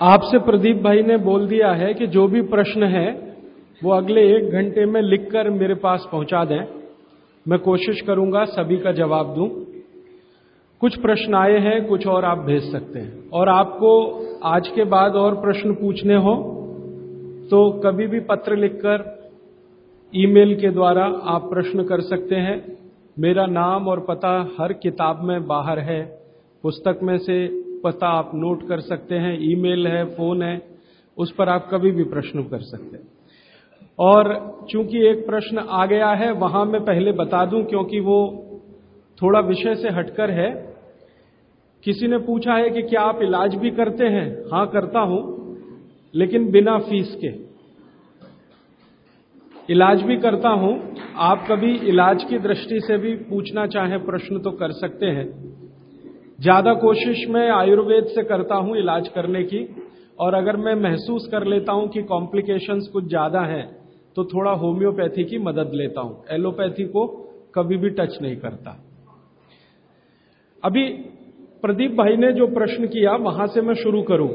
आपसे प्रदीप भाई ने बोल दिया है कि जो भी प्रश्न है, वो अगले एक घंटे में लिखकर मेरे पास पहुँचा दें। मैं कोशिश करूँगा सभी का जवाब दूँ। कुछ प्रश्न आए हैं, कुछ और आप भेज सकते हैं। और आपको आज के बाद और प्रश्न पूछने हो तो कभी भी पत्र लिखकर ईमेल के द्वारा आप प्रश्न कर सकते हैं। मेरा नाम और पता हर किताब में बाहर है। पुस्तक में से पता आप नोट कर सकते हैं ईमेल है फ़ोन है, उस पर आप कभी भी प्रश्न कर सकते हैं। और चूँकि एक प्रश्न आ गया है, वहाँ मैं पहले बता दूँ, क्योंकि वो थोड़ा विषय से हटकर है। किसी ने पूछा है कि क्या आप इलाज भी करते हैं? हाँ, करता हूँ, लेकिन बिना फ़ीस के। इलाज भी करता हूँ। आप कभी इलाज की दृष्टि से भी पूछना चाहें, प्रश्न तो कर सकते हैं। ज़्यादा कोशिश मैं आयुर्वेद से करता हूँ इलाज करने की, और अगर मैं महसूस कर लेता हूँ कि कॉम्प्लिकेशंस कुछ ज़्यादा हैं तो थोड़ा होम्योपैथी की मदद लेता हूँ। एलोपैथी को कभी भी टच नहीं करता। अभी प्रदीप भाई ने जो प्रश्न किया, वहाँ से मैं शुरू करूँ।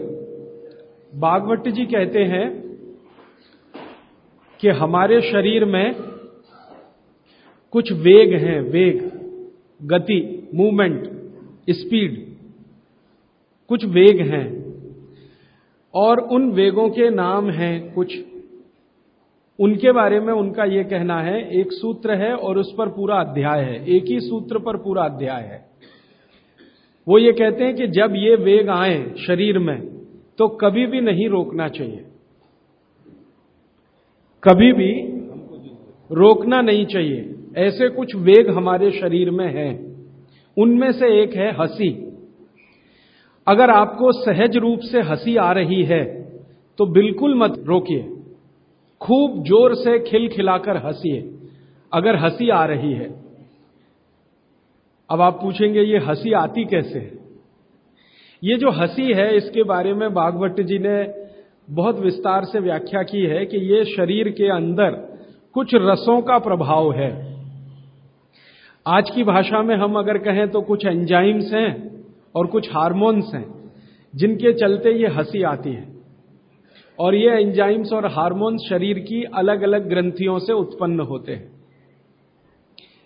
बागवट जी कहते हैं कि हमारे शरीर में कुछ वेग हैं, वेग, गति मूवमेंट स्पीड, कुछ वेग हैं, और उन वेगों के नाम हैं कुछ। उनके बारे में उनका यह कहना है, एक सूत्र है और उस पर पूरा अध्याय है, एक ही सूत्र पर पूरा अध्याय है। वो ये कहते हैं कि जब ये वेग आए शरीर में तो कभी भी नहीं रोकना चाहिए। कभी भी रोकना नहीं चाहिए। ऐसे कुछ वेग हमारे शरीर में हैं। उनमें से एक है हँसी। अगर आपको सहज रूप से हँसी आ रही है तो बिल्कुल मत रोकिए। खूब ज़ोर से खिलखिलाकर हंसिए। अगर हँसी आ रही है, अब आप पूछेंगे, ये हँसी आती कैसे है? ये जो हँसी है, इसके बारे में बागवट जी ने बहुत विस्तार से व्याख्या की है कि ये शरीर के अंदर कुछ रसों का प्रभाव है। आज की भाषा में हम अगर कहें तो कुछ एंजाइम्स हैं और कुछ हार्मोन्स हैं, जिनके चलते ये हँसी आती है। और ये एंजाइम्स और हार्मोन्स शरीर की अलग अलग ग्रंथियों से उत्पन्न होते हैं।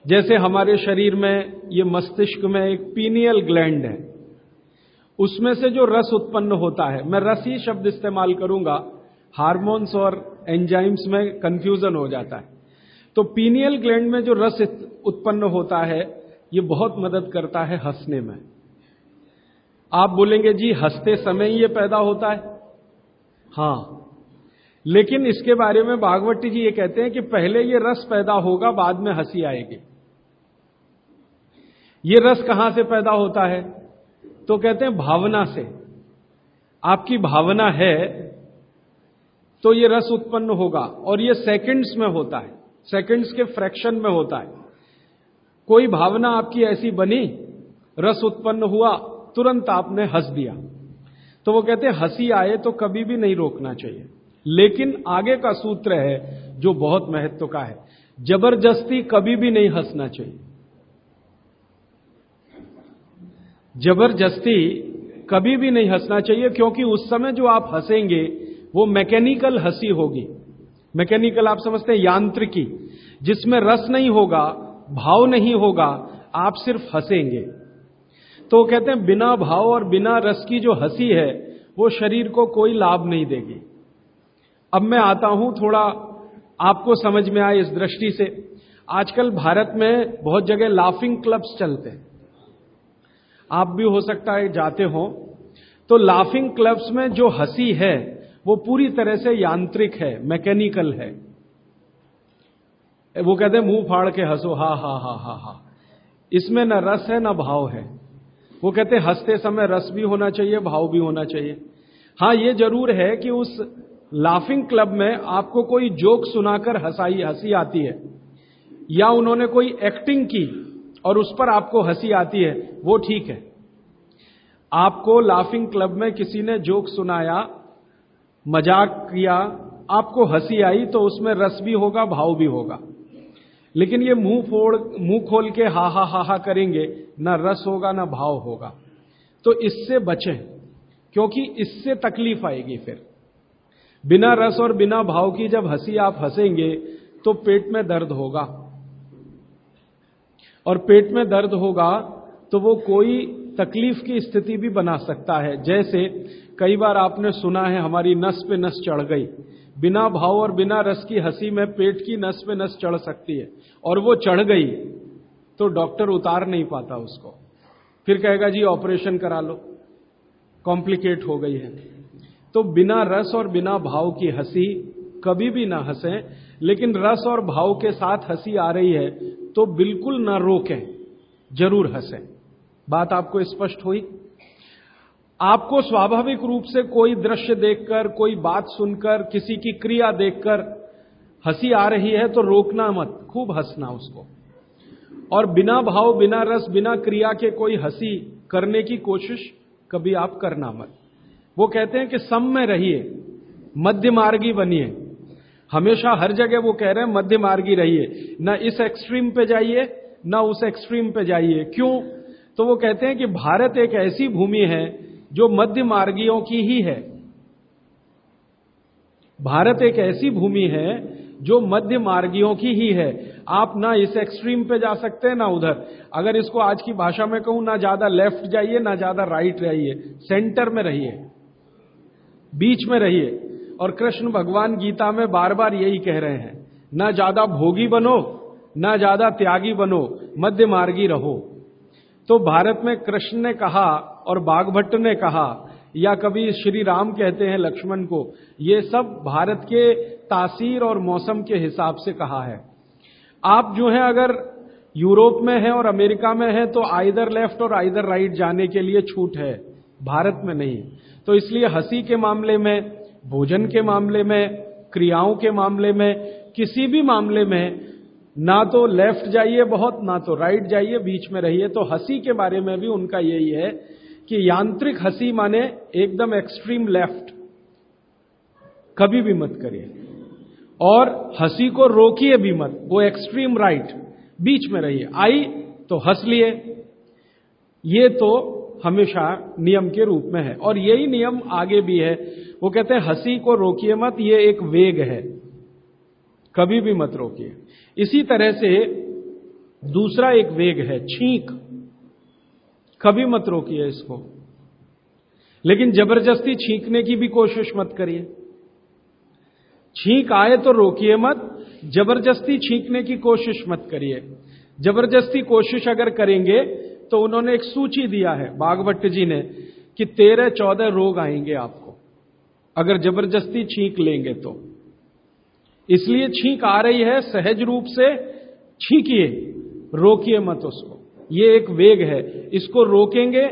जैसे हमारे शरीर में ये मस्तिष्क में एक पीनियल ग्लैंड है। उसमें से जो रस उत्पन्न होता है, मैं रस ही शब्द इस्तेमाल करूँगा हार्मोन्स और एंजाइम्स में कंफ्यूजन हो जाता है। तो पीनियल ग्लैंड में जो रस उत्पन्न होता है, ये बहुत मदद करता है हंसने में। आप बोलेंगे, जी, हँसते समय ये पैदा होता है। हाँ। लेकिन इसके बारे में भागवती जी ये कहते हैं कि पहले ये रस पैदा होगा, बाद में हँसी आएगी। ये रस कहाँ से पैदा होता है? तो कहते हैं भावना से। आपकी भावना है तो ये रस उत्पन्न होगा और ये सेकंड्स में होता है। सेकंड्स के फ्रैक्शन में होता है। कोई भावना आपकी ऐसी बनी, रस उत्पन्न हुआ, तुरंत आपने हंस दिया। तो वो कहते हैं, हँसी आए तो कभी भी नहीं रोकना चाहिए। लेकिन आगे का सूत्र है, जो बहुत महत्व का है, ज़बरदस्ती कभी भी नहीं हंसना चाहिए। ज़बरदस्ती कभी भी नहीं हंसना चाहिए, क्योंकि उस समय जो आप हंसेंगे, वो मैकेनिकल हँसी होगी। मैकेनिकल आप समझते हैं, यांत्रिकी। जिसमें रस नहीं होगा, भाव नहीं होगा, आप सिर्फ़ हंसेंगे। तो कहते हैं, बिना भाव और बिना रस की जो हँसी है, वो शरीर को कोई लाभ नहीं देगी। अब मैं आता हूँ थोड़ा, आपको समझ में आए इस दृष्टि से। आजकल भारत में बहुत जगह लाफिंग क्लब्स चलते हैं। आप भी हो सकता है जाते हो। तो लाफिंग क्लब्स में जो हँसी है वो पूरी तरह से यांत्रिक है, मैकेनिकल है। वो कहते हैं, मुँह फाड़ के हंसो, हा हा हा हा हा। इसमें न रस है, न भाव है। वो कहते हैं, हँसते समय रस भी होना चाहिए, भाव भी होना चाहिए। हाँ, ये ज़रूर है कि उस लाफिंग क्लब में आपको कोई जोक सुनाकर हंसाई, हँसी आती है। या उन्होंने कोई एक्टिंग की और उस पर आपको हँसी आती है, वो ठीक है। आपको लाफिंग क्लब में किसी ने जोक सुनाया मज़ाक किया, आपको हँसी आई तो उसमें रस भी होगा, भाव भी होगा। लेकिन ये मुँह फोड़, मुँह खोल के हा हा हा हा करेंगे, ना रस होगा, ना भाव होगा। तो इससे बचें, क्योंकि इससे तकलीफ़ आएगी फिर। बिना रस और बिना भाव की जब हँसी आप हंसेंगे तो पेट में दर्द होगा। और पेट में दर्द होगा तो वो कोई तकलीफ़ की स्थिति भी बना सकता है। जैसे कई बार आपने सुना है, हमारी नस पे नस चढ़ गई। बिना भाव और बिना रस की हँसी में पेट की नस पे नस चढ़ सकती है और वो चढ़ गई तो डॉक्टर उतार नहीं पाता उसको। फिर कहेगा, जी, ऑपरेशन करा लो। कॉम्प्लिकेट हो गई है। तो बिना रस और बिना भाव की हँसी कभी भी ना हंसे, लेकिन रस और भाव के साथ हँसी आ रही है तो बिल्कुल ना रोकें, ज़रूर हंसें। बात आपको स्पष्ट हुई? आपको स्वाभाविक रूप से कोई दृश्य देखकर, कोई बात सुनकर, किसी की क्रिया देखकर हँसी आ रही है तो रोकना मत, खूब हंसना उसको। और बिना भाव, बिना रस, बिना क्रिया के कोई हँसी करने की कोशिश कभी आप करना मत। वो कहते हैं कि सम में रहिए, मध्य मार्गी बनिए। हमेशा हर जगह वो कह रहे हैं, मध्य मार्गी रहिए। ना इस एक्सट्रीम पे जाइए, ना उस एक्सट्रीम पे जाइए। क्यों? तो वो कहते हैं कि भारत एक ऐसी भूमि है जो मध्य मार्गियों की ही है। भारत एक ऐसी भूमि है जो मध्य मार्गियों की ही है। आप ना इस एक्सट्रीम पे जा सकते हैं ना उधर। अगर इसको आज की भाषा में कहूँ, ना ज़्यादा लेफ़्ट जाइए, ना ज़्यादा राइट रहिए सेंटर में रहिए। बीच में रहिए। और कृष्ण भगवान गीता में बार बार यही कह रहे हैं, ना ज़्यादा भोगी बनो, ना ज़्यादा त्यागी बनो, मध्य मार्गी रहो। तो भारत में कृष्ण ने कहा और बाघभट्ट ने कहा, या कभी श्री राम कहते हैं लक्ष्मण को, ये सब भारत के तासीर और मौसम के हिसाब से कहा है। आप जो है अगर यूरोप में है और अमेरिका में है तो आइदर लेफ़्ट और आइदर राइट जाने के लिए छूट है। भारत में नहीं। तो इसलिए हँसी के मामले में, भोजन के मामले में, क्रियाओं के मामले में, किसी भी मामले में ना तो लेफ़्ट जाइए बहुत, ना तो राइट जाइए, बीच में रहिए। तो हँसी के बारे में भी उनका यही है कि यांत्रिक हँसी माने एकदम एक्सट्रीम लेफ़्ट कभी भी मत करिए। और हँसी को रोकिए भी मत, वो एक्सट्रीम राइट बीच में रहिए। आई तो हंस लिए। ये तो हमेशा नियम के रूप में है। और यही नियम आगे भी है। वो कहते हैं, हँसी को रोकिए मत, ये एक वेग है। कभी भी मत रोकिए। इसी तरह से दूसरा एक वेग है, छींक। कभी मत रोकिए इसको। लेकिन ज़बरदस्ती छींकने की भी कोशिश मत करिए। छींक आए तो रोकिए मत, ज़बरदस्ती छींकने की कोशिश मत करिए। ज़बरदस्ती कोशिश अगर करेंगे तो उन्होंने एक सूची दिया है बागवट जी ने, कि तेरह चौदह रोग आएँगे आपको। अगर ज़बरदस्ती छींक लेंगे तो। इसलिए छींक आ रही है, सहज रूप से छींकिए, रोकिए मत उसको। ये एक वेग है। इसको रोकेंगे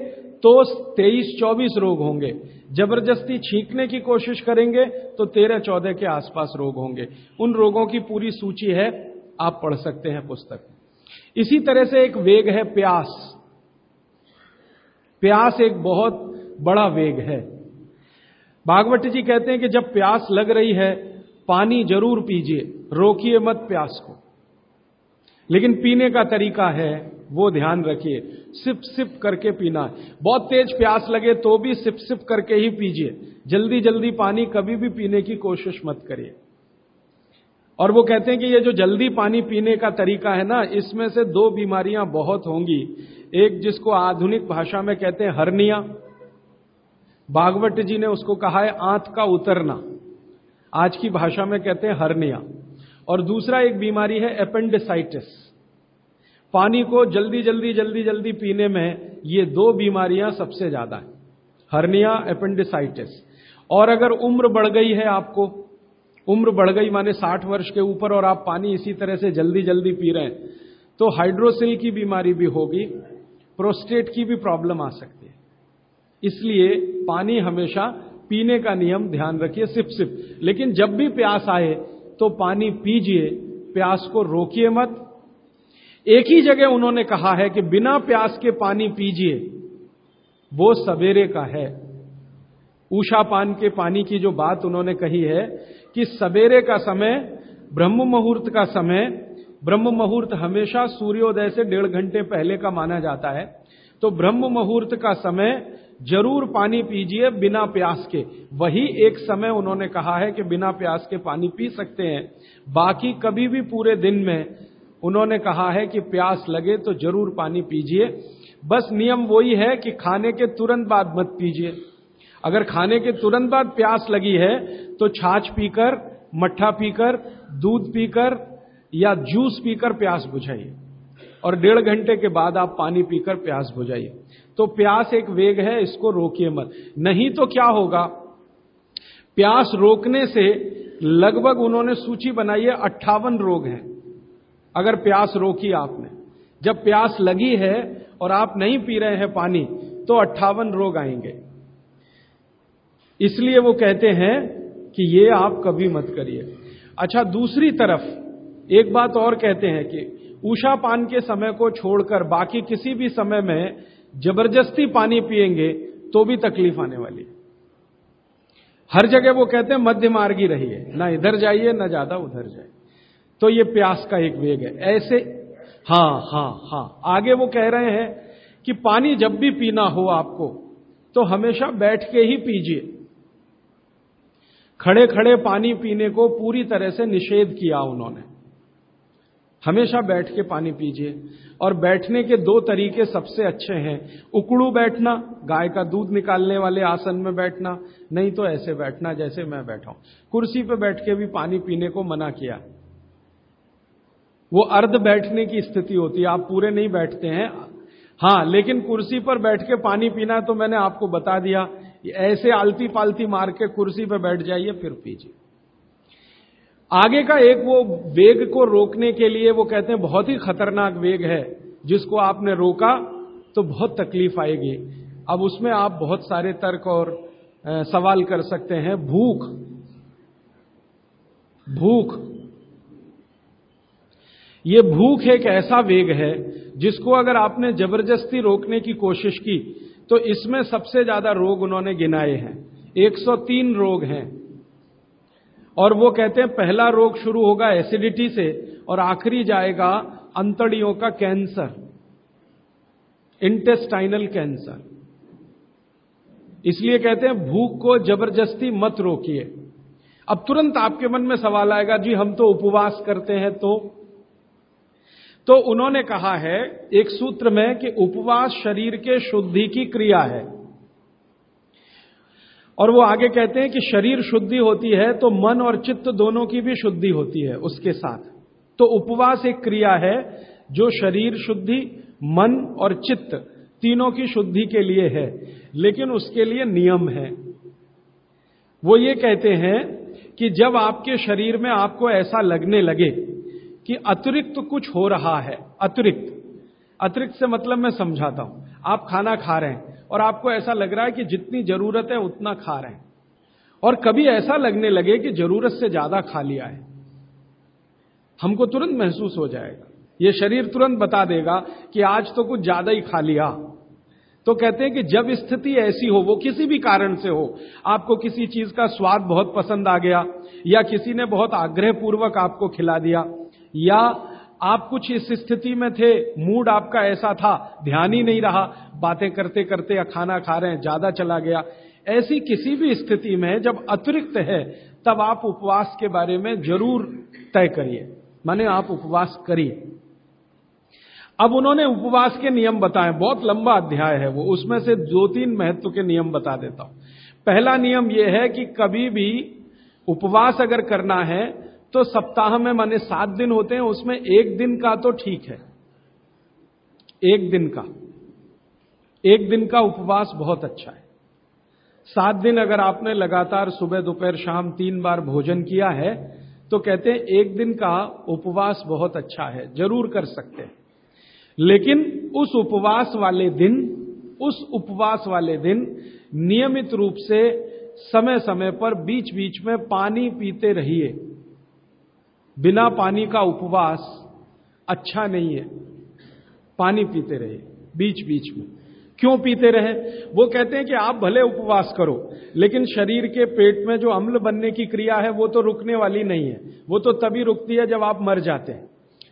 तो तेईस चौबीस रोग होंगे। ज़बरदस्ती छींकने की कोशिश करेंगे तो तेरह चौदह के आसपास रोग होंगे। उन रोगों की पूरी सूची है, आप पढ़ सकते हैं पुस्तक इसी तरह से एक वेग है प्यास। प्यास एक बहुत बड़ा वेग है। भागवत जी कहते हैं कि जब प्यास लग रही है पानी ज़रूर पीजिए, रोकिए मत प्यास को। लेकिन पीने का तरीका है, वो ध्यान रखिए, सिप सिप करके पीना। बहुत तेज प्यास लगे तो भी सिप सिप करके ही पीजिए। जल्दी जल्दी पानी कभी भी पीने की कोशिश मत करिए। और वो कहते हैं कि ये जो जल्दी पानी पीने का तरीका है ना, इसमें से दो बीमारियाँ बहुत होंगी। एक जिसको आधुनिक भाषा में कहते हैं हरनिया। भागवत जी ने उसको कहा है, आंत का उतरना। आज की भाषा में कहते हैं हर्निया। और दूसरा एक बीमारी है एपेंडिसाइटिस। पानी को जल्दी जल्दी जल्दी जल्दी पीने में ये दो बीमारियाँ सबसे ज़्यादा है। Hernia, appendicitis. और अगर उम्र बढ़ गई है आपको, उम्र बढ़ गई माने 60 वर्ष के ऊपर और आप पानी इसी तरह से जल्दी जल्दी पी रहे हैं तो हाइड्रोसिल की बीमारी भी होगी, प्रोस्टेट की भी प्रॉब्लम आ सकती है। इसलिए पानी हमेशा पीने का नियम ध्यान रखिए सिप सिप लेकिन जब भी प्यास आए तो पानी पीजिए, प्यास को रोकिए मत। एक ही जगह उन्होंने कहा है कि बिना प्यास के पानी पीजिए, वो सवेरे का है। ऊषा पान के पानी की जो बात उन्होंने कही है कि सवेरे का समय, ब्रह्म मुहूर्त का समय, ब्रह्म मुहूर्त हमेशा सूर्योदय से डेढ़ घंटे पहले का माना जाता है। तो ब्रह्म मुहूर्त का समय ज़रूर पानी पीजिए बिना प्यास के। वही एक समय उन्होंने कहा है कि बिना प्यास के पानी पी सकते हैं। बाकी कभी भी पूरे दिन में उन्होंने कहा है कि प्यास लगे तो ज़रूर पानी पीजिए। बस नियम वही है कि खाने के तुरंत बाद मत पीजिए। अगर खाने के तुरंत बाद प्यास लगी है तो छाछ पीकर, मट्ठा पीकर, दूध पीकर या जूस पीकर प्यास बुझाइए। और डेढ़ घंटे के बाद आप पानी पीकर प्यास बुझाइए। तो प्यास एक वेग है, इसको रोकिए मत। नहीं तो क्या होगा? प्यास रोकने से लगभग उन्होंने सूची बनाई है, अट्ठावन रोग हैं। अगर प्यास रोकी आपने। जब प्यास लगी है और आप नहीं पी रहे हैं पानी तो अट्ठावन रोग आएँगे। इसलिए वो कहते हैं कि ये आप कभी मत करिए। अच्छा दूसरी तरफ़ एक बात और कहते हैं कि ऊषा पान के समय को छोड़कर बाकी किसी भी समय में ज़बरदस्ती पानी पिएँगे तो भी तकलीफ़ आने वाली है। हर जगह वो कहते हैं, मध्य मार्गी रहिए, ना इधर जाइए, ना ज़्यादा उधर जाइए। तो ये प्यास का एक वेग है। ऐसे, हाँ हाँ हाँ, आगे वो कह रहे हैं कि पानी जब भी पीना हो आपको तो हमेशा बैठ के ही पीजिए। खड़े खड़े पानी पीने को पूरी तरह से निषेध किया उन्होंने। हमेशा बैठ के पानी पीजिए। और बैठने के दो तरीके सबसे अच्छे हैं। उकड़ू बैठना, गाय का दूध निकालने वाले आसन में बैठना, नहीं तो ऐसे बैठना जैसे मैं बैठा कुर्सी पे बैठ के भी पानी पीने को मना किया। वो अर्ध बैठने की स्थिति होती है, आप पूरे नहीं बैठते हैं। हाँ, लेकिन कुर्सी पर बैठ के पानी पीना तो मैंने आपको बता दिया, ऐसे आलती पालती मार के कुर्सी पर बैठ जाइए, फिर पीजिए। आगे का एक वो वेग को रोकने के लिए वो कहते हैं बहुत ही खतरनाक वेग है, जिसको आपने रोका तो बहुत तकलीफ़ आएगी। अब उसमें आप बहुत सारे तर्क और सवाल कर सकते हैं। भूख। भूख। ये भूख एक ऐसा वेग है, जिसको अगर आपने ज़बरदस्ती रोकने की कोशिश की तो इसमें सबसे ज़्यादा रोग उन्होंने गिनाए हैं। 103 रोग हैं। और वो कहते हैं, पहला रोग शुरू होगा एसिडिटी से और आखिरी जाएगा अंतड़ियों का कैंसर इंटेस्टाइनल कैंसर इसलिए कहते हैं, भूख को ज़बरदस्ती मत रोकिए. अब तुरंत आपके मन में सवाल आएगा, जी, हम तो उपवास करते हैं तो? तो उन्होंने कहा है, एक सूत्र में कि उपवास शरीर के शुद्धि की क्रिया है। और वो आगे कहते हैं कि शरीर शुद्धि होती है तो मन और चित्त दोनों की भी शुद्धि होती है उसके साथ। तो उपवास एक क्रिया है जो शरीर शुद्धि, मन और चित्त तीनों की शुद्धि के लिए है, लेकिन उसके लिए नियम है। वो ये कहते हैं कि जब आपके शरीर में आपको ऐसा लगने लगे कि अतिरिक्त तो कुछ हो रहा है, अतिरिक्त अतिरिक्त से मतलब मैं समझाता हूँ, आप खाना खा रहे हैं और आपको ऐसा लग रहा है कि जितनी ज़रूरत है, उतना खा रहे हैं। और कभी ऐसा लगने लगे कि ज़रूरत से ज़्यादा खा लिया है। हमको तुरंत महसूस हो जाएगा। ये शरीर तुरंत बता देगा कि आज तो कुछ ज़्यादा ही खा लिया। तो कहते हैं कि जब स्थिति ऐसी हो, वो किसी भी कारण से हो, आपको किसी चीज़ का स्वाद बहुत पसंद आ गया, या किसी ने बहुत आग्रह पूर्वक आपको खिला दिया, या आप कुछ इस स्थिति में थे, मूड आपका ऐसा था, ध्यान ही नहीं रहा। बातें करते करते या खाना खा रहे हैं, ज़्यादा चला गया। ऐसी किसी भी स्थिति में जब अतिरिक्त है, तब आप उपवास के बारे में ज़रूर तय करिए। माने आप उपवास करिए। अब उन्होंने उपवास के नियम बताए। बहुत लंबा अध्याय है वो। उसमें से दो तीन महत्व के नियम बता देता हूँ। पहला नियम यह है कि कभी भी उपवास अगर करना है तो सप्ताह में माने सात दिन होते हैं, उसमें एक दिन का तो ठीक है। एक दिन का। एक दिन का उपवास बहुत अच्छा है। सात दिन अगर आपने लगातार सुबह, दोपहर, शाम तीन बार भोजन किया है तो कहते हैं एक दिन का उपवास बहुत अच्छा है, ज़रूर कर सकते हैं। लेकिन उस उपवास वाले दिन, उस उपवास वाले दिन नियमित रूप से समय समय पर बीच बीच में पानी पीते रहिए। बिना पानी का उपवास अच्छा नहीं है। पानी पीते रहे बीच बीच में। क्यों पीते रहे? वो कहते हैं कि आप भले उपवास करो, लेकिन शरीर के पेट में जो अम्ल बनने की क्रिया है, वो तो रुकने वाली नहीं है। वो तो तभी रुकती है जब आप मर जाते हैं।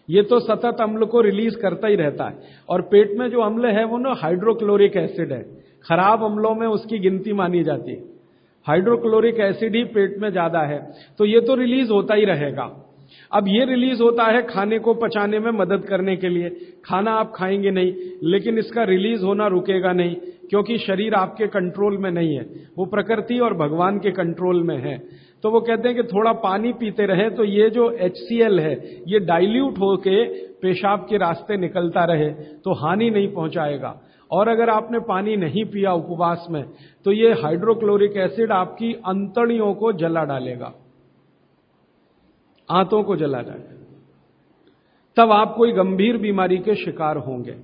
ये तो सतत अम्ल को रिलीज़ करता ही रहता है। और पेट में जो अम्ल है, वो ना हाइड्रोक्लोरिक एसिड है। खराब अम्लों में उसकी गिनती मानी जाती है। हाइड्रोक्लोरिक एसिड ही पेट में ज़्यादा है। तो ये तो रिलीज़ होता ही रहेगा। अब ये रिलीज़ होता है खाने को पचाने में मदद करने के लिए। खाना आप खाएँगे नहीं, लेकिन इसका रिलीज़ होना रुकेगा नहीं, क्योंकि शरीर आपके कंट्रोल में नहीं है। वो प्रकृति और भगवान के कंट्रोल में है। तो वो कहते हैं कि थोड़ा पानी पीते रहे तो ये जो एचसीएल है, ये डाइल्यूट होके पेशाब के रास्ते निकलता रहे तो हानि नहीं पहुंचाएगा। और अगर आपने पानी नहीं पिया उपवास में तो ये हाइड्रोक्लोरिक एसिड आपकी अंतड़ियों को जला डालेगा। आंतों को जला डालेगा तब आप कोई गंभीर बीमारी के शिकार होंगे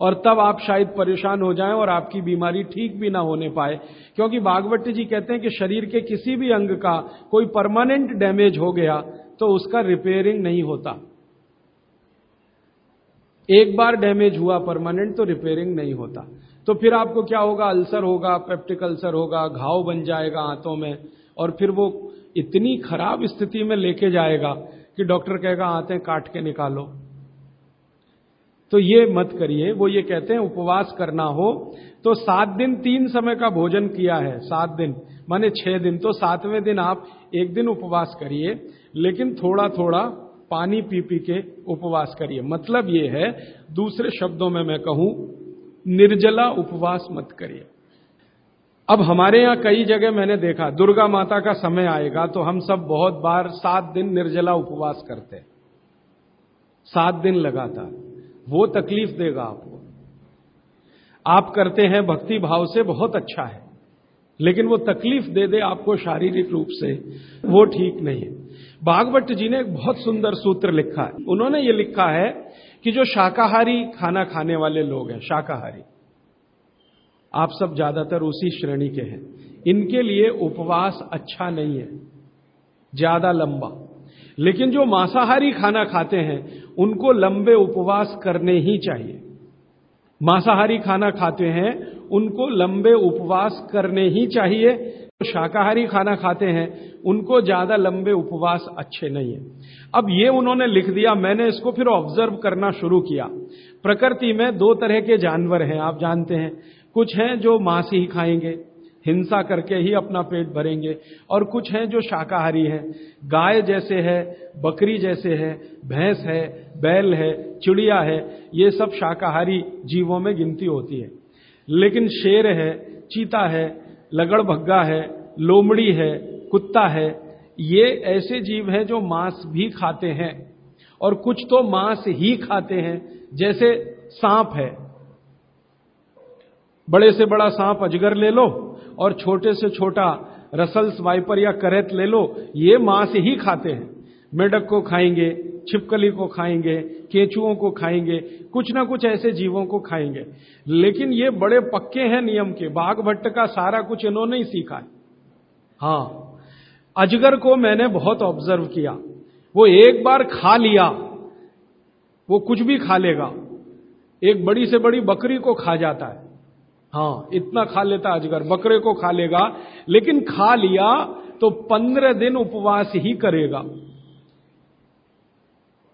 और तब आप शायद परेशान हो जाएँ और आपकी बीमारी ठीक भी ना होने पाए, क्योंकि बागवती जी कहते हैं कि शरीर के किसी भी अंग का कोई परमानेंट डैमेज हो गया तो उसका रिपेयरिंग नहीं होता। एक बार डैमेज हुआ परमानेंट तो रिपेयरिंग नहीं होता। तो फिर आपको क्या होगा? अल्सर होगा, पेप्टिक अल्सर होगा, घाव बन जाएगा आंतों में। और फिर वो इतनी खराब स्थिति में लेके जाएगा कि डॉक्टर कहेगा, आते काट के निकालो। तो ये मत करिए, वो ये कहते हैं, उपवास करना हो। तो सात दिन, तीन समय का भोजन किया है, सात दिन। माने छह दिन। तो सातवें दिन आप एक दिन उपवास करिए, लेकिन थोड़ा थोड़ा पानी पी पी के उपवास करिए। मतलब ये है, दूसरे शब्दों में मैं कहूँ, निर्जला उपवास मत करिए। अब हमारे यहाँ कई जगह मैंने देखा, दुर्गा माता का समय आएगा तो हम सब बहुत बार सात दिन निर्जला उपवास करते हैं। सात दिन लगातार। वो तकलीफ़ देगा आपको। आप करते हैं भक्ति भाव से बहुत अच्छा है, लेकिन वो तकलीफ़ दे दे आपको शारीरिक रूप से, वो ठीक नहीं है। भागवत जी ने एक बहुत सुंदर सूत्र लिखा है। उन्होंने ये लिखा है कि जो शाकाहारी खाना खाने वाले लोग हैं, शाकाहारी आप सब ज़्यादातर उसी श्रेणी के हैं। इनके लिए उपवास अच्छा नहीं है, ज़्यादा लंबा। लेकिन जो मांसाहारी खाना खाते हैं, उनको लंबे उपवास करने ही चाहिए। मांसाहारी खाना खाते हैं, उनको लंबे उपवास करने ही चाहिए। जो शाकाहारी खाना खाते हैं, उनको ज़्यादा लंबे उपवास अच्छे नहीं है। अब ये उन्होंने लिख दिया, मैंने इसको फिर ऑब्ज़र्व करना शुरू किया। प्रकृति में दो तरह के जानवर हैं, आप जानते हैं। कुछ हैं जो मांस ही खाएँगे, हिंसा करके ही अपना पेट भरेंगे, और कुछ हैं जो शाकाहारी हैं। गाय जैसे है, बकरी जैसे है, भैंस है, बैल है, चिड़िया है, ये सब शाकाहारी जीवों में गिनती होती है। लेकिन शेर है, चीता है लगड़ भग्गा है, लोमड़ी है, कुत्ता है, ये ऐसे जीव हैं जो मांस भी खाते हैं, और कुछ तो मांस ही खाते हैं, जैसे सांप है। बड़े से बड़ा सांप अजगर ले लो और छोटे से छोटा रसल्स वाइपर या करेत ले लो, ये मांस ही खाते हैं। मेढक को खाएँगे, छिपकली को खाएँगे, केचुओं को खाएँगे, कुछ ना कुछ ऐसे जीवों को खाएँगे। लेकिन ये बड़े पक्के हैं नियम के, बाघ भट्ट का सारा कुछ इन्होंने ही सीखा है। हाँ अजगर को मैंने बहुत ऑब्ज़र्व किया। वो एक बार खा लिया, वो कुछ भी खा लेगा। एक बड़ी से बड़ी बकरी को खा जाता है। हाँ इतना खा लेता अजगर, बकरे को खा लेगा, लेकिन खा लिया तो पंद्रह दिन उपवास ही करेगा।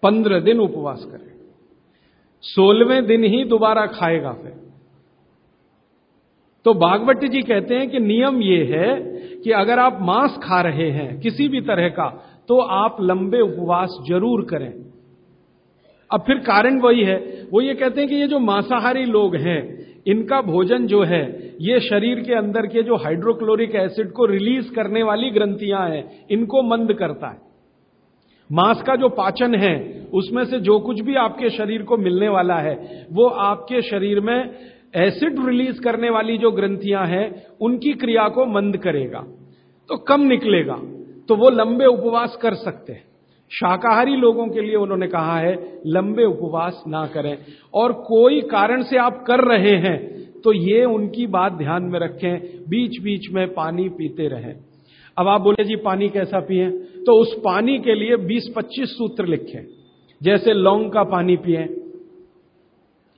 पंद्रह दिन उपवास करेगा सोलहवें दिन ही दोबारा खाएगा फिर। तो बागवती जी कहते हैं कि नियम यह है कि अगर आप मांस खा रहे हैं किसी भी तरह का तो आप लंबे उपवास ज़रूर करें। अब फिर कारण वही है। वो ये कहते हैं कि ये जो मांसाहारी लोग हैं इनका भोजन जो है, ये शरीर के अंदर के जो हाइड्रोक्लोरिक एसिड को रिलीज़ करने वाली ग्रंथियाँ हैं, इनको मंद करता है। मांस का जो पाचन है, उसमें से जो कुछ भी आपके शरीर को मिलने वाला है, वो आपके शरीर में एसिड रिलीज़ करने वाली जो ग्रंथियाँ हैं, उनकी क्रिया को मंद करेगा। तो कम निकलेगा तो वो लंबे उपवास कर सकते हैं। शाकाहारी लोगों के लिए उन्होंने कहा है, लंबे उपवास ना करें। और कोई कारण से आप कर रहे हैं तो ये उनकी बात ध्यान में रखें बीच बीच में पानी पीते रहें। अब आप बोले जी, पानी कैसा पिए? तो उस पानी के लिए 20-25 सूत्र लिखे। जैसे लौंग का पानी पिए।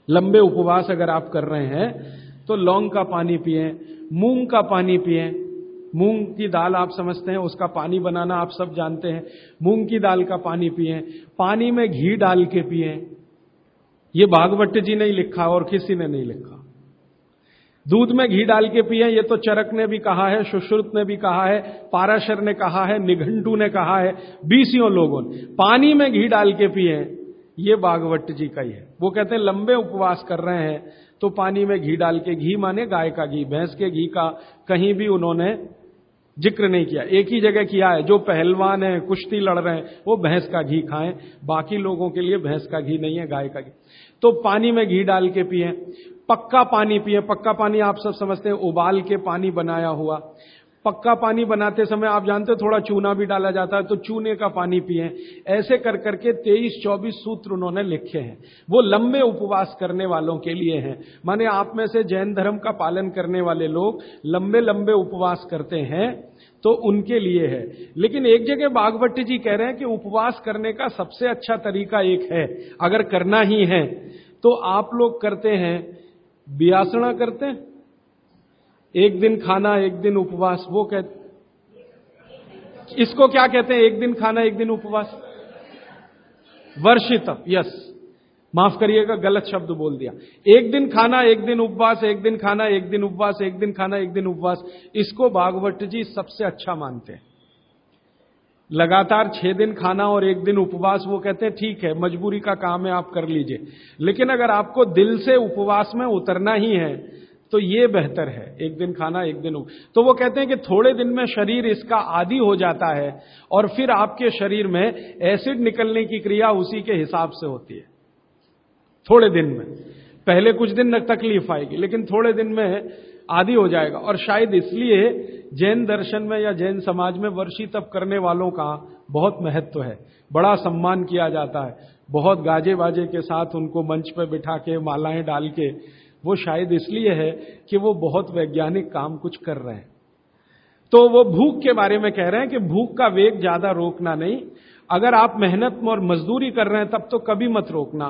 लंबे उपवास अगर आप कर रहे हैं तो लौंग का पानी पिए, मूंग का पानी पिए मूंग की दाल आप समझते हैं, उसका पानी बनाना आप सब जानते हैं। मूंग की दाल का पानी पिए, पानी में घी डाल के पिए। ये भागवत जी ने लिखा और किसी ने नहीं लिखा। दूध में घी डाल के पिए, ये तो चरक ने भी कहा है, सुश्रुत ने भी कहा है, पाराशर ने कहा है, निघंटू ने कहा है, बीसियों लोगों ने। पानी में घी डाल के पिए, ये बागवट जी का ही है। वो कहते हैं, लंबे उपवास कर रहे हैं तो पानी में घी डाल के घी माने गाय का घी, भैंस के घी का, कहीं भी उन्होंने ज़िक्र नहीं किया। एक ही जगह किया है। जो पहलवान है, कुश्ती लड़ रहे हैं, वो भैंस का घी खाएँ। बाकी लोगों के लिए भैंस का घी नहीं है, गाय का घी। तो पानी में घी डाल के पिए। पक्का पानी पिए। पक्का पानी आप सब समझते हैं, उबाल के पानी बनाया हुआ। पक्का पानी बनाते समय आप जानते हो थोड़ा चूना भी डाला जाता है तो चूने का पानी पिए। ऐसे कर करके तेईस चौबीस सूत्र उन्होंने लिखे हैं। वो लंबे उपवास करने वालों के लिए हैं। माने आप में से जैन धर्म का पालन करने वाले लोग लंबे लंबे उपवास करते हैं तो उनके लिए है। लेकिन एक जगह बागवती जी कह रहे हैं कि उपवास करने का सबसे अच्छा तरीका एक है, अगर करना ही है तो आप लोग करते हैं, बियासना करते हैं एक दिन खाना एक दिन उपवास वो कहते इसको क्या कहते हैं एक दिन खाना एक दिन उपवास वर्षित यस माफ़ करिएगा गलत शब्द बोल दिया एक दिन खाना एक दिन उपवास एक दिन खाना एक दिन उपवास एक दिन खाना एक दिन उपवास इसको भागवत जी सबसे अच्छा मानते हैं लगातार छह दिन खाना और एक दिन उपवास वो कहते हैं ठीक है मजबूरी का काम है आप कर लीजिए लेकिन अगर आपको दिल से उपवास में उतरना ही है तो ये बेहतर है, एक दिन खाना, एक दिन तो वो कहते हैं कि थोड़े दिन में शरीर इसका आदि हो जाता है और फिर आपके शरीर में एसिड निकलने की क्रिया उसी के हिसाब से होती है। थोड़े दिन में। पहले कुछ दिन तकलीफ़ आएगी, लेकिन थोड़े दिन में आदि हो जाएगा। और शायद इसलिए जैन दर्शन में या जैन समाज में वर्षी तप करने वालों का बहुत महत्व है। बड़ा सम्मान किया जाता है। बहुत गाजे बाजे के साथ उनको मंच पर बिठा के मालाएँ डाल के वो शायद इसलिए है कि वो बहुत वैज्ञानिक काम कुछ कर रहे हैं। तो वो भूख के बारे में कह रहे हैं कि भूख का वेग ज़्यादा रोकना नहीं। अगर आप मेहनत और मजदूरी कर रहे हैं, तब तो कभी मत रोकना।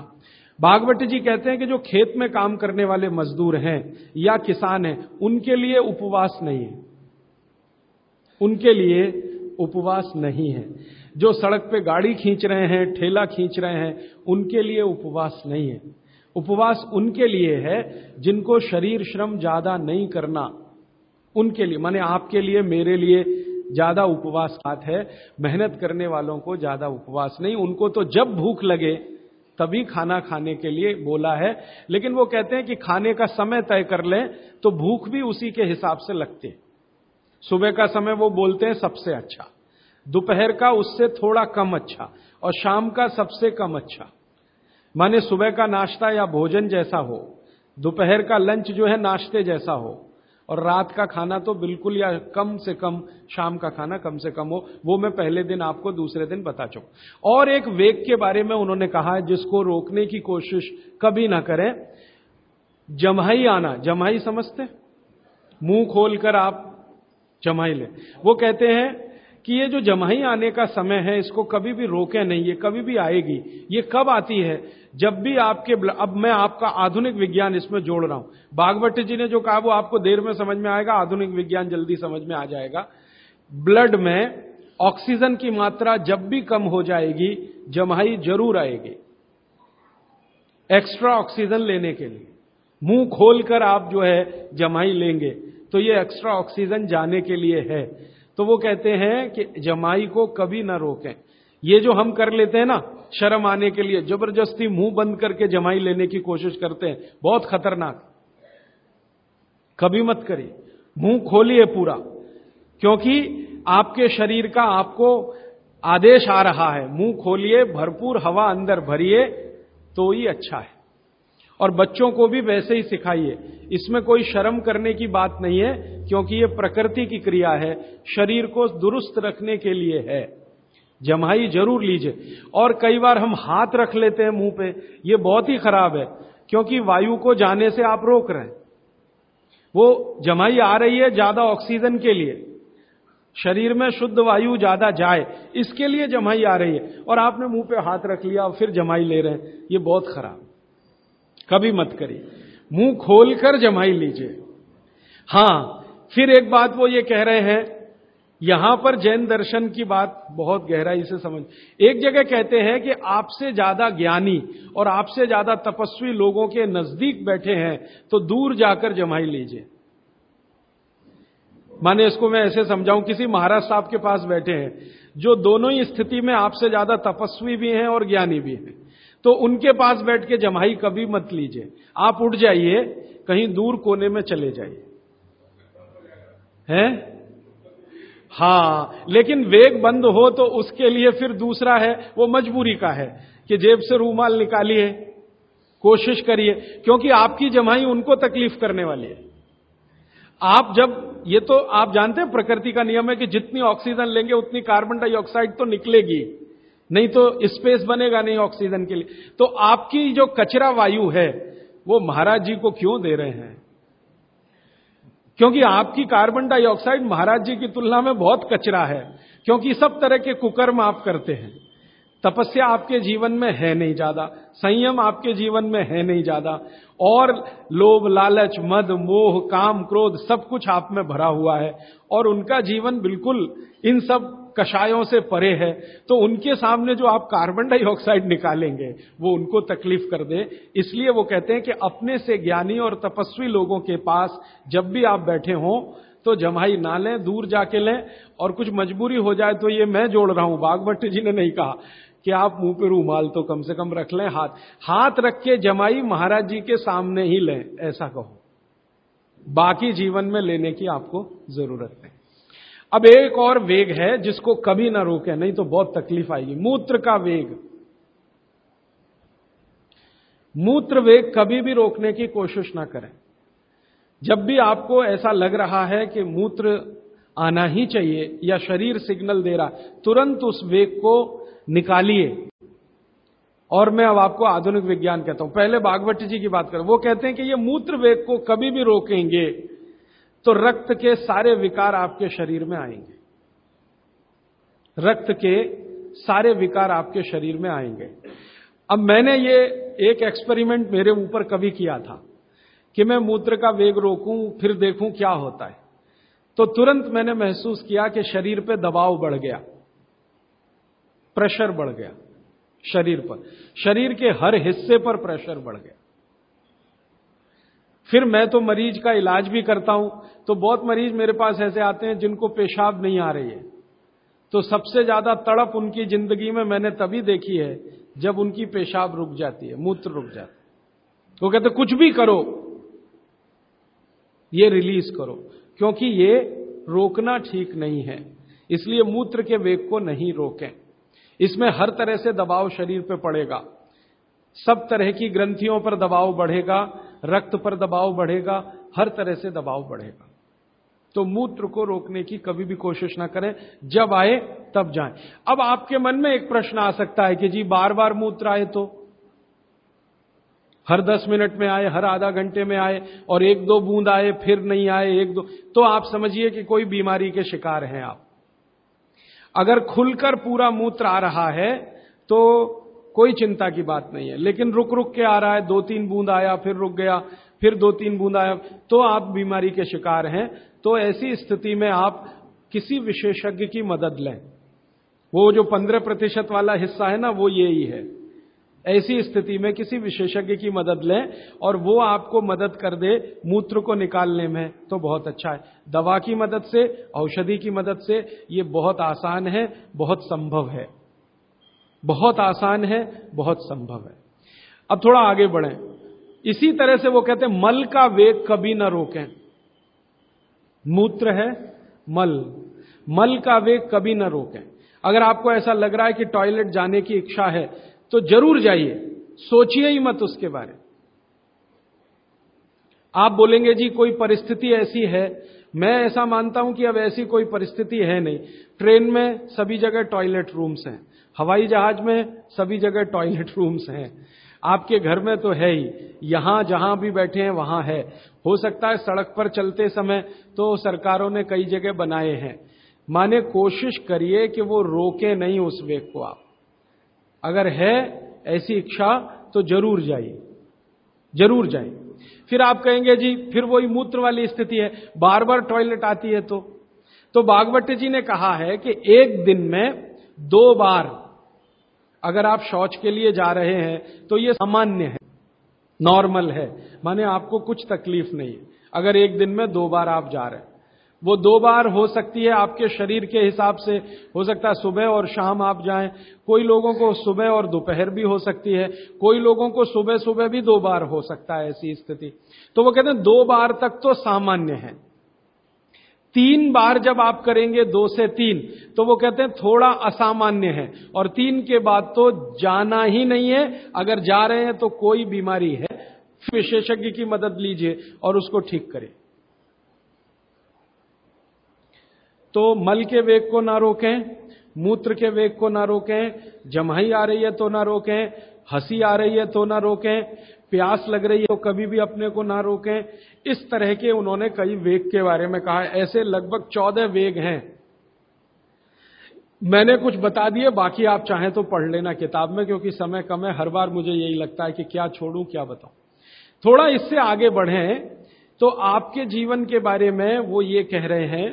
भागवती जी कहते हैं कि जो खेत में काम करने वाले मजदूर हैं या किसान हैं, उनके लिए उपवास नहीं है। उनके लिए उपवास नहीं है। जो सड़क पे गाड़ी खींच रहे हैं, ठेला खींच रहे हैं, उनके लिए उपवास नहीं है। उपवास उनके लिए है जिनको शरीर श्रम ज़्यादा नहीं करना। उनके लिए, माने आपके लिए, मेरे लिए ज़्यादा उपवास बात है। मेहनत करने वालों को ज़्यादा उपवास नहीं। उनको तो जब भूख लगे, तभी खाना खाने के लिए बोला है। लेकिन वो कहते हैं कि खाने का समय तय कर लें तो भूख भी उसी के हिसाब से लगती सुबह का समय वो बोलते हैं सबसे अच्छा। दोपहर का उससे थोड़ा कम अच्छा और शाम का सबसे कम अच्छा। माने सुबह का नाश्ता या भोजन जैसा हो, दोपहर का लंच जो है नाश्ते जैसा हो, और रात का खाना तो बिल्कुल या कम से कम, शाम का खाना कम से कम हो, वो मैं पहले दिन आपको दूसरे दिन बता चुका और एक वेग के बारे में उन्होंने कहा है, जिसको रोकने की कोशिश कभी ना करें, जमाई आना। जमाई समझते मुँह खोलकर आप जमाई ले। वो कहते हैं कि ये जो जमाई आने का समय है, इसको कभी भी रोके नहीं, ये कभी भी आएगी। ये कब आती है? जब भी आपके अब मैं आपका आधुनिक विज्ञान इसमें जोड़ रहा हूँ। बागवट जी ने जो कहा, वो आपको देर में समझ में आएगा, आधुनिक विज्ञान जल्दी समझ में आ जाएगा। ब्लड में ऑक्सीजन की मात्रा जब भी कम हो जाएगी, जमाई ज़रूर आएगी। एक्स्ट्रा ऑक्सीजन लेने के लिए। मुँह खोलकर आप जो है जमाई लेंगे तो ये एक्स्ट्रा ऑक्सीजन जाने के लिए है। तो वो कहते हैं कि जमाई को कभी ना रोकें। ये जो हम कर लेते हैं ना, शर्म आने के लिए, ज़बरदस्ती मुँह बंद करके जमाई लेने की कोशिश करते हैं, बहुत खतरनाक। कभी मत करिए, मुँह खोलिए पूरा, क्योंकि आपके शरीर का आपको आदेश आ रहा है, मुँह खोलिए, भरपूर हवा अंदर भरिए तो ही अच्छा है। और बच्चों को भी वैसे ही सिखाइए। इसमें कोई शर्म करने की बात नहीं है, क्योंकि ये प्रकृति की क्रिया है, शरीर को दुरुस्त रखने के लिए है। जमाई ज़रूर लीजिए। और कई बार हम हाथ रख लेते हैं मुँह पे, ये बहुत ही खराब है, क्योंकि वायु को जाने से आप रोक रहे हैं। वो जमाई आ रही है ज़्यादा ऑक्सीजन के लिए। शरीर में शुद्ध वायु ज़्यादा जाए, इसके लिए जमाई आ रही है। और आपने मुँह पे हाथ रख लिया और फिर जमाई ले रहे हैं, ये बहुत खराब कभी मत करिए। मुँह खोलकर जमाई लीजिए। हाँ, फिर एक बात वो ये कह रहे हैं, यहाँ पर जैन दर्शन की बात बहुत गहराई से समझ। एक जगह कहते हैं कि आपसे ज़्यादा ज्ञानी और आपसे ज़्यादा तपस्वी लोगों के नज़दीक बैठे हैं तो दूर जाकर जमाई लीजिए। माने इसको मैं ऐसे समझाऊं, किसी महाराज साहब के पास बैठे हैं, जो दोनों ही स्थिति में आपसे ज़्यादा तपस्वी भी हैं और ज्ञानी भी हैं। तो उनके पास बैठ के जमाई कभी मत लीजिए। आप उठ जाइए, कहीं दूर कोने में चले जाइए। हैं? हाँ, लेकिन वेग बंद हो तो उसके लिए फिर दूसरा है, वो मजबूरी का है कि जेब से रूमाल निकालिए, कोशिश करिए, क्योंकि आपकी जमाई उनको तकलीफ़ करने वाली है। आप जब, ये तो आप जानते हैं, प्रकृति का नियम है कि जितनी ऑक्सीजन लेंगे, उतनी कार्बन डाइऑक्साइड तो निकलेगी। नहीं तो स्पेस बनेगा नहीं ऑक्सीजन के लिए। तो आपकी जो कचरा वायु है, वो महाराज जी को क्यों दे रहे हैं? क्योंकि आपकी कार्बन डाइऑक्साइड महाराज जी की तुलना में बहुत कचरा है, क्योंकि सब तरह के कुकर्म आप करते हैं। तपस्या आपके जीवन में है नहीं ज़्यादा, संयम आपके जीवन में है नहीं ज़्यादा, और लोभ, लालच, मद, मोह, काम, क्रोध सब कुछ आप में भरा हुआ है, और उनका जीवन बिल्कुल इन सब कषायों से परे है तो उनके सामने जो आप कार्बन डाइऑक्साइड निकालेंगे, वो उनको तकलीफ़ कर दे। इसलिए वो कहते हैं कि अपने से ज्ञानी और तपस्वी लोगों के पास जब भी आप बैठे हों तो जमाई ना लें, दूर जाके लें, और कुछ मजबूरी हो जाए तो ये मैं जोड़ रहा हूँ। बागभट्ट जी ने नहीं कहा कि आप मुँह पे रूमाल तो कम से कम रख लें, हाथ हाथ रख के जमाई महाराज जी के सामने ही लें, ऐसा कहो। बाकी जीवन में लेने की आपको ज़रूरत नहीं। अब एक और वेग है जिसको कभी ना रोके, नहीं तो बहुत तकलीफ़ आएगी। मूत्र का वेग। मूत्र वेग कभी भी रोकने की कोशिश ना करें। जब भी आपको ऐसा लग रहा है कि मूत्र आना ही चाहिए या शरीर सिग्नल दे रहा, तुरंत उस वेग को निकालिए। और मैं अब आपको आधुनिक विज्ञान कहता हूँ। पहले बागवट जी की बात करें। वो कहते हैं कि ये मूत्र वेग को कभी भी रोकेंगे। तो रक्त के सारे विकार आपके शरीर में आएँगे। रक्त के सारे विकार आपके शरीर में आएँगे। अब मैंने ये एक एक्सपेरिमेंट मेरे ऊपर कभी किया था कि मैं मूत्र का वेग रोकूं, फिर देखूँ क्या होता है। तो तुरंत मैंने महसूस किया कि शरीर पे दबाव बढ़ गया। प्रेशर बढ़ गया शरीर पर। शरीर के हर हिस्से पर प्रेशर बढ़ गया। फिर मैं तो मरीज़ का इलाज भी करता हूँ तो बहुत मरीज़ मेरे पास ऐसे आते हैं जिनको पेशाब नहीं आ रही है। तो सबसे ज़्यादा तड़प उनकी ज़िंदगी में मैंने तभी देखी है जब उनकी पेशाब रुक जाती है, मूत्र रुक जाता है। वो कहते, कुछ भी करो, ये रिलीज़ करो, क्योंकि ये रोकना ठीक नहीं है, इसलिए मूत्र के वेग को नहीं रोकें। इसमें हर तरह से दबाव शरीर पर पड़ेगा, सब तरह की ग्रंथियों पर दबाव बढ़ेगा रक्त पर दबाव बढ़ेगा, हर तरह से दबाव बढ़ेगा। तो मूत्र को रोकने की कभी भी कोशिश ना करें, जब आए तब जाएँ। अब आपके मन में एक प्रश्न आ सकता है कि जी बार बार मूत्र आए तो? हर दस मिनट में आए, हर आधा घंटे में आए, और एक दो बूंद आए, फिर नहीं आए, एक दो। तो आप समझिए कि कोई बीमारी के शिकार हैं आप। अगर खुलकर पूरा मूत्र आ रहा है तो कोई चिंता की बात नहीं है। लेकिन रुक रुक के आ रहा है दो तीन बूंद आया, फिर रुक गया, फिर दो तीन बूंद आया तो आप बीमारी के शिकार हैं। तो ऐसी स्थिति में आप किसी विशेषज्ञ की मदद लें। वो जो पंद्रह प्रतिशत वाला हिस्सा है ना, वो ये ही है। ऐसी स्थिति में किसी विशेषज्ञ की मदद लें और वो आपको मदद कर दे मूत्र को निकालने में तो बहुत अच्छा है। दवा की मदद से, औषधि की मदद से ये बहुत आसान है, बहुत संभव है। बहुत आसान है, बहुत संभव है। अब थोड़ा आगे बढ़े। इसी तरह से वो कहते हैं, मल का वेग कभी ना रोकें। मूत्र है, मल। मल का वेग कभी ना रोकें। अगर आपको ऐसा लग रहा है कि टॉयलेट जाने की इच्छा है तो ज़रूर जाइए। सोचिए ही मत उसके बारे। आप बोलेंगे, जी, कोई परिस्थिति ऐसी है मैं ऐसा मानता हूँ कि अब ऐसी कोई परिस्थिति है नहीं। ट्रेन में सभी जगह टॉयलेट रूम्स हैं। हवाई जहाज़ में सभी जगह टॉयलेट रूम्स हैं। आपके घर में तो है ही। यहाँ जहाँ भी बैठे हैं, वहाँ है। हो सकता है सड़क पर चलते समय तो सरकारों ने कई जगह बनाए हैं। माने कोशिश करिए कि वो रोके नहीं उस वेग को आप। अगर है ऐसी इच्छा तो ज़रूर जाइए। ज़रूर जाइए। फिर आप कहेंगे, जी, फिर वही मूत्र वाली स्थिति है। बार बार टॉयलेट आती है तो। तो बागवट जी ने कहा है कि एक दिन में दो बार अगर आप शौच के लिए जा रहे हैं तो यह सामान्य है नॉर्मल है। माने आपको कुछ तकलीफ़ नहीं। है अगर एक दिन में दो बार आप जा रहे हैं। वो दो बार हो सकती है आपके शरीर के हिसाब से। हो सकता है सुबह और शाम आप जाएँ। कोई लोगों को सुबह और दोपहर भी हो सकती है। कोई लोगों को सुबह सुबह भी दो बार हो सकता है ऐसी स्थिति। तो वो कहते हैं, दो बार तक तो सामान्य है। तीन बार जब आप करेंगे दो से तीन तो वो कहते हैं, थोड़ा असामान्य है। और तीन के बाद तो जाना ही नहीं है। अगर जा रहे हैं तो कोई बीमारी है। विशेषज्ञ की मदद लीजिए और उसको ठीक करें। तो मल के वेग को ना रोकें, मूत्र के वेग को ना रोकें जमाई आ रही है तो ना रोकें, हँसी आ रही है तो ना रोकें, प्यास लग रही है तो कभी भी अपने को ना रोकें। इस तरह के उन्होंने कई वेग के बारे में कहा ऐसे लगभग चौदह वेग हैं। मैंने कुछ बता दिए, बाकी आप चाहें तो पढ़ लेना किताब में, क्योंकि समय कम है। हर बार मुझे यही लगता है कि क्या छोड़ूं, क्या बताऊँ। थोड़ा इससे आगे बढ़ें तो आपके जीवन के बारे में वो ये कह रहे हैं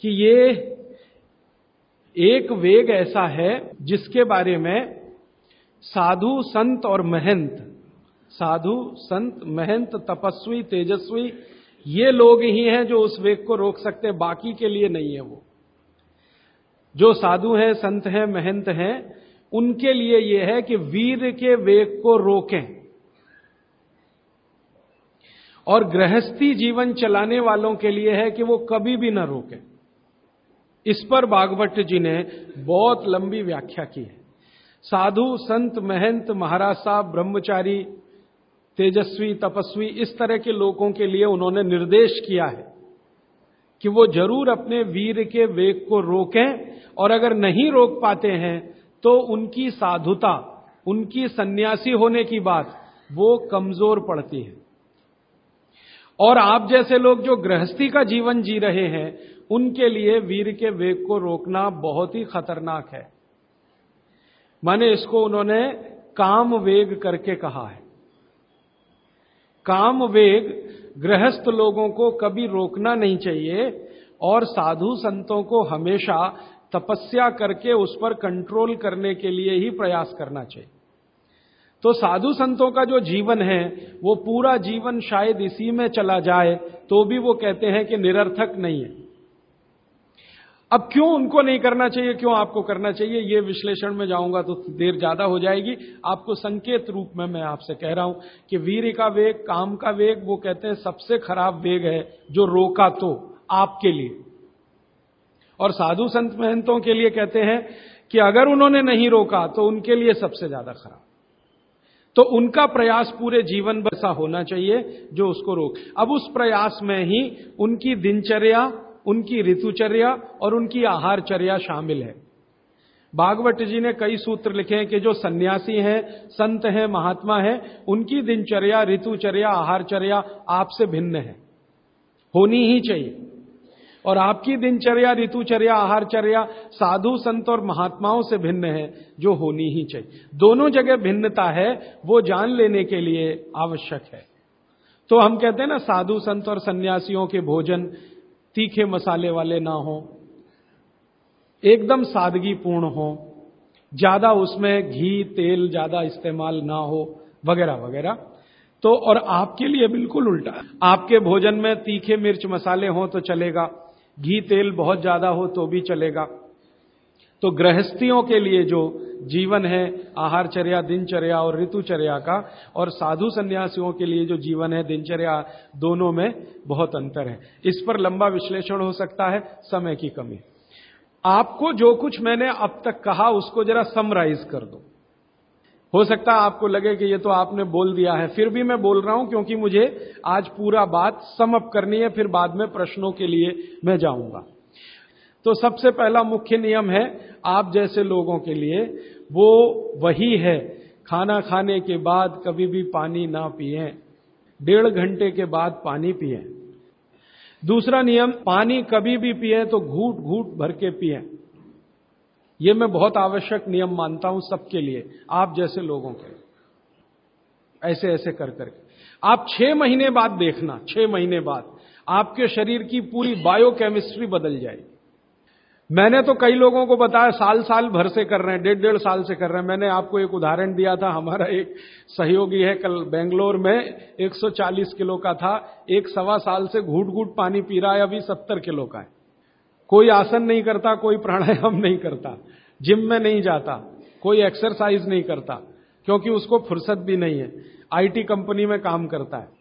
कि ये एक वेग ऐसा है जिसके बारे में साधु, संत और महंत, साधु, संत, महंत, तपस्वी, तेजस्वी, ये लोग ही हैं जो उस वेग को रोक सकते बाकी के लिए नहीं है वो। जो साधु हैं, संत हैं, महंत हैं, उनके लिए यह है कि वीर के वेग को रोकें। और गृहस्थी जीवन चलाने वालों के लिए है कि वो कभी भी ना रोकें। इस पर बागवट जी ने बहुत लंबी व्याख्या की है। साधु, संत, महंत, महाराज साहब, ब्रह्मचारी, तेजस्वी, तपस्वी, इस तरह के लोगों के लिए उन्होंने निर्देश किया है कि वो ज़रूर अपने वीर के वेग को रोकें और अगर नहीं रोक पाते हैं तो उनकी साधुता, उनकी सन्यासी होने की बात वो कमज़ोर पड़ती है। और आप जैसे लोग जो गृहस्थी का जीवन जी रहे हैं उनके लिए वीर के वेग को रोकना बहुत ही खतरनाक है। माने इसको उन्होंने काम वेग करके कहा है। काम वेग गृहस्थ लोगों को कभी रोकना नहीं चाहिए और साधु संतों को हमेशा तपस्या करके उस पर कंट्रोल करने के लिए ही प्रयास करना चाहिए। तो साधु संतों का जो जीवन है, वो पूरा जीवन शायद इसी में चला जाए तो भी वो कहते हैं कि निरर्थक नहीं है। अब क्यों उनको नहीं करना चाहिए? क्यों आपको करना चाहिए? ये विश्लेषण में जाऊँगा तो देर ज़्यादा हो जाएगी। आपको संकेत रूप में मैं आपसे कह रहा हूँ कि वीर का वेग, काम का वेग, वो कहते हैं सबसे खराब वेग है जो रोका तो आपके लिए। और साधु संत महंतों के लिए कहते हैं कि अगर उन्होंने नहीं रोका तो उनके लिए सबसे ज़्यादा खराब। तो उनका प्रयास पूरे जीवन भर होना चाहिए जो उसको रोक। अब उस प्रयास में ही उनकी दिनचर्या उनकी ऋतुचर्या और उनकी आहारचर्या शामिल है। भागवत जी ने कई सूत्र लिखे हैं कि जो सन्यासी हैं, संत हैं, महात्मा हैं, उनकी दिनचर्या, ऋतुचर्या, आहारचर्या आपसे भिन्न है। होनी ही चाहिए। और आपकी दिनचर्या, ऋतुचर्या, आहारचर्या साधु संत और महात्माओं से भिन्न है, जो होनी ही चाहिए। दोनों जगह भिन्नता है, वो जान लेने के लिए आवश्यक है। तो हम कहते हैं ना, साधु संत और सन्यासियों के भोजन तीखे मसाले वाले ना हो, एकदम सादगी पूर्ण हो, ज़्यादा उसमें घी, तेल ज़्यादा इस्तेमाल ना हो, वगैरह वगैरह। तो और आपके लिए बिल्कुल उल्टा। आपके भोजन में तीखे मिर्च मसाले हो तो चलेगा, घी, तेल बहुत ज़्यादा हो तो भी चलेगा। तो गृहस्थियों के लिए जो जीवन है आहारचर्या दिनचर्या और ऋतुचर्या का, और साधु संन्यासियों के लिए जो जीवन है दिनचर्या दोनों में बहुत अंतर है। इस पर लंबा विश्लेषण हो सकता है, समय की कमी। आपको जो कुछ मैंने अब तक कहा, उसको जरा समराइज कर दो। हो सकता है आपको लगे कि ये तो आपने बोल दिया है। फिर भी मैं बोल रहा हूँ, क्योंकि मुझे आज पूरा बात समअप करनी है, फिर बाद में प्रश्नों के लिए मैं जाऊँगा। तो सबसे पहला मुख्य नियम है आप जैसे लोगों के लिए, वो वही है। खाना खाने के बाद कभी भी पानी ना पिए। डेढ़ घंटे के बाद पानी पिए। दूसरा नियम, पानी कभी भी पिए तो घूट घूट भर के पिए। यह मैं बहुत आवश्यक नियम मानता हूँ सबके लिए, आप जैसे लोगों के ऐसे ऐसे कर करके। आप छह महीने बाद देखना, छह महीने बाद आपके शरीर की पूरी बायोकेमिस्ट्री बदल जाएगी। मैंने तो कई लोगों को बताया साल साल भर से कर रहे हैं डेढ़ डेढ़ साल से कर रहे हैं। मैंने आपको एक उदाहरण दिया था, हमारा एक सहयोगी है कल बेंगलोर में 140 किलो का था, एक सवा साल से घूट घूट पानी पी रहा है, अभी 70 किलो का है। कोई आसन नहीं करता, कोई प्राणायाम नहीं करता, जिम में नहीं जाता, कोई एक्सरसाइज नहीं करता, क्योंकि उसको फुर्सत भी नहीं है। आईटी कंपनी में काम करता है।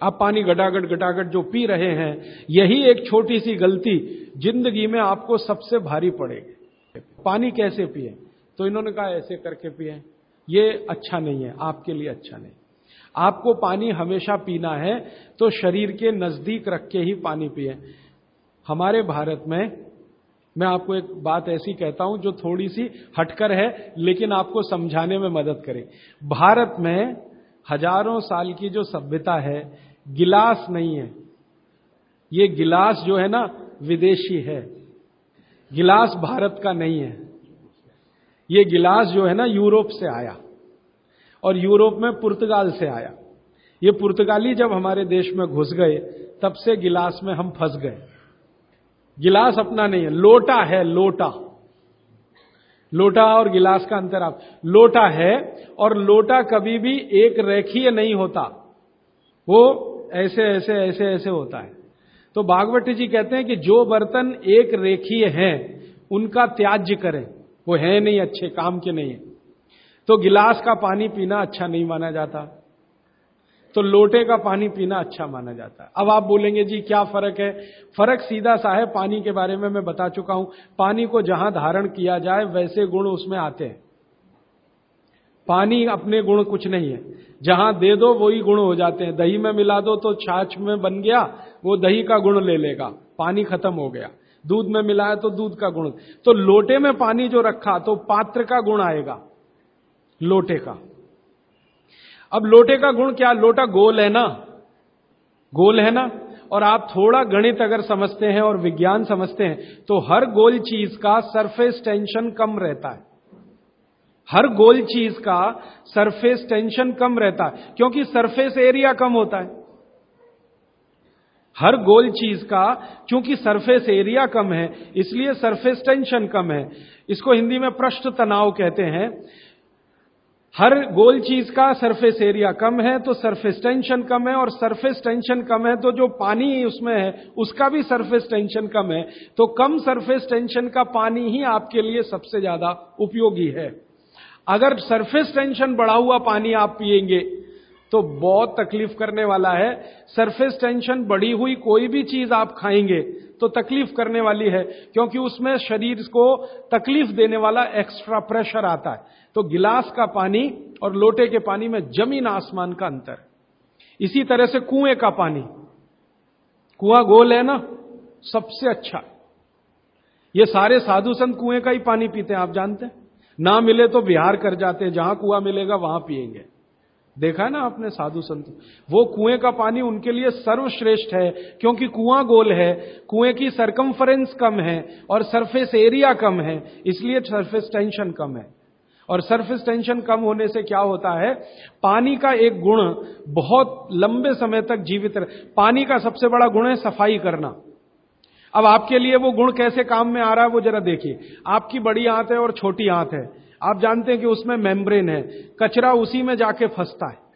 आप पानी गटागट गटागट जो पी रहे हैं, यही एक छोटी सी गलती ज़िंदगी में आपको सबसे भारी पड़ेगी। पानी कैसे पिए? तो इन्होंने कहा, ऐसे करके पिए। ये अच्छा नहीं है, आपके लिए अच्छा नहीं। आपको पानी हमेशा पीना है तो शरीर के नज़दीक रख के ही पानी पिए। हमारे भारत में, मैं आपको एक बात ऐसी कहता हूँ जो थोड़ी सी हटकर है, लेकिन आपको समझाने में मदद करे। भारत में हज़ारों साल की जो सभ्यता है गिलास नहीं है। ये गिलास जो है ना, विदेशी है। गिलास भारत का नहीं है। ये गिलास जो है ना, यूरोप से आया और यूरोप में पुर्तगाल से आया। ये पुर्तगाली जब हमारे देश में घुस गए, तब से गिलास में हम फंस गए। गिलास अपना नहीं है, लोटा है, लोटा। लोटा और गिलास का अंतर आप, लोटा है और लोटा कभी भी एक रेखीय नहीं होता। वो ऐसे ऐसे ऐसे ऐसे होता है। तो भागवती जी कहते हैं कि जो बर्तन एक रेखीय हैं, उनका त्याज्य करें। वो है नहीं अच्छे, काम के नहीं है। तो गिलास का पानी पीना अच्छा नहीं माना जाता। तो लोटे का पानी पीना अच्छा माना जाता। है अब आप बोलेंगे, जी, क्या फ़र्क है? फ़र्क सीधा सा है, पानी के बारे में मैं बता चुका हूँ। पानी को जहाँ धारण किया जाए, वैसे गुण उसमें आते हैं। पानी अपने गुण कुछ नहीं है। जहाँ दे दो, वही गुण हो जाते हैं। दही में मिला दो तो छाछ में बन गया, वो दही का गुण ले लेगा। पानी खत्म हो गया। दूध में मिलाया तो दूध का गुण। तो लोटे में पानी जो रखा तो पात्र का गुण आएगा। लोटे का। अब लोटे का गुण क्या? लोटा गोल है ना? गोल है ना? और आप थोड़ा गणित अगर समझते हैं और विज्ञान समझते हैं तो हर गोल चीज़ का सरफेस टेंशन कम रहता है। हर गोल चीज़ का सरफेस टेंशन कम रहता है, क्योंकि सरफेस एरिया कम होता है। हर गोल चीज़ का, क्योंकि सरफेस एरिया कम है, इसलिए सरफेस टेंशन कम है। इसको हिंदी में पृष्ठ तनाव कहते हैं। हर गोल चीज़ का सरफेस एरिया कम है तो सरफेस टेंशन कम है, और सरफेस टेंशन कम है तो जो पानी उसमें है, उसका भी सरफेस टेंशन कम है। तो कम सरफेस टेंशन का पानी ही आपके लिए सबसे ज़्यादा उपयोगी है। अगर सरफेस टेंशन बढ़ा हुआ पानी आप पिएँगे तो बहुत तकलीफ़ करने वाला है। सरफेस टेंशन बढ़ी हुई कोई भी चीज़ आप खाएँगे तो तकलीफ़ करने वाली है, क्योंकि उसमें शरीर को तकलीफ़ देने वाला एक्स्ट्रा प्रेशर आता है। तो गिलास का पानी और लोटे के पानी में ज़मीन आसमान का अंतर। इसी तरह से कुएँ का पानी। कुआँ गोल है ना? सबसे अच्छा। ये सारे साधु संत कुएँ का ही पानी पीते हैं, आप जानते हैं? ना मिले तो बिहार कर जाते हैं, जहाँ कुआँ मिलेगा वहाँ पिएँगे देखा है ना आपने साधु संत? वो कुएँ का पानी उनके लिए सर्वश्रेष्ठ है, क्योंकि कुआँ गोल है, कुएँ की सरकमफरेंस कम है, और सरफेस एरिया कम है, इसलिए सरफेस टेंशन कम है। और सरफेस टेंशन कम होने से क्या होता है? पानी का एक गुण बहुत लंबे समय तक जीवित रह, पानी का सबसे बड़ा गुण है सफ़ाई करना। अब आपके लिए वो गुण कैसे काम में आ रहा है, वो जरा देखिए। आपकी बड़ी आंत है और छोटी आंत है। आप जानते हैं कि उसमें मेम्ब्रेन है। कचरा उसी में जाके फंसता है।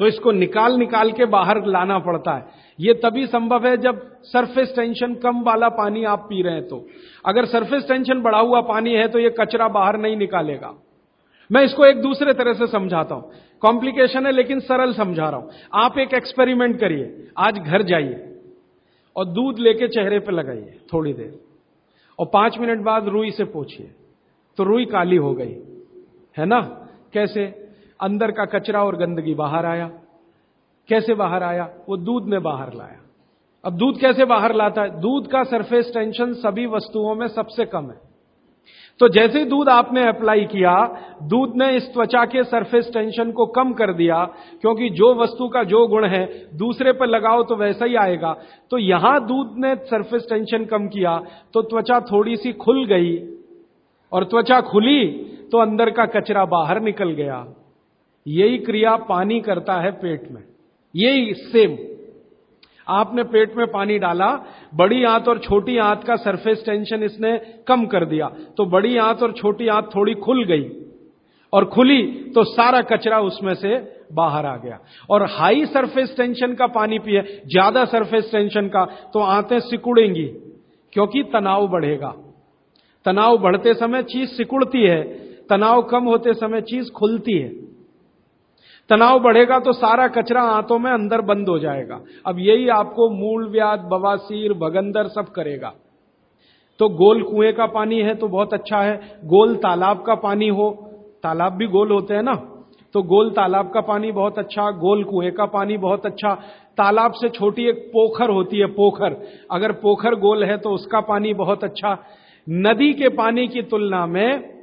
तो इसको निकाल निकाल के बाहर लाना पड़ता है। ये तभी संभव है जब सरफेस टेंशन कम वाला पानी आप पी रहे हैं तो। अगर सरफेस टेंशन बढ़ा हुआ पानी है तो ये कचरा बाहर नहीं निकालेगा। मैं इसको एक दूसरे तरह से समझाता हूँ। कॉम्प्लिकेशन है लेकिन सरल समझा रहा हूँ। आप एक एक्सपेरिमेंट करिए। आज घर जाइए। और दूध लेके चेहरे पे लगाइए थोड़ी देर। और पाँच मिनट बाद रुई से पूछिए तो रुई काली हो गई। है ना? कैसे? अंदर का कचरा और गंदगी बाहर आया। कैसे बाहर आया? वो दूध ने बाहर लाया। अब दूध कैसे बाहर लाता है? दूध का सरफेस टेंशन सभी वस्तुओं में सबसे कम है। तो जैसे दूध आपने अप्लाई किया, दूध ने इस त्वचा के सरफेस टेंशन को कम कर दिया, क्योंकि जो वस्तु का जो गुण है, दूसरे पर लगाओ तो वैसा ही आएगा। तो यहाँ दूध ने सरफेस टेंशन कम किया तो त्वचा थोड़ी सी खुल गई, और त्वचा खुली तो अंदर का कचरा बाहर निकल गया। यही क्रिया पानी करता है पेट में। यही सेम आपने पेट में पानी डाला, बड़ी आंत और छोटी आंत का सरफेस टेंशन इसने कम कर दिया। तो बड़ी आंत और छोटी आंत थोड़ी खुल गई और खुली तो सारा कचरा उसमें से बाहर आ गया। और हाई सरफेस टेंशन का पानी पिए, ज़्यादा सरफेस टेंशन का तो आंतें सिकुड़ेंगी, क्योंकि तनाव बढ़ेगा। तनाव बढ़ते समय चीज़ सिकुड़ती है, तनाव कम होते समय चीज़ खुलती है। तनाव बढ़ेगा तो सारा कचरा आंतों में अंदर बंद हो जाएगा। अब यही आपको मूल व्याध, बवासीर, भगंदर सब करेगा। तो गोल कुएँ का पानी है तो बहुत अच्छा है। गोल तालाब का पानी हो, तालाब भी गोल होते हैं ना? तो गोल तालाब का पानी बहुत अच्छा गोल कुएँ का पानी बहुत अच्छा। तालाब से छोटी एक पोखर होती है, पोखर। अगर पोखर गोल है तो उसका पानी बहुत अच्छा। नदी के पानी की तुलना में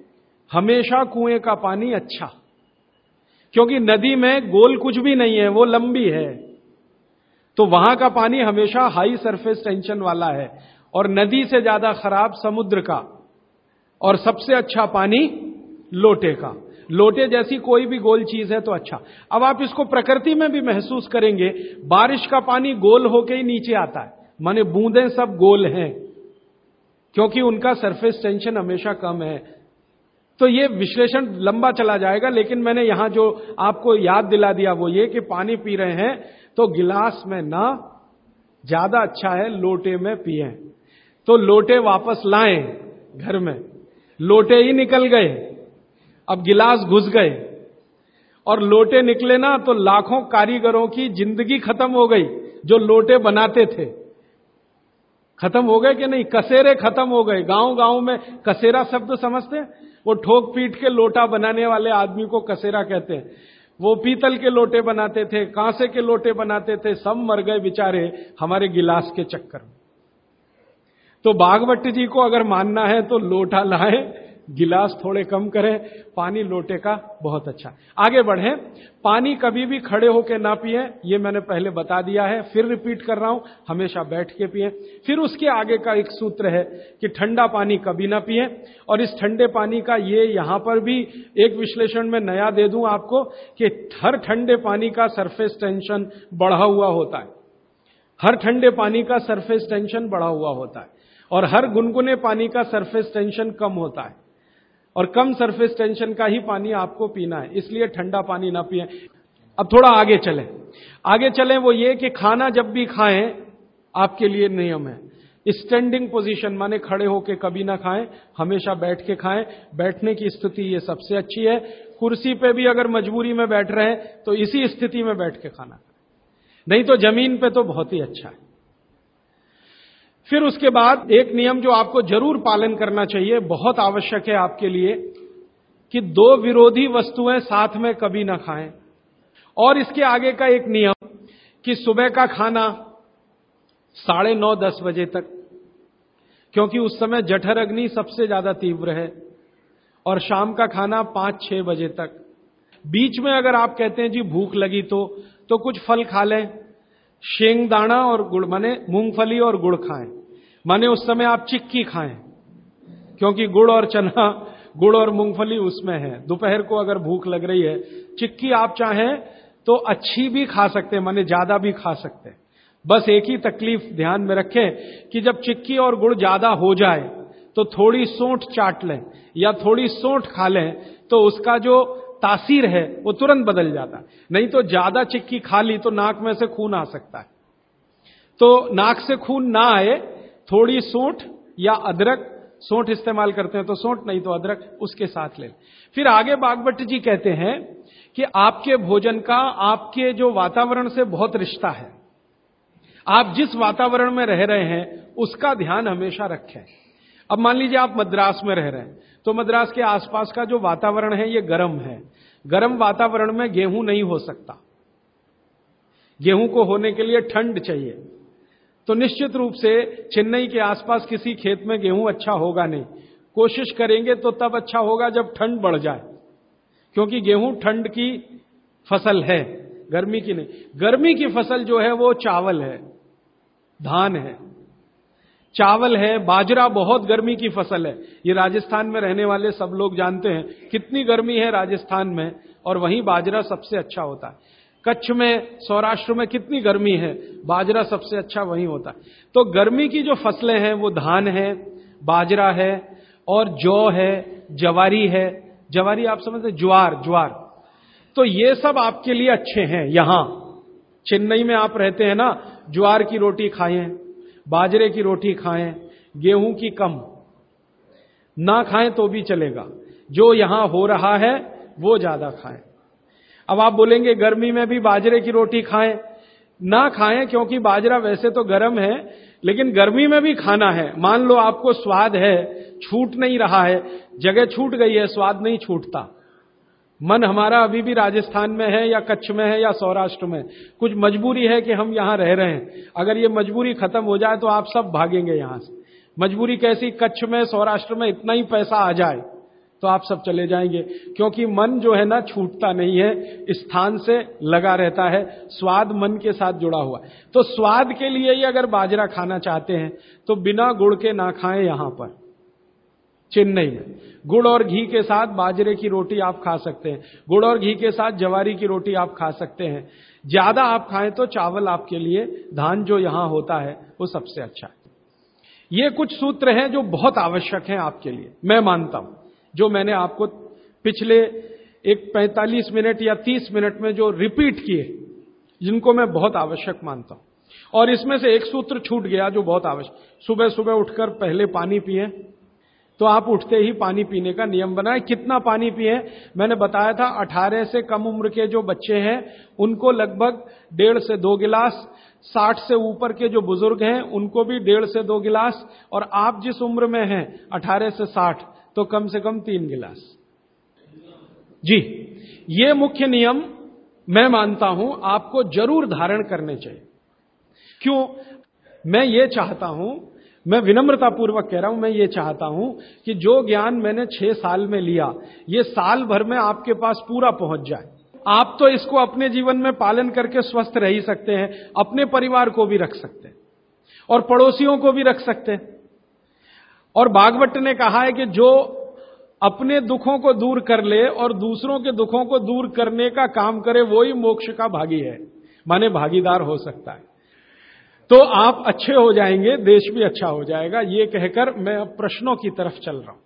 हमेशा कुएँ का पानी अच्छा। क्योंकि नदी में गोल कुछ भी नहीं है, वो लंबी है। तो वहाँ का पानी हमेशा हाई सरफेस टेंशन वाला है। और नदी से ज़्यादा खराब समुद्र का। और सबसे अच्छा पानी लोटे का। लोटे जैसी कोई भी गोल चीज़ है तो अच्छा। अब आप इसको प्रकृति में भी महसूस करेंगे, बारिश का पानी गोल होके ही नीचे आता है। माने बूंदें सब गोल हैं। क्योंकि उनका सरफेस टेंशन हमेशा कम है। तो ये विश्लेषण लंबा चला जाएगा, लेकिन मैंने यहाँ जो आपको याद दिला दिया वो ये कि पानी पी रहे हैं तो गिलास में ना ज़्यादा अच्छा है, लोटे में पिए। तो लोटे वापस लाएँ घर में। लोटे ही निकल गए, अब गिलास घुस गए। और लोटे निकले ना तो लाखों कारीगरों की ज़िंदगी खत्म हो गई, जो लोटे बनाते थे। खत्म हो गए कि नहीं? कसेरे खत्म हो गए। गाँव गाँव में कसेरा शब्द समझते हैं? वो ठोक पीट के लोटा बनाने वाले आदमी को कसेरा कहते हैं। वो पीतल के लोटे बनाते थे, कांसे के लोटे बनाते थे, सब मर गए बेचारे हमारे गिलास के चक्कर में। तो बागवट जी को अगर मानना है तो लोटा लाए गिलास थोड़े कम करें, पानी लोटे का बहुत अच्छा। आगे बढ़े, पानी कभी भी खड़े होकर ना पिए, ये मैंने पहले बता दिया है, फिर रिपीट कर रहा हूँ, हमेशा बैठ के पिए। फिर उसके आगे का एक सूत्र है कि ठंडा पानी कभी ना पिए, और इस ठंडे पानी का ये यहाँ पर भी एक विश्लेषण में नया दे दूँ आपको कि हर ठंडे पानी का सरफेस टेंशन बढ़ा हुआ होता है। हर ठंडे पानी का सरफेस टेंशन बढ़ा हुआ होता है, और हर गुनगुने पानी का सरफेस टेंशन कम होता है। और कम सरफेस टेंशन का ही पानी आपको पीना है, इसलिए ठंडा पानी ना पिए। अब थोड़ा आगे चलें। आगे चलें वो ये कि खाना जब भी खाएँ, आपके लिए नियम है। स्टैंडिंग पोजीशन, माने खड़े होके कभी ना खाएँ, हमेशा बैठ के खाएँ। बैठने की स्थिति ये सबसे अच्छी है। कुर्सी पे भी अगर मजबूरी में बैठ रहे हैं तो इसी स्थिति में बैठ के खाना नहीं तो ज़मीन पे तो बहुत ही अच्छा है। फिर उसके बाद एक नियम जो आपको ज़रूर पालन करना चाहिए, बहुत आवश्यक है आपके लिए, कि दो विरोधी वस्तुएँ साथ में कभी ना खाएँ। और इसके आगे का एक नियम कि सुबह का खाना साढ़े नौ, दस बजे तक, क्योंकि उस समय जठर अग्नि सबसे ज़्यादा तीव्र है, और शाम का खाना पाँच, छह बजे तक। बीच में अगर आप कहते हैं, जी, भूख लगी तो तो कुछ फल खा लें। शेंगदाना और गुड़, माने मूंगफली और गुड़ खाएँ। माने उस समय आप चिक्की खाएँ, क्योंकि गुड़ और चना, गुड़ और मूंगफली उसमें है। दोपहर को अगर भूख लग रही है, चिक्की आप चाहें तो अच्छी भी खा सकते हैं, माने ज़्यादा भी खा सकते हैं। बस एक ही तकलीफ़ ध्यान में रखें कि जब चिक्की और गुड़ ज़्यादा हो जाए तो थोड़ी सोंठ चाट लें या थोड़ी सोंठ खा लें तो उसका जो तासीर है, वो तुरंत बदल जाता है। नहीं तो ज़्यादा चिक्की खा ली तो नाक में से खून आ सकता है। तो नाक से खून ना आए, थोड़ी सोंठ या अदरक, सोंठ इस्तेमाल करते हैं तो सोंठ, नहीं तो अदरक, उसके साथ ले फिर आगे बागवट जी कहते हैं कि आपके भोजन का, आपके जो वातावरण से बहुत रिश्ता है। आप जिस वातावरण में रह रहे हैं, उसका ध्यान हमेशा रखें। अब मान लीजिए आप मद्रास में रह रहे हैं। तो मद्रास के आसपास का जो वातावरण है, ये गर्म है। गर्म वातावरण में गेहूँ नहीं हो सकता। गेहूँ को होने के लिए ठंड चाहिए। तो निश्चित रूप से चेन्नई के आसपास किसी खेत में गेहूँ अच्छा होगा नहीं। कोशिश करेंगे तो तब अच्छा होगा जब ठंड बढ़ जाए। क्योंकि गेहूँ ठंड की फ़सल है, गर्मी की नहीं। गर्मी की फ़सल जो है वो चावल है, धान है। चावल है, बाजरा बहुत गर्मी की फ़सल है। ये राजस्थान में रहने वाले सब लोग जानते हैं, कितनी गर्मी है राजस्थान में, और वहीं बाजरा सबसे अच्छा होता है। कच्छ में, सौराष्ट्र में कितनी गर्मी है, बाजरा सबसे अच्छा वहीं होता है। तो गर्मी की जो फ़सलें हैं, वो धान है, बाजरा है, और जौ है, जवारी है। जवारी आप समझते ज्वार ज्वार। तो ये सब आपके लिए अच्छे हैं, यहाँ। चेन्नई में आप रहते हैं ना, ज्वार की रोटी खाएँ। बाजरे की रोटी खाएँ, गेहूँ की कम। ना खाएँ तो भी चलेगा। जो यहाँ हो रहा है, वो ज़्यादा खाएँ। अब आप बोलेंगे, गर्मी में भी बाजरे की रोटी खाएँ। ना खाएँ, क्योंकि बाजरा वैसे तो गर्म है, लेकिन गर्मी में भी खाना है। मान लो आपको स्वाद है, छूट नहीं रहा है। जगह छूट गई है, स्वाद नहीं छूटता। मन हमारा अभी भी राजस्थान में है या कच्छ में है या सौराष्ट्र में, कुछ मजबूरी है कि हम यहाँ रह रहे हैं। अगर ये मजबूरी खत्म हो जाए तो आप सब भागेंगे यहाँ से। मजबूरी कैसी, कच्छ में, सौराष्ट्र में इतना ही पैसा आ जाए तो आप सब चले जाएँगे। क्योंकि मन जो है ना, छूटता नहीं है, स्थान से लगा रहता है, स्वाद मन के साथ जुड़ा हुआ तो स्वाद के लिए ही अगर बाजरा खाना चाहते हैं तो बिना गुड़ के ना खाएँ यहाँ पर। चेन्नई में। गुड़ और घी के साथ बाजरे की रोटी आप खा सकते हैं। गुड़ और घी के साथ जवारी की रोटी आप खा सकते हैं। ज़्यादा आप खाएँ तो चावल आपके लिए, धान जो यहाँ होता है, वो सबसे अच्छा है। ये कुछ सूत्र हैं जो बहुत आवश्यक हैं आपके लिए, मैं मानता हूँ। जो मैंने आपको पिछले एक 45 मिनट या 30 मिनट में जो रिपीट किए, जिनको मैं बहुत आवश्यक मानता हूँ। और इसमें से एक सूत्र छूट गया जो बहुत आवश्यक। सुबह सुबह उठकर पहले पानी पिए तो आप उठते ही पानी पीने का नियम बनाए। कितना पानी पिए? मैंने बताया था 18 से कम उम्र के जो बच्चे हैं, उनको लगभग डेढ़ से दो गिलास, साठ से ऊपर के जो बुज़ुर्ग हैं, उनको भी डेढ़ से दो गिलास, और आप जिस उम्र में हैं, अठारह से साठ तो कम से कम तीन गिलास। जी, ये मुख्य नियम मैं मानता हूँ, आपको ज़रूर धारण करने चाहिए। क्यों? मैं ये चाहता हूँ मैं विनम्रता पूर्वक कह रहा हूँ, मैं ये चाहता हूँ कि जो ज्ञान मैंने छह साल में लिया, ये साल भर में आपके पास पूरा पहुँच जाए। आप तो इसको अपने जीवन में पालन करके स्वस्थ रह ही सकते हैं, अपने परिवार को भी रख सकते हैं, और पड़ोसियों को भी रख सकते हैं। और बागवट ने कहा है कि जो अपने दुखों को दूर कर ले और दूसरों के दुखों को दूर करने का काम करे, वो ही मोक्ष का भागी है, माने भागीदार हो सकता है। तो आप अच्छे हो जाएँगे, देश भी अच्छा हो जाएगा। ये कहकर मैं अब प्रश्नों की तरफ़ चल रहा हूँ।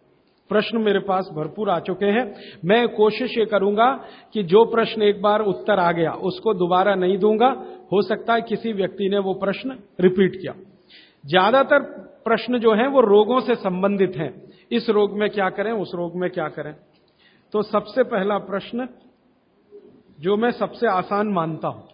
प्रश्न मेरे पास भरपूर आ चुके हैं। मैं कोशिश ये करूँगा कि जो प्रश्न एक बार उत्तर आ गया, उसको दोबारा नहीं दूँगा। हो सकता है किसी व्यक्ति ने वो प्रश्न रिपीट किया। ज़्यादातर प्रश्न जो हैं, वो रोगों से संबंधित हैं। इस रोग में क्या करें, उस रोग में क्या करें? तो सबसे पहला प्रश्न, जो मैं सबसे आसान मानता हूँ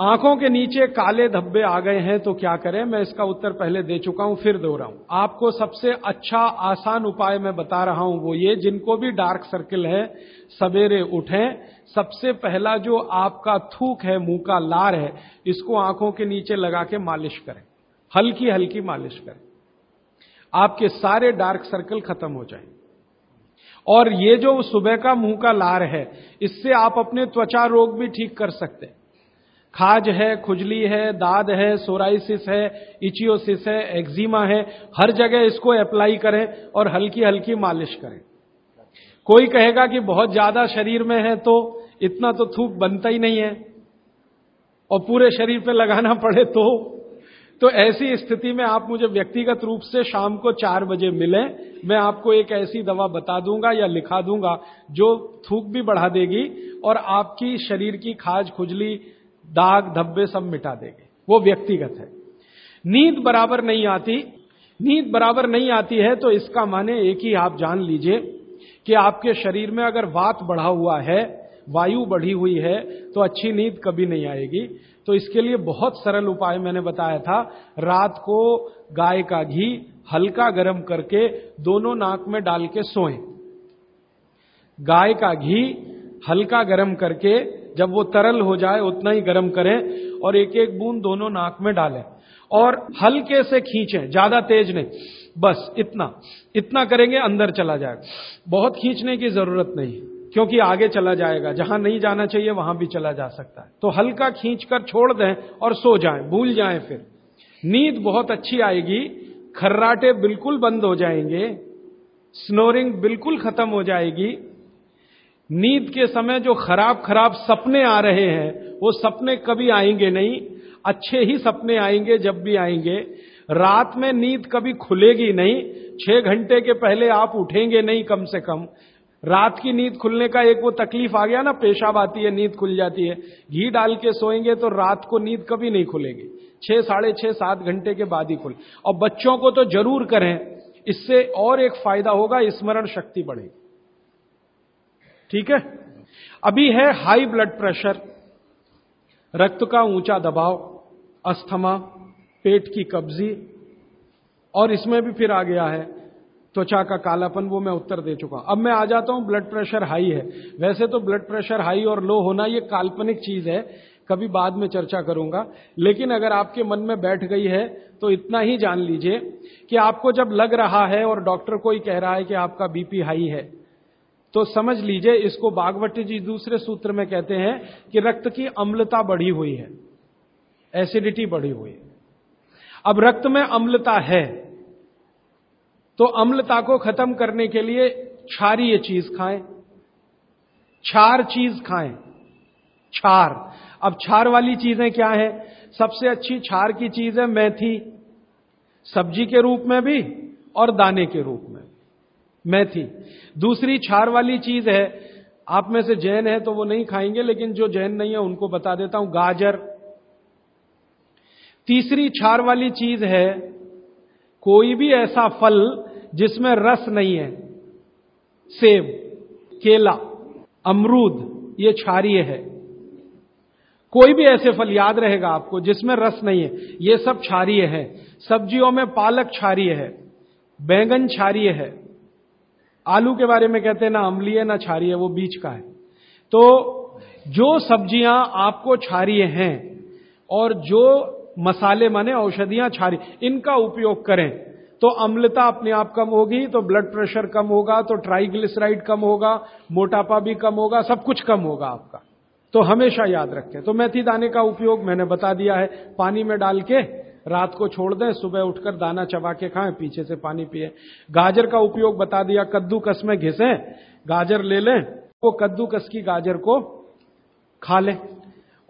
आँखों के नीचे काले धब्बे आ गए हैं तो क्या करें? मैं इसका उत्तर पहले दे चुका हूँ, फिर दो रहा हूँ। आपको सबसे अच्छा आसान उपाय मैं बता रहा हूँ वो ये, जिनको भी डार्क सर्किल है, सवेरे उठें। सबसे पहला जो आपका थूक है, मुँह का लार है, इसको आँखों के नीचे लगा के मालिश करें। हल्की हल्की मालिश करें। आपके सारे डार्क सर्कल खत्म हो जाए। और ये जो सुबह का मुँह का लार है, इससे आप अपने त्वचा रोग भी ठीक कर सकते हैं। खाज है, खुजली है, दाद है, सोराइसिस है, इचियोसिस है, एक्जिमा है, हर जगह इसको अप्लाई करें और हल्की हल्की मालिश करें। कोई कहेगा कि बहुत ज़्यादा शरीर में है तो इतना तो थूक बनता ही नहीं है और पूरे शरीर पे लगाना पड़े तो। तो ऐसी स्थिति में आप मुझे व्यक्तिगत रूप से शाम को चार बजे मिलें, मैं आपको एक ऐसी दवा बता दूँगा या लिखा दूँगा जो थूक भी बढ़ा देगी और आपकी शरीर की खाज, खुजली दाग धब्बे सब मिटा देंगे। वो व्यक्तिगत है। नींद बराबर नहीं आती। नींद बराबर नहीं आती है तो इसका माने एक ही आप जान लीजिए कि आपके शरीर में अगर वात बढ़ा हुआ है, वायु बढ़ी हुई है तो अच्छी नींद कभी नहीं आएगी। तो इसके लिए बहुत सरल उपाय मैंने बताया था। रात को गाय का घी हल्का गर्म करके दोनों नाक में डाल के सोएँ। गाय का घी हल्का गर्म करके जब वो तरल हो जाए, उतना ही गर्म करें और एक एक बूंद दोनों नाक में डालें और हल्के से खींचें, ज़्यादा तेज नहीं। बस इतना। इतना करेंगे, अंदर चला जाएगा। बहुत खींचने की ज़रूरत नहीं, क्योंकि आगे चला जाएगा। जहाँ नहीं जाना चाहिए, वहाँ भी चला जा सकता है। तो हल्का खींचकर छोड़ दें और सो जाएँ, भूल जाएँ फिर। नींद बहुत अच्छी आएगी, खर्राटे बिल्कुल बंद हो जाएँगे, स्नोरिंग बिल्कुल खत्म हो जाएगी नींद के समय जो खराब खराब सपने आ रहे हैं, वो सपने कभी आएँगे नहीं। अच्छे ही सपने आएँगे जब भी आएँगे। रात में नींद कभी खुलेगी नहीं। छह घंटे के पहले आप उठेंगे नहीं कम से कम। रात की नींद खुलने का एक वो तकलीफ़ आ गया ना, पेशाब आती है, नींद खुल जाती है। घी डाल के सोएँगे तो रात को नींद कभी नहीं खुलेगी। छह, साढ़े छह, सात घंटे के बाद ही खुल। और बच्चों को तो ज़रूर करें। इससे और एक फ़ायदा होगा, स्मरण शक्ति बढ़ेगी। ठीक है? अभी है हाई ब्लड प्रेशर रक्त का ऊँचा दबाव, अस्थमा, पेट की कब्जी, और इसमें भी फिर आ गया है त्वचा का कालापन, वो मैं उत्तर दे चुका अब मैं आ जाता हूँ ब्लड प्रेशर हाई है। वैसे तो ब्लड प्रेशर हाई और लो होना ये काल्पनिक चीज़ है, कभी बाद में चर्चा करूँगा। लेकिन अगर आपके मन में बैठ गई है तो इतना ही जान लीजिए कि आपको जब लग रहा है और डॉक्टर को ही कह रहा है कि आपका बीपी हाई है तो समझ लीजिए इसको बागवती जी दूसरे सूत्र में कहते हैं कि रक्त की अम्लता बढ़ी हुई है एसिडिटी बढ़ी हुई है। अब रक्त में अम्लता है तो अम्लता को खत्म करने के लिए क्षारीय चीज़ खाएँ, क्षार चीज़ खाएँ, क्षार। अब क्षार वाली चीज़ें क्या है? सबसे अच्छी क्षार की चीज़ है मेथी, सब्ज़ी के रूप में भी और दाने के रूप में। मेथी दूसरी छार वाली चीज़ है, आप में से जैन है तो वो नहीं खाएँगे, लेकिन जो जैन नहीं है उनको बता देता हूँ, गाजर। तीसरी छार वाली चीज़ है, कोई भी ऐसा फल जिसमें रस नहीं है, सेब, केला, अमरूद, ये क्षारीय है। कोई भी ऐसे फल याद रहेगा आपको जिसमें रस नहीं है, ये सब क्षारीय है। सब्जियों में पालक क्षारीय है, बैंगन क्षारीय है आलू के बारे में कहते हैं, ना अम्लीय, ना क्षारीय, वो बीच का है। तो जो सब्ज़ियाँ आपको क्षारीय हैं और जो मसाले माने औषधियाँ छारी इनका उपयोग करें। तो अम्लता अपने आप कम होगी तो ब्लड प्रेशर कम होगा तो ट्राइग्लिसराइड कम होगा, मोटापा भी कम होगा, सब कुछ कम होगा आपका। तो हमेशा याद रखें। तो मेथी दाने का उपयोग मैंने बता दिया है, पानी में डाल के रात को छोड़ दें, सुबह उठकर दाना चबा के खाएँ, पीछे से पानी पिए। गाजर का उपयोग बता दिया, कद्दूकस में घिसे, गाजर ले लें, वो कद्दूकस की गाजर को खा लें।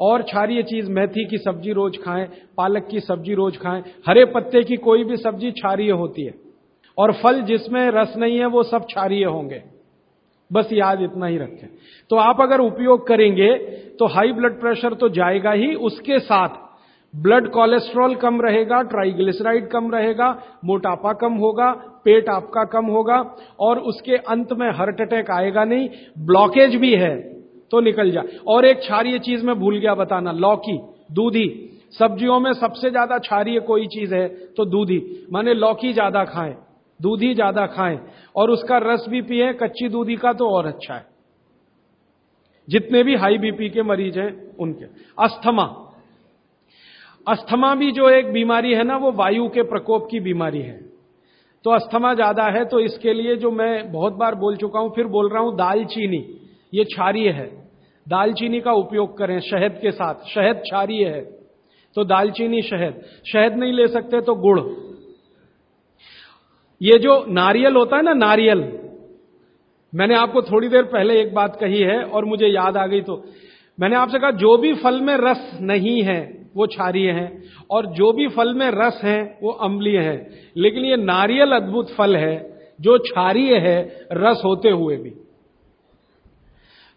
और क्षारीय चीज़, मेथी की सब्ज़ी रोज खाएँ, पालक की सब्ज़ी रोज खाएँ। हरे पत्ते की कोई भी सब्ज़ी क्षारीय होती है। और फल जिसमें रस नहीं है, वो सब क्षारीय होंगे। बस याद इतना ही रखें। तो आप अगर उपयोग करेंगे तो हाई ब्लड प्रेशर तो जाएगा ही, उसके साथ ब्लड कोलेस्ट्रॉल कम रहेगा, ट्राइग्लिसराइड कम रहेगा, मोटापा कम होगा, पेट आपका कम होगा, और उसके अंत में हार्ट अटैक आएगा नहीं, ब्लॉकेज भी है तो निकल जाए और एक क्षारीय चीज़ में भूल गया बताना, लौकी, दूधी, सब्जियों में सबसे ज़्यादा क्षारीय कोई चीज़ है तो दूधी, माने लौकी ज़्यादा खाएँ, दूधी ज़्यादा खाएँ, और उसका रस भी पिए, कच्ची दूधी का तो और अच्छा है। जितने भी हाई बीपी के मरीज़ हैं, उनके। अस्थमा अस्थमा भी जो एक बीमारी है ना, वो वायु के प्रकोप की बीमारी है। तो अस्थमा ज़्यादा है तो इसके लिए जो मैं बहुत बार बोल चुका हूँ, फिर बोल रहा हूँ दालचीनी। ये क्षारीय है। दालचीनी का उपयोग करें शहद के साथ। शहद क्षारीय है। तो दालचीनी शहद। शहद नहीं ले सकते तो गुड़। ये जो नारियल होता है ना, नारियल। मैंने आपको थोड़ी देर पहले एक बात कही है और मुझे याद आ गई तो। मैंने आपसे कहा, जो भी फल में रस नहीं है वो क्षारीय है। और जो भी फल में रस है, वो अम्लीय है। लेकिन ये नारियल अद्भुत फल है, जो क्षारीय है रस होते हुए भी।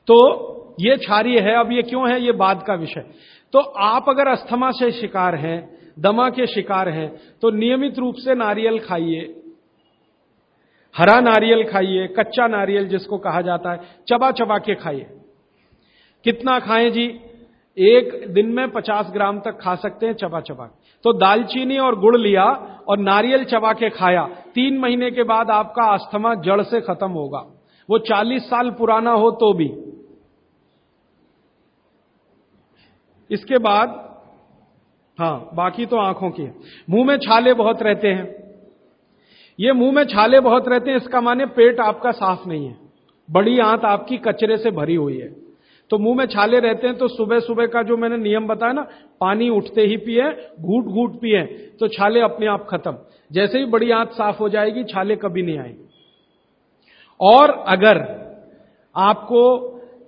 तो ये क्षारीय है। अब ये क्यों है? ये बाद का विषय। तो आप अगर अस्थमा से शिकार हैं, दमा के शिकार हैं तो नियमित रूप से नारियल खाइए। हरा नारियल खाइए, कच्चा नारियल जिसको कहा जाता है चबा चबा के खाइए। कितना खाएँ जी? एक दिन में 50 ग्राम तक खा सकते हैं चबा चबा तो दालचीनी और गुड़ लिया और नारियल चबा के खाया। तीन महीने के बाद आपका अस्थमा जड़ से खत्म होगा। वो 40 साल पुराना हो तो भी। इसके बाद, हाँ, बाकी तो आँखों की मुँह में छाले बहुत रहते हैं। ये मुँह में छाले बहुत रहते हैं, इसका माने पेट आपका साफ़ नहीं है। बड़ी आंत आपकी कचरे से भरी हुई है। तो मुँह में छाले रहते हैं तो सुबह सुबह का जो मैंने नियम बताया ना, पानी उठते ही पिए, घूट घूट पिए तो छाले अपने आप खत्म। जैसे ही बड़ी आंत साफ़ हो जाएगी, छाले कभी नहीं आएँगे। और अगर आपको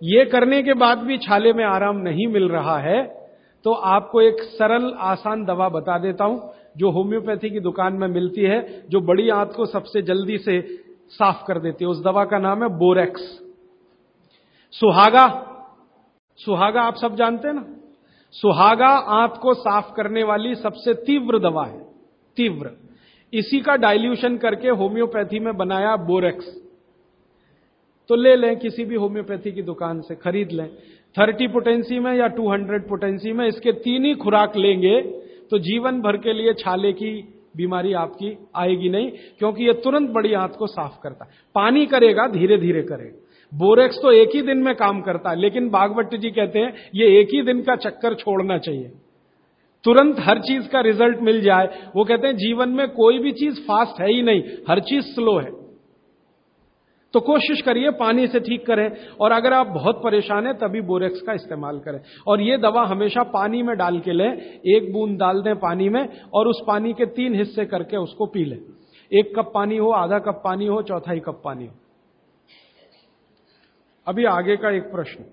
ये करने के बाद भी छाले में आराम नहीं मिल रहा है तो आपको एक सरल, आसान दवा बता देता हूँ, जो होम्योपैथी की दुकान में मिलती है, जो बड़ी आंत को सबसे जल्दी से साफ़ कर देती है। उस दवा का नाम है बोरेक्स। सुहागा सुहागा आप सब जानते हैं ना? सुहागा आंत को साफ़ करने वाली सबसे तीव्र दवा है, तीव्र। इसी का डाइल्यूशन करके होम्योपैथी में बनाया बोरेक्स तो ले लें किसी भी होम्योपैथी की दुकान से, खरीद लें। थर्टी पोटेंसी में या टू हंड्रेड पोटेंसी में इसके तीन ही खुराक लेंगे तो जीवन भर के लिए छाले की बीमारी आपकी आएगी नहीं, क्योंकि यह तुरंत बड़ी आंत को साफ़ करता पानी करेगा धीरे धीरे करेगा। बोरेक्स तो एक ही दिन में काम करता है, लेकिन बागवट जी कहते हैं, ये एक ही दिन का चक्कर छोड़ना चाहिए। तुरंत हर चीज़ का रिज़ल्ट मिल जाए। वो कहते हैं, जीवन में कोई भी चीज़ फास्ट है ही नहीं, हर चीज़ स्लो है। तो कोशिश करिए, पानी से ठीक करें, और अगर आप बहुत परेशान हैं, तभी बोरेक्स का इस्तेमाल करें। और ये दवा हमेशा पानी में डाल के लें, एक बूंद डाल दें पानी में, और उस पानी के तीन हिस्से करके उसको पी लें। एक कप पानी हो, आधा कप पानी हो, चौथाई कप पानी हो। अभी आगे का एक प्रश्न।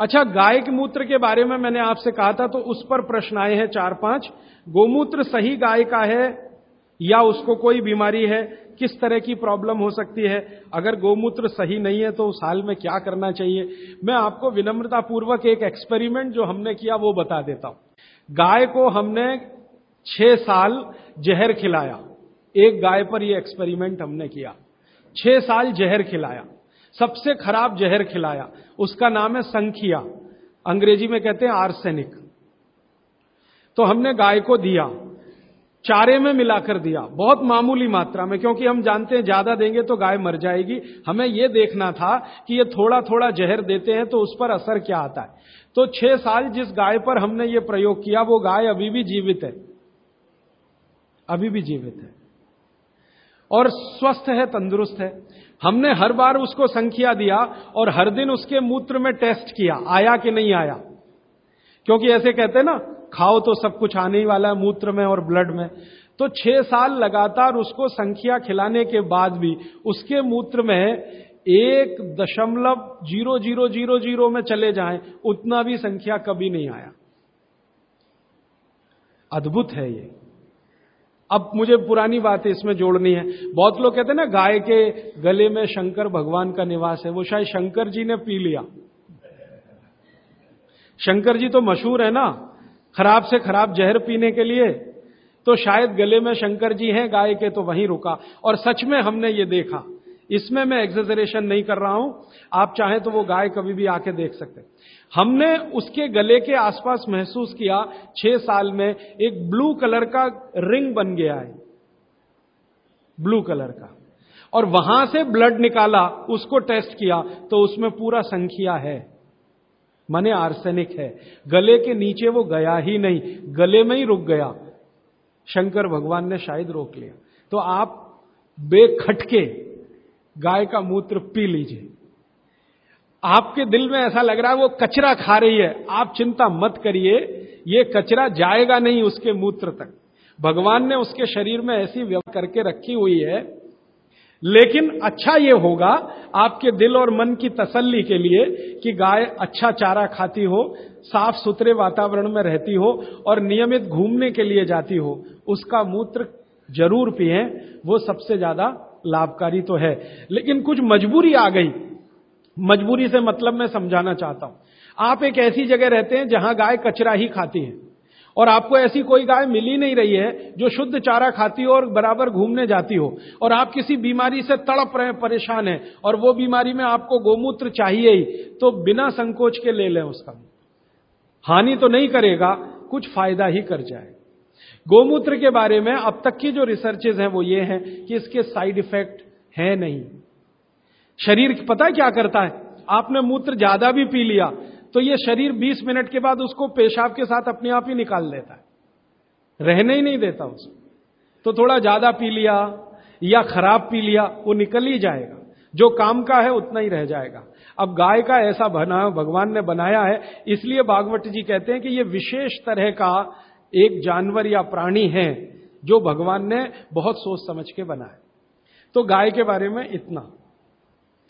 अच्छा गाय के मूत्र के बारे में मैंने आपसे कहा था तो उस पर प्रश्न आए हैं चार पाँच। गोमूत्र सही गाय का है या उसको कोई बीमारी है? किस तरह की प्रॉब्लम हो सकती है? अगर गोमूत्र सही नहीं है तो उस हाल में क्या करना चाहिए? मैं आपको विनम्रता पूर्वक एक एक्सपेरिमेंट जो हमने किया, वो बता देता हूँ। गाय को हमने छह साल जहर खिलाया। एक गाय पर यह एक्सपेरिमेंट हमने किया। छह साल जहर खिलाया। सबसे खराब जहर खिलाया। उसका नाम है संखिया। अंग्रेज़ी में कहते हैं आर्सेनिक। तो हमने गाय को दिया, चारे में मिलाकर दिया। बहुत मामूली मात्रा में, क्योंकि हम जानते हैं ज़्यादा देंगे तो गाय मर जाएगी। हमें यह देखना था कि ये थोड़ा थोड़ा जहर देते हैं तो उस पर असर क्या आता है। तो छह साल जिस गाय पर हमने ये प्रयोग किया, वो गाय अभी भी जीवित है। अभी भी जीवित है। और स्वस्थ है, तंदुरुस्त है। हमने हर बार उसको संख्या दिया और हर दिन उसके मूत्र में टेस्ट किया, आया कि नहीं आया? क्योंकि ऐसे कहते हैं ना, खाओ तो सब कुछ आने ही वाला है मूत्र में और ब्लड में। तो छह साल लगातार उसको संख्या खिलाने के बाद भी उसके मूत्र में एक दशमलव ज़ीरो ज़ीरो ज़ीरो ज़ीरो में चले जाएँ, उतना भी संख्या कभी नहीं आया। अद्भुत है ये। अब मुझे पुरानी बात इसमें जोड़नी है। बहुत लोग कहते हैं ना, गाय के गले में शंकर भगवान का निवास है, वो शायद शंकर जी ने पी लिया। शंकर जी तो मशहूर है ना, खराब से खराब जहर पीने के लिए। तो शायद गले में शंकर जी हैं, गाय के तो वहीं रुका। और सच में हमने ये देखा इसमें मैं एक्सेजरेशन नहीं कर रहा हूँ। आप चाहें तो वो गाय कभी भी आके देख सकते हमने उसके गले के आसपास महसूस किया, छह साल में एक ब्लू कलर का रिंग बन गया है। ब्लू कलर का। और वहाँ से ब्लड निकाला, उसको टेस्ट किया तो उसमें पूरा संख्या है। माने आर्सेनिक है। गले के नीचे वो गया ही नहीं, गले में ही रुक गया। शंकर भगवान ने शायद रोक लिया। तो आप बेखटके गाय का मूत्र पी लीजिए। आपके दिल में ऐसा लग रहा है वो कचरा खा रही है। आप चिंता मत करिए, ये कचरा जाएगा नहीं उसके मूत्र तक। भगवान ने उसके शरीर में ऐसी व्यवस्था करके रखी हुई है। लेकिन अच्छा ये होगा आपके दिल और मन की तसल्ली के लिए कि गाय अच्छा चारा खाती हो, साफ़ सुथरे वातावरण में रहती हो और नियमित घूमने के लिए जाती हो। उसका मूत्र ज़रूर पिए, वो सबसे ज़्यादा लाभकारी तो है। लेकिन कुछ मजबूरी आ गई। मजबूरी से मतलब मैं समझाना चाहता हूँ। आप एक ऐसी जगह रहते हैं जहाँ गाय कचरा ही खाती है। और आपको ऐसी कोई गाय मिल ही नहीं रही है जो शुद्ध चारा खाती हो और बराबर घूमने जाती हो। और आप किसी बीमारी से तड़प रहे, परेशान है और वो बीमारी में आपको गोमूत्र चाहिए ही तो बिना संकोच के ले लें उसका। हानि तो नहीं करेगा, कुछ फ़ायदा ही कर जाए गोमूत्र के बारे में अब तक की जो रिसर्चेज हैं वो ये हैं कि इसके साइड इफ़ेक्ट है नहीं। शरीर पता है क्या करता है? आपने मूत्र ज़्यादा भी पी लिया तो ये शरीर 20 मिनट के बाद उसको पेशाब के साथ अपने आप ही निकाल देता है। रहने ही नहीं देता उसको तो थोड़ा ज़्यादा पी लिया या खराब पी लिया, वो निकल ही जाएगा। जो काम का है, उतना ही रह जाएगा। अब गाय का ऐसा बना, भगवान ने बनाया है, इसलिए भागवत जी कहते हैं कि ये विशेष तरह का एक जानवर या प्राणी है जो भगवान ने बहुत सोच समझ के बनाया तो गाय के बारे में इतना।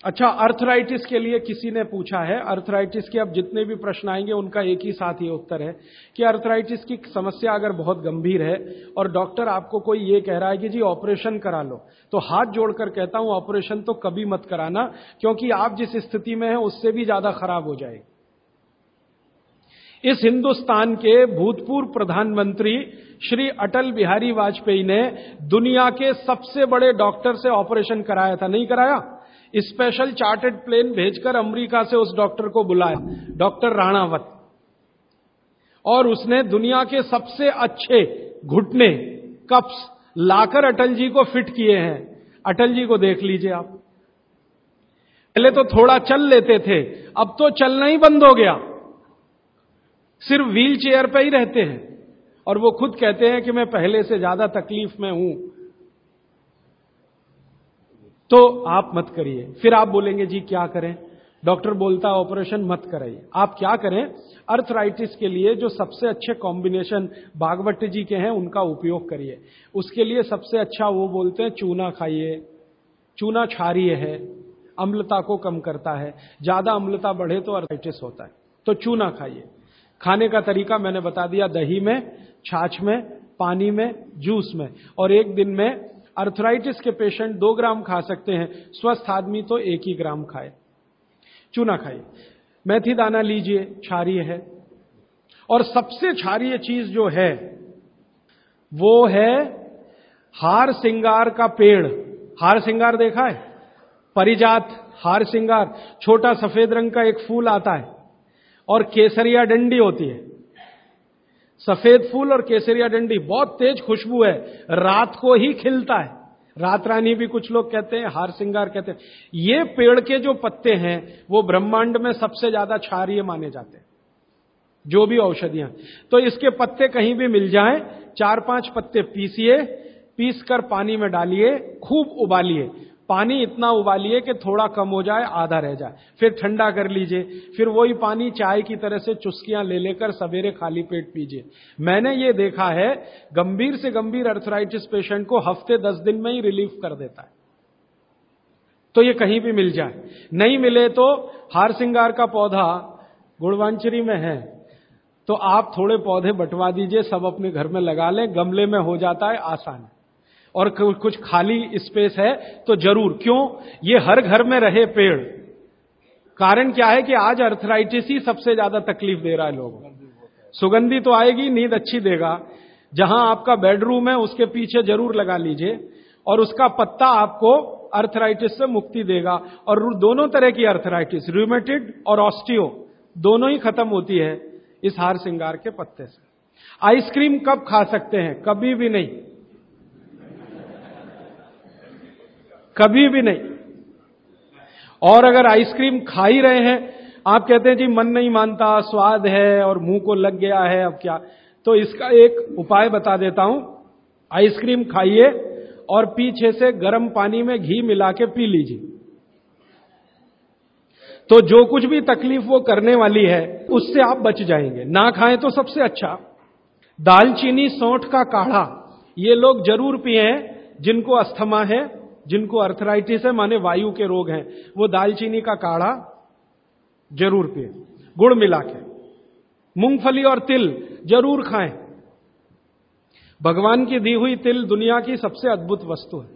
अच्छा अर्थराइटिस के लिए किसी ने पूछा है। अर्थराइटिस के अब जितने भी प्रश्न आएँगे, उनका एक ही साथ ही उत्तर है कि अर्थराइटिस की समस्या अगर बहुत गंभीर है और डॉक्टर आपको कोई ये कह रहा है कि जी ऑपरेशन करा लो। तो हाथ जोड़कर कहता हूँ ऑपरेशन तो कभी मत कराना, क्योंकि आप जिस स्थिति में हैं, उससे भी ज़्यादा खराब हो जाएगी। इस हिंदुस्तान के भूतपूर्व प्रधानमंत्री श्री अटल बिहारी वाजपेयी ने दुनिया के सबसे बड़े डॉक्टर से ऑपरेशन कराया था। नहीं कराया? स्पेशल चार्टेड प्लेन भेजकर अमेरिका से उस डॉक्टर को बुलाया, डॉक्टर राणावत। और उसने दुनिया के सबसे अच्छे घुटने, कप्स लाकर अटल जी को फिट किए हैं। अटल जी को देख लीजिए आप। पहले तो थोड़ा चल लेते थे, अब तो चलना ही बंद हो गया। सिर्फ़ व्हील चेयर पर ही रहते हैं। और वो खुद कहते हैं कि मैं पहले से ज़्यादा तकलीफ़ में हूँ। तो आप मत करिए। फिर आप बोलेंगे, जी, क्या करें? डॉक्टर बोलता है ऑपरेशन मत कराइए। आप क्या करें? अर्थराइटिस के लिए जो सबसे अच्छे कॉम्बिनेशन बागवट जी के हैं, उनका उपयोग करिए। उसके लिए सबसे अच्छा वो बोलते हैं, चूना खाइए। चूना क्षारीय है, अम्लता को कम करता है। ज़्यादा अम्लता बढ़े तो अर्थराइटिस होता है। तो चूना खाइए। खाने का तरीका मैंने बता दिया, दही में, छाछ में, पानी में, जूस में। और एक दिन में अर्थराइटिस के पेशेंट दो ग्राम खा सकते हैं, स्वस्थ आदमी तो एक ही ग्राम खाए। चूना खाइए। मेथी दाना लीजिए, क्षारीय है। और सबसे क्षारीय चीज़ जो है, वो है हार सिंगार का पेड़। हार सिंगार देखा है? परिजात हार सिंगार। छोटा सफ़ेद रंग का एक फूल आता है। और केसरिया डंडी होती है। सफ़ेद फूल और केसरिया डंडी, बहुत तेज खुशबू है। रात को ही खिलता है। रात रानी भी कुछ लोग कहते हैं, हार सिंगार कहते हैं। ये पेड़ के जो पत्ते हैं, वो ब्रह्मांड में सबसे ज़्यादा क्षारीय माने जाते हैं। जो भी औषधियाँ। तो इसके पत्ते कहीं भी मिल जाएँ, चार पाँच पत्ते पीसिए, पीस कर पानी में डालिए, खूब उबालिए। पानी इतना उबालिए कि थोड़ा कम हो जाए, आधा रह जाए। फिर ठंडा कर लीजिए। फिर वही पानी चाय की तरह से चुस्कियाँ ले लेकर सवेरे खाली पेट पीजिए। मैंने ये देखा है, गंभीर से गंभीर अर्थराइटिस पेशेंट को हफ़्ते दस दिन में ही रिलीफ कर देता है। तो ये कहीं भी मिल जाए। नहीं मिले तो हार सिंगार का पौधा गुड़वांचरी में है। तो आप थोड़े पौधे बंटवा दीजिए, सब अपने घर में लगा लें, गमले में हो जाता है आसान। और कुछ खाली स्पेस है तो ज़रूर। क्यों? ये हर घर में रहे पेड़। कारण क्या है कि आज अर्थराइटिस ही सबसे ज़्यादा तकलीफ़ दे रहा है लोगों सुगंधी तो आएगी, नींद अच्छी देगा। जहाँ आपका बेडरूम है, उसके पीछे ज़रूर लगा लीजिए। और उसका पत्ता आपको अर्थराइटिस से मुक्ति देगा। और दोनों तरह की अर्थराइटिस रूमेटिड और ऑस्टियो दोनों ही खत्म होती है इस हार सिंगार के पत्ते से। आइसक्रीम कब खा सकते हैं? कभी भी नहीं। कभी भी नहीं। और अगर आइसक्रीम खा ही रहे हैं, आप कहते हैं, जी, मन नहीं मानता, स्वाद है और मुँह को लग गया है, अब क्या? तो इसका एक उपाय बता देता हूँ। आइसक्रीम खाइए और पीछे से गर्म पानी में घी मिला के पी लीजिए। तो जो कुछ भी तकलीफ़ वो करने वाली है, उससे आप बच जाएँगे। ना खाएँ तो सबसे अच्छा। दालचीनी, सौठ का काढ़ा, ये लोग ज़रूर पिए जिनको अस्थमा है जिनको अर्थराइटिस है, माने वायु के रोग हैं, वो दालचीनी का काढ़ा ज़रूर पिए, गुड़ मिला के। मूंगफली और तिल ज़रूर खाएँ। भगवान की दी हुई तिल दुनिया की सबसे अद्भुत वस्तु है।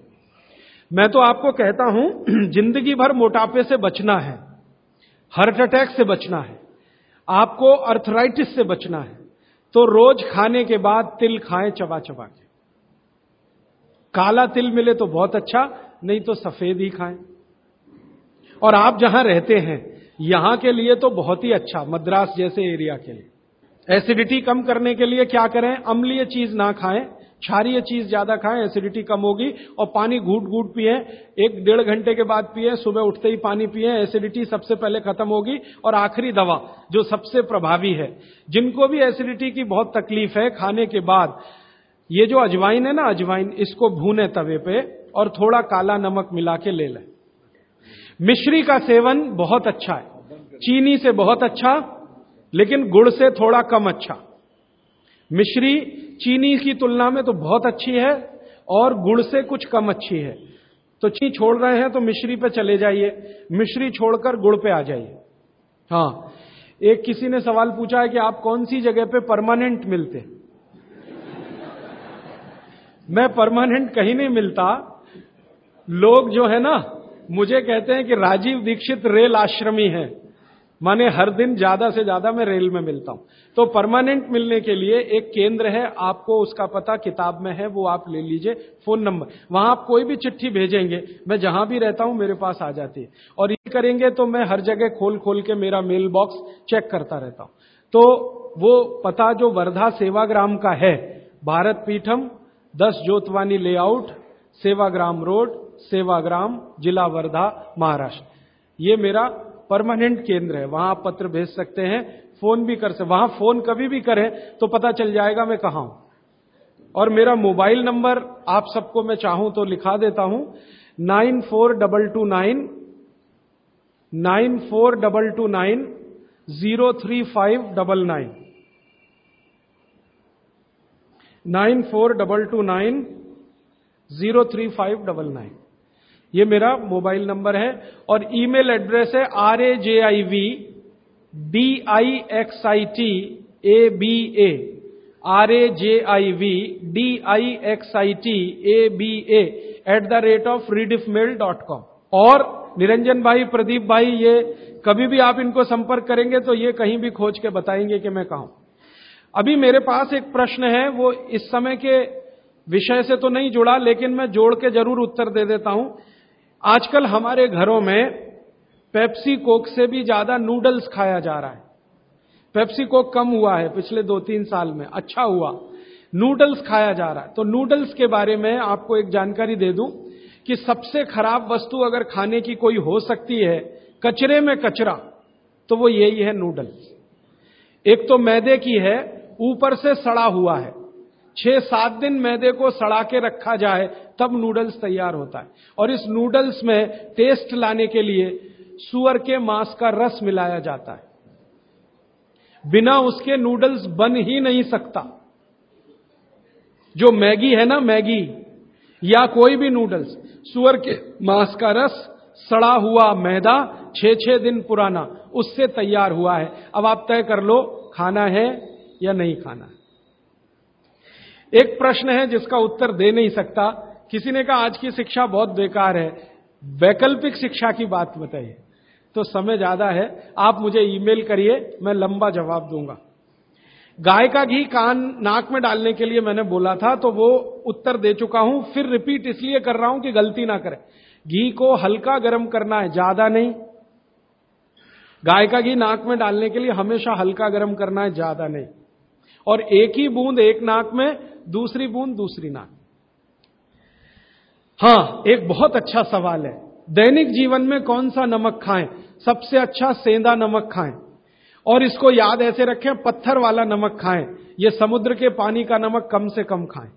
मैं तो आपको कहता हूँ, ज़िंदगी भर मोटापे से बचना है हार्ट अटैक से बचना है, आपको अर्थराइटिस से बचना है तो रोज खाने के बाद तिल खाएँ चबा चबा के। काला तिल मिले तो बहुत अच्छा नहीं तो सफ़ेद ही खाएँ। और आप जहाँ रहते हैं, यहाँ के लिए तो बहुत ही अच्छा मद्रास जैसे एरिया के लिए। एसिडिटी कम करने के लिए क्या करें? अम्लीय चीज़ ना खाएँ, क्षारीय चीज़ ज़्यादा खाएँ, एसिडिटी कम होगी और पानी घूट घूट पिए, एक डेढ़ घंटे के बाद पिए, सुबह उठते ही पानी पिए, एसिडिटी सबसे पहले खत्म होगी। और आखिरी दवा, जो सबसे प्रभावी है, जिनको भी एसिडिटी की बहुत तकलीफ़ है, खाने के बाद ये जो अजवाइन है ना, अजवाइन, इसको भूने तवे पे और थोड़ा काला नमक मिला के ले लें। मिश्री का सेवन बहुत अच्छा है। चीनी से बहुत अच्छा लेकिन गुड़ से थोड़ा कम अच्छा। मिश्री चीनी की तुलना में तो बहुत अच्छी है और गुड़ से कुछ कम अच्छी है। तो ची छोड़ रहे हैं तो मिश्री पे चले जाइए। मिश्री छोड़कर गुड़ पे आ जाइए। हाँ एक किसी ने सवाल पूछा है कि आप कौन सी जगह पे परमानेंट मिलते मैं परमानेंट कहीं नहीं मिलता। लोग जो है ना, मुझे कहते हैं कि राजीव दीक्षित रेल आश्रमी है। माने हर दिन ज़्यादा से ज़्यादा मैं रेल में मिलता हूँ। तो परमानेंट मिलने के लिए एक केंद्र है, आपको उसका पता किताब में है, वो आप ले लीजिए फ़ोन नंबर वहाँ आप कोई भी चिट्ठी भेजेंगे, मैं जहाँ भी रहता हूँ, मेरे पास आ जाती है। और ये करेंगे तो मैं हर जगह खोल खोल के मेरा मेल बॉक्स चेक करता रहता हूँ। तो वो पता जो वर्धा सेवाग्राम का है, भारत पीठम दस ज्योतवानी लेआउट, सेवाग्राम रोड, सेवाग्राम, जिला वर्धा, महाराष्ट्र। ये मेरा परमानेंट केंद्र है, वहाँ आप पत्र भेज सकते हैं, फ़ोन भी कर सकते वहाँ फ़ोन कभी भी करें तो पता चल जाएगा मैं कहा हूँ। और मेरा मोबाइल नंबर आप सबको मैं चाहूँ तो लिखा देता हूँ, nine four double two nine nine four double two nine, zero three five double nine. Nine four double two nine zero three five double nine. ये मेरा मोबाइल नंबर है और ईमेल एड्रेस है R A J I V D I X I T A B A R A J I V D I X I T A B A at the rate of rediff mail dot com और निरंजन भाई, प्रदीप भाई, ये कभी भी आप इनको संपर्क करेंगे तो ये कहीं भी खोज के बताएँगे कि मैं कहा अभी मेरे पास एक प्रश्न है, वो इस समय के विषय से तो नहीं जुड़ा, लेकिन मैं जोड़ के ज़रूर उत्तर दे देता हूँ। आजकल हमारे घरों में पेप्सी कोक से भी ज़्यादा नूडल्स खाया जा रहा है। पेप्सी कोक कम हुआ है पिछले दो तीन साल में अच्छा हुआ। नूडल्स खाया जा रहा है। तो नूडल्स के बारे में आपको एक जानकारी दे दूँ कि सबसे खराब वस्तु अगर खाने की कोई हो सकती है, कचरे में कचरा तो वो यही है नूडल्स। एक तो मैदे की है ऊपर से सड़ा हुआ है। छह सात दिन मैदे को सड़ा के रखा जाए, तब नूडल्स तैयार होता है। और इस नूडल्स में टेस्ट लाने के लिए सुअर के मांस का रस मिलाया जाता है। बिना उसके नूडल्स बन ही नहीं सकता। जो मैगी है ना मैगी, या कोई भी नूडल्स सुअर के मांस का रस सड़ा हुआ मैदा छह छह दिन पुराना, उससे तैयार हुआ है। अब आप तय कर लो, खाना है या नहीं खाना एक प्रश्न है जिसका उत्तर दे नहीं सकता। किसी ने कहा, आज की शिक्षा बहुत बेकार है। वैकल्पिक शिक्षा की बात बताइए। तो समय ज़्यादा है। आप मुझे ईमेल करिए, मैं लंबा जवाब दूँगा। गाय का घी कान नाक में डालने के लिए मैंने बोला था तो वो उत्तर दे चुका हूँ। फिर रिपीट इसलिए कर रहा हूँ कि गलती ना करें। घी को हल्का गर्म करना है, ज़्यादा नहीं। गाय का घी नाक में डालने के लिए हमेशा हल्का गर्म करना है, ज़्यादा नहीं। और एक ही बूंद एक नाक में, दूसरी बूंद दूसरी नाक। हाँ, एक बहुत अच्छा सवाल है। दैनिक जीवन में कौन सा नमक खाएँ? सबसे अच्छा सेंधा नमक खाएँ। और इसको याद ऐसे रखें, पत्थर वाला नमक खाएँ। ये समुद्र के पानी का नमक कम से कम खाएँ।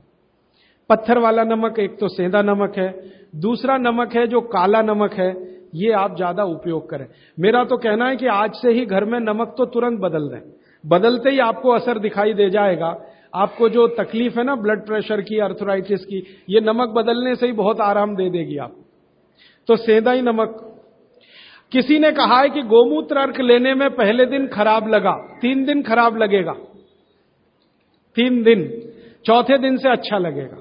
पत्थर वाला नमक, एक तो सेंधा नमक है। दूसरा नमक है जो काला नमक है, ये आप ज़्यादा उपयोग करें। मेरा तो कहना है कि आज से ही घर में नमक तो तुरंत बदल दें। बदलते ही आपको असर दिखाई दे जाएगा। आपको जो तकलीफ़ है ना ब्लड प्रेशर की अर्थराइटिस की, ये नमक बदलने से ही बहुत आराम दे देगी आप। तो सेंधा ही नमक। किसी ने कहा है कि गोमूत्र अर्क लेने में पहले दिन खराब लगा, तीन दिन खराब लगेगा। तीन दिन, चौथे दिन से अच्छा लगेगा।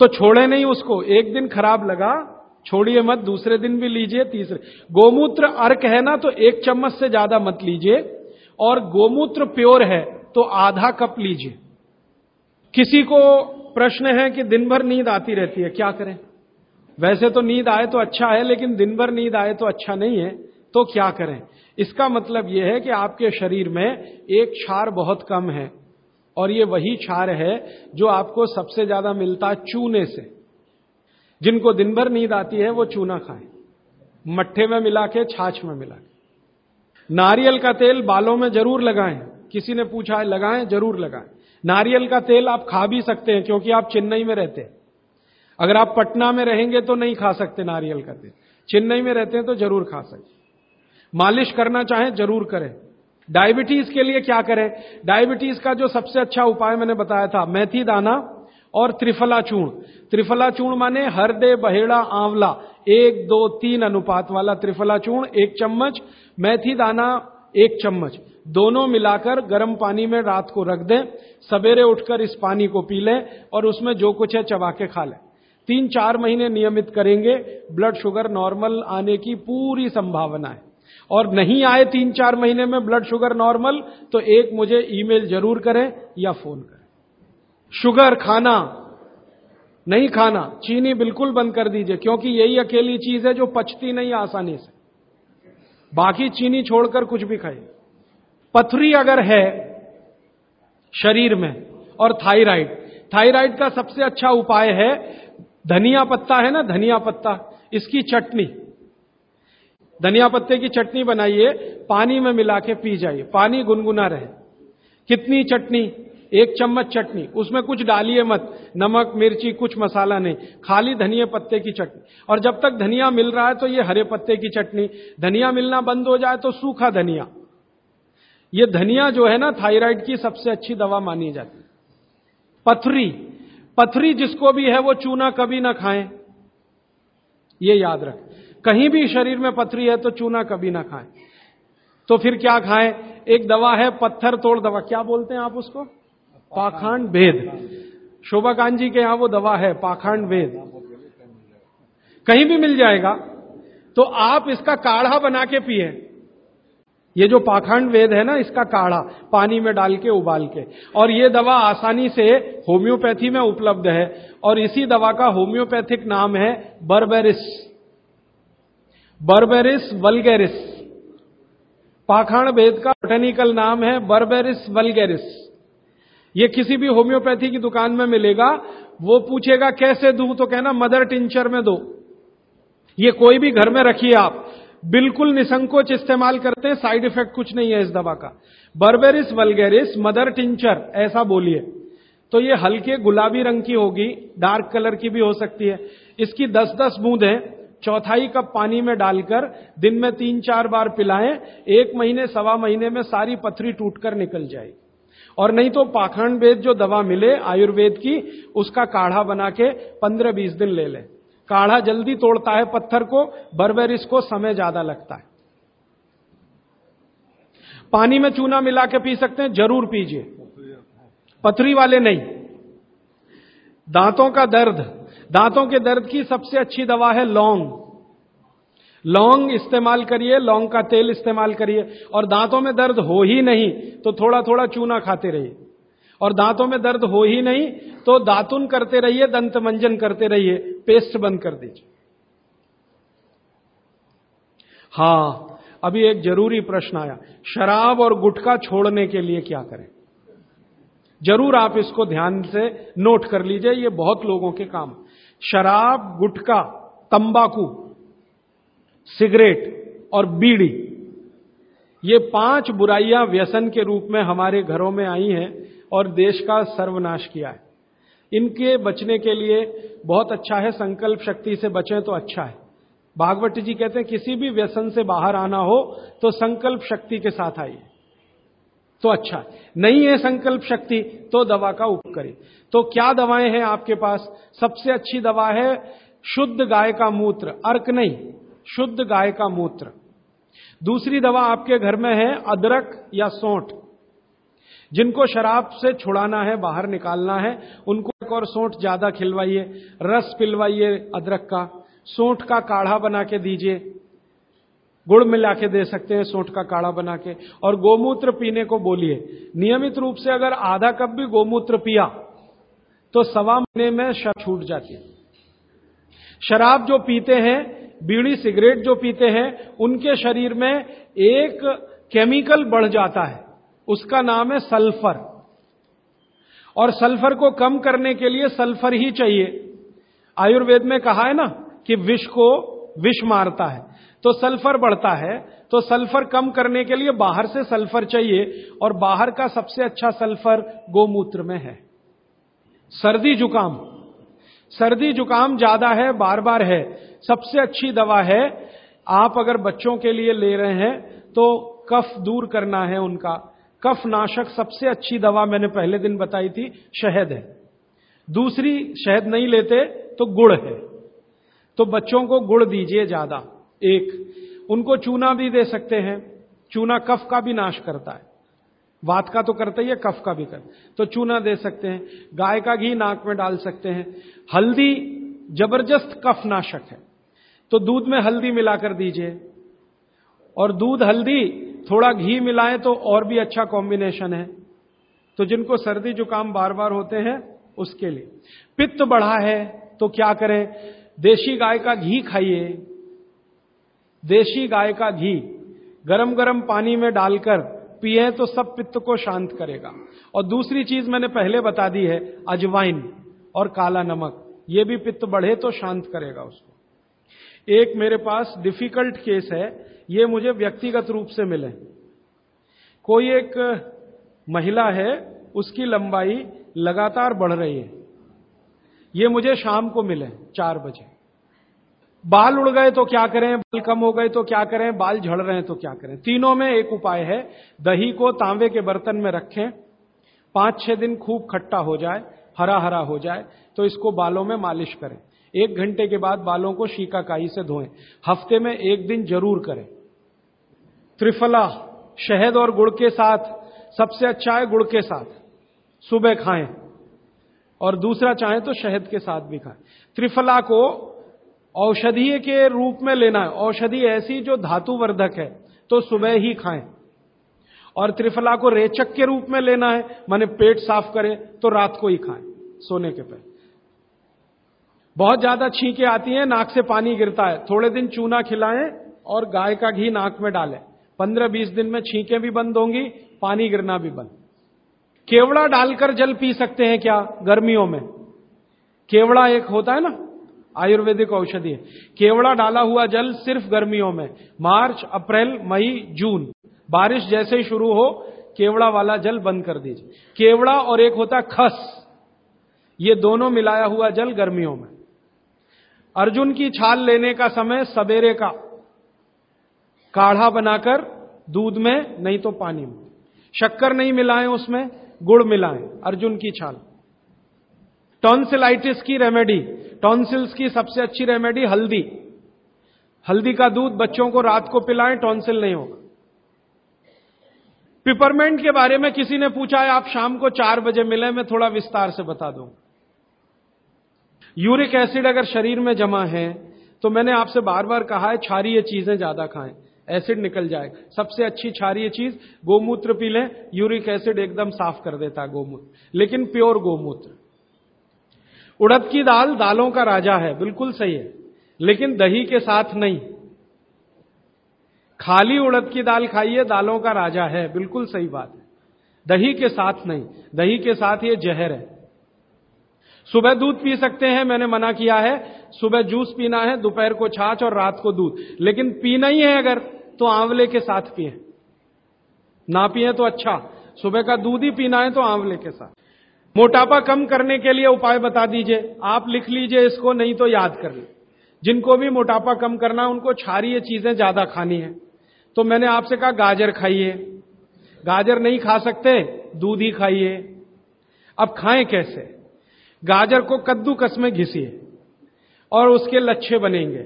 तो छोड़े नहीं उसको, एक दिन खराब लगा, छोड़िए मत, दूसरे दिन भी लीजिए, तीसरे। गोमूत्र अर्क है ना तो एक चम्मच से ज़्यादा मत लीजिए। और गोमूत्र प्योर है तो आधा कप लीजिए। किसी को प्रश्न है कि दिन भर नींद आती रहती है, क्या करें? वैसे तो नींद आए तो अच्छा है, लेकिन दिन भर नींद आए तो अच्छा नहीं है तो क्या करें? इसका मतलब यह है कि आपके शरीर में एक क्षार बहुत कम है, और ये वही क्षार है जो आपको सबसे ज़्यादा मिलता चूने से। जिनको दिन भर नींद आती है, वो चूना खाएँ। मट्ठे में मिला के, छाछ में मिला के। नारियल का तेल बालों में ज़रूर लगाएँ। किसी ने पूछा है, लगाएँ, ज़रूर लगाएँ। नारियल का तेल आप खा भी सकते हैं, क्योंकि आप चेन्नई में रहते हैं। अगर आप पटना में रहेंगे तो नहीं खा सकते नारियल का तेल। चेन्नई में रहते हैं तो ज़रूर खा सकते मालिश करना चाहें, ज़रूर करें। डायबिटीज़ के लिए क्या करें? डायबिटीज़ का जो सबसे अच्छा उपाय मैंने बताया था, मेथी दाना और त्रिफला चूर्ण। त्रिफला चूर्ण माने हरदे, बहेड़ा, आंवला, एक, दो, तीन अनुपात वाला त्रिफला चूर्ण, एक चम्मच मेथी दाना एक चम्मच। दोनों मिलाकर गर्म पानी में रात को रख दें। सवेरे उठकर इस पानी को पी लें और उसमें जो कुछ है चबा के खा लें। तीन चार महीने नियमित करेंगे। ब्लड शुगर नॉर्मल आने की पूरी संभावना है। और नहीं आए तीन चार महीने में ब्लड शुगर नॉर्मल तो एक मुझे ईमेल ज़रूर करें या फ़ोन करें। शुगर खाना, नहीं खाना, चीनी बिल्कुल बंद कर दीजिए, क्योंकि यही अकेली चीज़ है जो पचती नहीं आसानी से। बाकी चीनी छोड़कर कुछ भी खाइए। पथरी अगर है शरीर में और थायराइड थायराइड का सबसे अच्छा उपाय है, धनिया पत्ता है ना, धनिया पत्ता, इसकी चटनी। धनिया पत्ते की चटनी बनाइए, पानी में मिला के पी जाइए, पानी गुनगुना रहे। कितनी चटनी? एक चम्मच चटनी, उसमें कुछ डालिए मत, नमक, मिर्ची, कुछ मसाला नहीं, खाली धनिया पत्ते की चटनी। और जब तक धनिया मिल रहा है तो ये हरे पत्ते की चटनी, धनिया मिलना बंद हो जाए तो सूखा धनिया। ये धनिया जो है ना, थायराइड की सबसे अच्छी दवा मानी जाती पथरी पथरी जिसको भी है वो चूना कभी ना खाएँ। ये याद रख। कहीं भी शरीर में पथरी है तो चूना कभी ना खाएँ। तो फिर क्या खाएँ? एक दवा है, पत्थर तोड़ दवा। क्या बोलते हैं आप उसको? पाखंड भेद। शोभा जी के यहाँ वो दवा है, पाखंड भेद। कहीं भी मिल जाएगा तो आप इसका काढ़ा बना के पिए। ये जो पाखंड वेद है ना, इसका काढ़ा पानी में डाल के, उबाल के। और ये दवा आसानी से होम्योपैथी में उपलब्ध है। और इसी दवा का होम्योपैथिक नाम है बर्बेरिस। Berberis vulgaris. पाखंड वेद का बोटेनिकल नाम है बर्बेरिस वलगेरिस। ये किसी भी होम्योपैथी की दुकान में मिलेगा, वो पूछेगा, कैसे दू? तो कहना, मदर टिंचर में दो। ये कोई भी घर में रखिए आप। बिल्कुल निसंकोच इस्तेमाल करते हैं, साइड इफ़ेक्ट कुछ नहीं है इस दवा का। बर्बेरिस वलगेरिस मदर टिंचर ऐसा बोलिए। तो ये हल्के गुलाबी रंग की होगी, डार्क कलर की भी हो सकती है। इसकी 10-10 बूंदें, चौथाई कप पानी में डालकर दिन में तीन चार बार पिलाएँ, एक महीने, सवा महीने में सारी पथरी टूटकर निकल जाएगी। और नहीं तो पाखंड वेद जो दवा मिले, आयुर्वेद की, उसका काढ़ा बना के पंद्रह बीस दिन ले लें। काढ़ा जल्दी तोड़ता है पत्थर को बर्बेरिस को समय ज़्यादा लगता है। पानी में चूना मिला के पी सकते हैं, ज़रूर पीजिए। पथरी वाले नहीं। दांतों का दर्द। दांतों के दर्द की सबसे अच्छी दवा है लौंग। लौंग इस्तेमाल करिए, लौंग का तेल इस्तेमाल करिए। और दांतों में दर्द हो ही नहीं तो थोड़ा थोड़ा चूना खाते रहिए। और दांतों में दर्द हो ही नहीं तो दातुन करते रहिए, दंत मंजन करते रहिए, पेस्ट बंद कर दीजिए। हाँ, अभी एक ज़रूरी प्रश्न आया, शराब और गुटखा छोड़ने के लिए क्या करें? ज़रूर आप इसको ध्यान से नोट कर लीजिए, ये बहुत लोगों के काम। शराब, गुटखा, तंबाकू सिगरेट और बीड़ी। ये पाँच बुराइयाँ व्यसन के रूप में हमारे घरों में आई हैं और देश का सर्वनाश किया है। इनके बचने के लिए बहुत अच्छा है, संकल्प शक्ति से बचें तो अच्छा है। भागवत जी कहते हैं, किसी भी व्यसन से बाहर आना हो तो संकल्प शक्ति के साथ आइए तो अच्छा नहीं है संकल्प शक्ति तो दवा का उप करें तो क्या दवाएँ हैं आपके पास? सबसे अच्छी दवा है शुद्ध गाय का मूत्र, अर्क नहीं। शुद्ध गाय का मूत्र। दूसरी दवा आपके घर में है अदरक या सोंठ। जिनको शराब से छुड़ाना है, बाहर निकालना है, उनको एक और सोंठ ज़्यादा खिलवाइए। रस पिलवाइए अदरक का। सोंठ का काढ़ा बना के दीजिए। गुड़ मिला के दे सकते हैं सोंठ का काढ़ा बना के। और गोमूत्र पीने को बोलिए। नियमित रूप से अगर आधा कप भी गोमूत्र पिया तो सवा महीने में शराब छूट जाती है। शराब जो पीते हैं बीड़ी सिगरेट जो पीते हैं, उनके शरीर में एक केमिकल बढ़ जाता है। उसका नाम है सल्फ़र। और सल्फ़र को कम करने के लिए सल्फ़र ही चाहिए। आयुर्वेद में कहा है ना कि विष को विष मारता है। तो सल्फ़र बढ़ता है तो सल्फ़र कम करने के लिए बाहर से सल्फ़र चाहिए। और बाहर का सबसे अच्छा सल्फ़र गोमूत्र में है। सर्दी जुकाम। सर्दी जुकाम ज़्यादा है, बार बार है। सबसे अच्छी दवा है। आप अगर बच्चों के लिए ले रहे हैं तो कफ दूर करना है उनका। कफ नाशक सबसे अच्छी दवा मैंने पहले दिन बताई थी, शहद है। दूसरी, शहद नहीं लेते तो गुड़ है। तो बच्चों को गुड़ दीजिए ज़्यादा। एक, उनको चूना भी दे सकते हैं। चूना कफ का भी नाश करता है। वात का तो करता ही है, कफ का भी कर। तो चूना दे सकते हैं। गाय का घी नाक में डाल सकते हैं। हल्दी ज़बरदस्त कफ नाशक है। तो दूध में हल्दी मिलाकर दीजिए। और दूध हल्दी, थोड़ा घी मिलाएँ तो और भी अच्छा कॉम्बिनेशन है। तो जिनको सर्दी जुकाम बार बार होते हैं, उसके लिए। पित्त बढ़ा है तो क्या करें? देशी गाय का घी खाइए। देशी गाय का घी गरम गरम पानी में डालकर पिए तो सब पित्त को शांत करेगा। और दूसरी चीज़ मैंने पहले बता दी है, अजवाइन और काला नमक। ये भी पित्त बढ़े तो शांत करेगा उसको। एक मेरे पास डिफ़िकल्ट केस है, ये मुझे व्यक्तिगत रूप से मिले। कोई एक महिला है, उसकी लंबाई लगातार बढ़ रही है। ये मुझे शाम को मिले, चार बजे। बाल उड़ गए तो क्या करें? बाल कम हो गए तो क्या करें? बाल झड़ रहे हैं तो क्या करें? तीनों में एक उपाय है, दही को तांबे के बर्तन में रखें। पाँच छह दिन खूब खट्टा हो जाए हरा हरा हो जाए तो इसको बालों में मालिश करें। एक घंटे के बाद बालों को शीकाकाई से धोएँ। हफ़्ते में एक दिन ज़रूर करें। त्रिफला, शहद और गुड़ के साथ, सबसे अच्छा है गुड़ के साथ। सुबह खाएँ। और दूसरा चाहे तो शहद के साथ भी खाएँ। त्रिफला को औषधीय के रूप में लेना है। औषधि ऐसी जो धातुवर्धक है तो सुबह ही खाएँ। और त्रिफला को रेचक के रूप में लेना है, माने पेट साफ़ करे तो रात को ही खाएँ, सोने के पहले। बहुत ज़्यादा छींके आती हैं, नाक से पानी गिरता है। थोड़े दिन चूना खिलाएँ और गाय का घी नाक में डालें। पंद्रह बीस दिन में छींके भी बंद होंगी, पानी गिरना भी बंद। केवड़ा डालकर जल पी सकते हैं क्या गर्मियों में? केवड़ा एक होता है ना, आयुर्वेदिक औषधि है। केवड़ा डाला हुआ जल सिर्फ़ गर्मियों में, मार्च, अप्रैल, मई, जून। बारिश जैसे ही शुरू हो, केवड़ा वाला जल बंद कर दीजिए। केवड़ा और एक होता है खस। ये दोनों मिलाया हुआ जल गर्मियों में। अर्जुन की छाल लेने का समय सवेरे का। काढ़ा बनाकर दूध में, नहीं तो पानी में। शक्कर नहीं मिलाएँ उसमें, गुड़ मिलाएँ, अर्जुन की छाल। टॉन्सिलाइटिस की रेमेडी टॉन्सिल्स की सबसे अच्छी रेमेडी हल्दी। हल्दी का दूध बच्चों को रात को पिलाएँ, टॉन्सिल नहीं होगा। पिपरमेंट के बारे में किसी ने पूछा है, आप शाम को चार बजे मिले, मैं थोड़ा विस्तार से बता दूँ। यूरिक एसिड अगर शरीर में जमा है तो मैंने आपसे बार बार कहा है, क्षारीय चीज़ें ज़्यादा खाएँ। एसिड निकल जाए। सबसे अच्छी क्षारीय चीज़, गोमूत्र पी लें, यूरिक एसिड एकदम साफ़ कर देता है गोमूत्र। लेकिन प्योर गोमूत्र। उड़द की दाल दालों का राजा है, बिल्कुल सही है, लेकिन दही के साथ नहीं। खाली उड़द की दाल खाइए, दालों का राजा है, बिल्कुल सही बात है। दही के साथ नहीं। दही के साथ ये जहर है। सुबह दूध पी सकते हैं, मैंने मना किया है। सुबह जूस पीना है, दोपहर को छाछ और रात को दूध। लेकिन पीना ही है अगर तो आंवले के साथ पिए। ना पिए तो अच्छा। सुबह का दूध ही पीना है तो आंवले के साथ। मोटापा कम करने के लिए उपाय बता दीजिए। आप लिख लीजिए इसको, नहीं तो याद कर ले जिनको भी मोटापा कम करना है, उनको क्षारीय चीज़ें ज़्यादा खानी है। तो मैंने आपसे कहा, गाजर खाइए। गाजर नहीं खा सकते, दूध ही खाइए। अब खाएँ कैसे? गाजर को कद्दूकस में घिसिए और उसके लच्छे बनेंगे।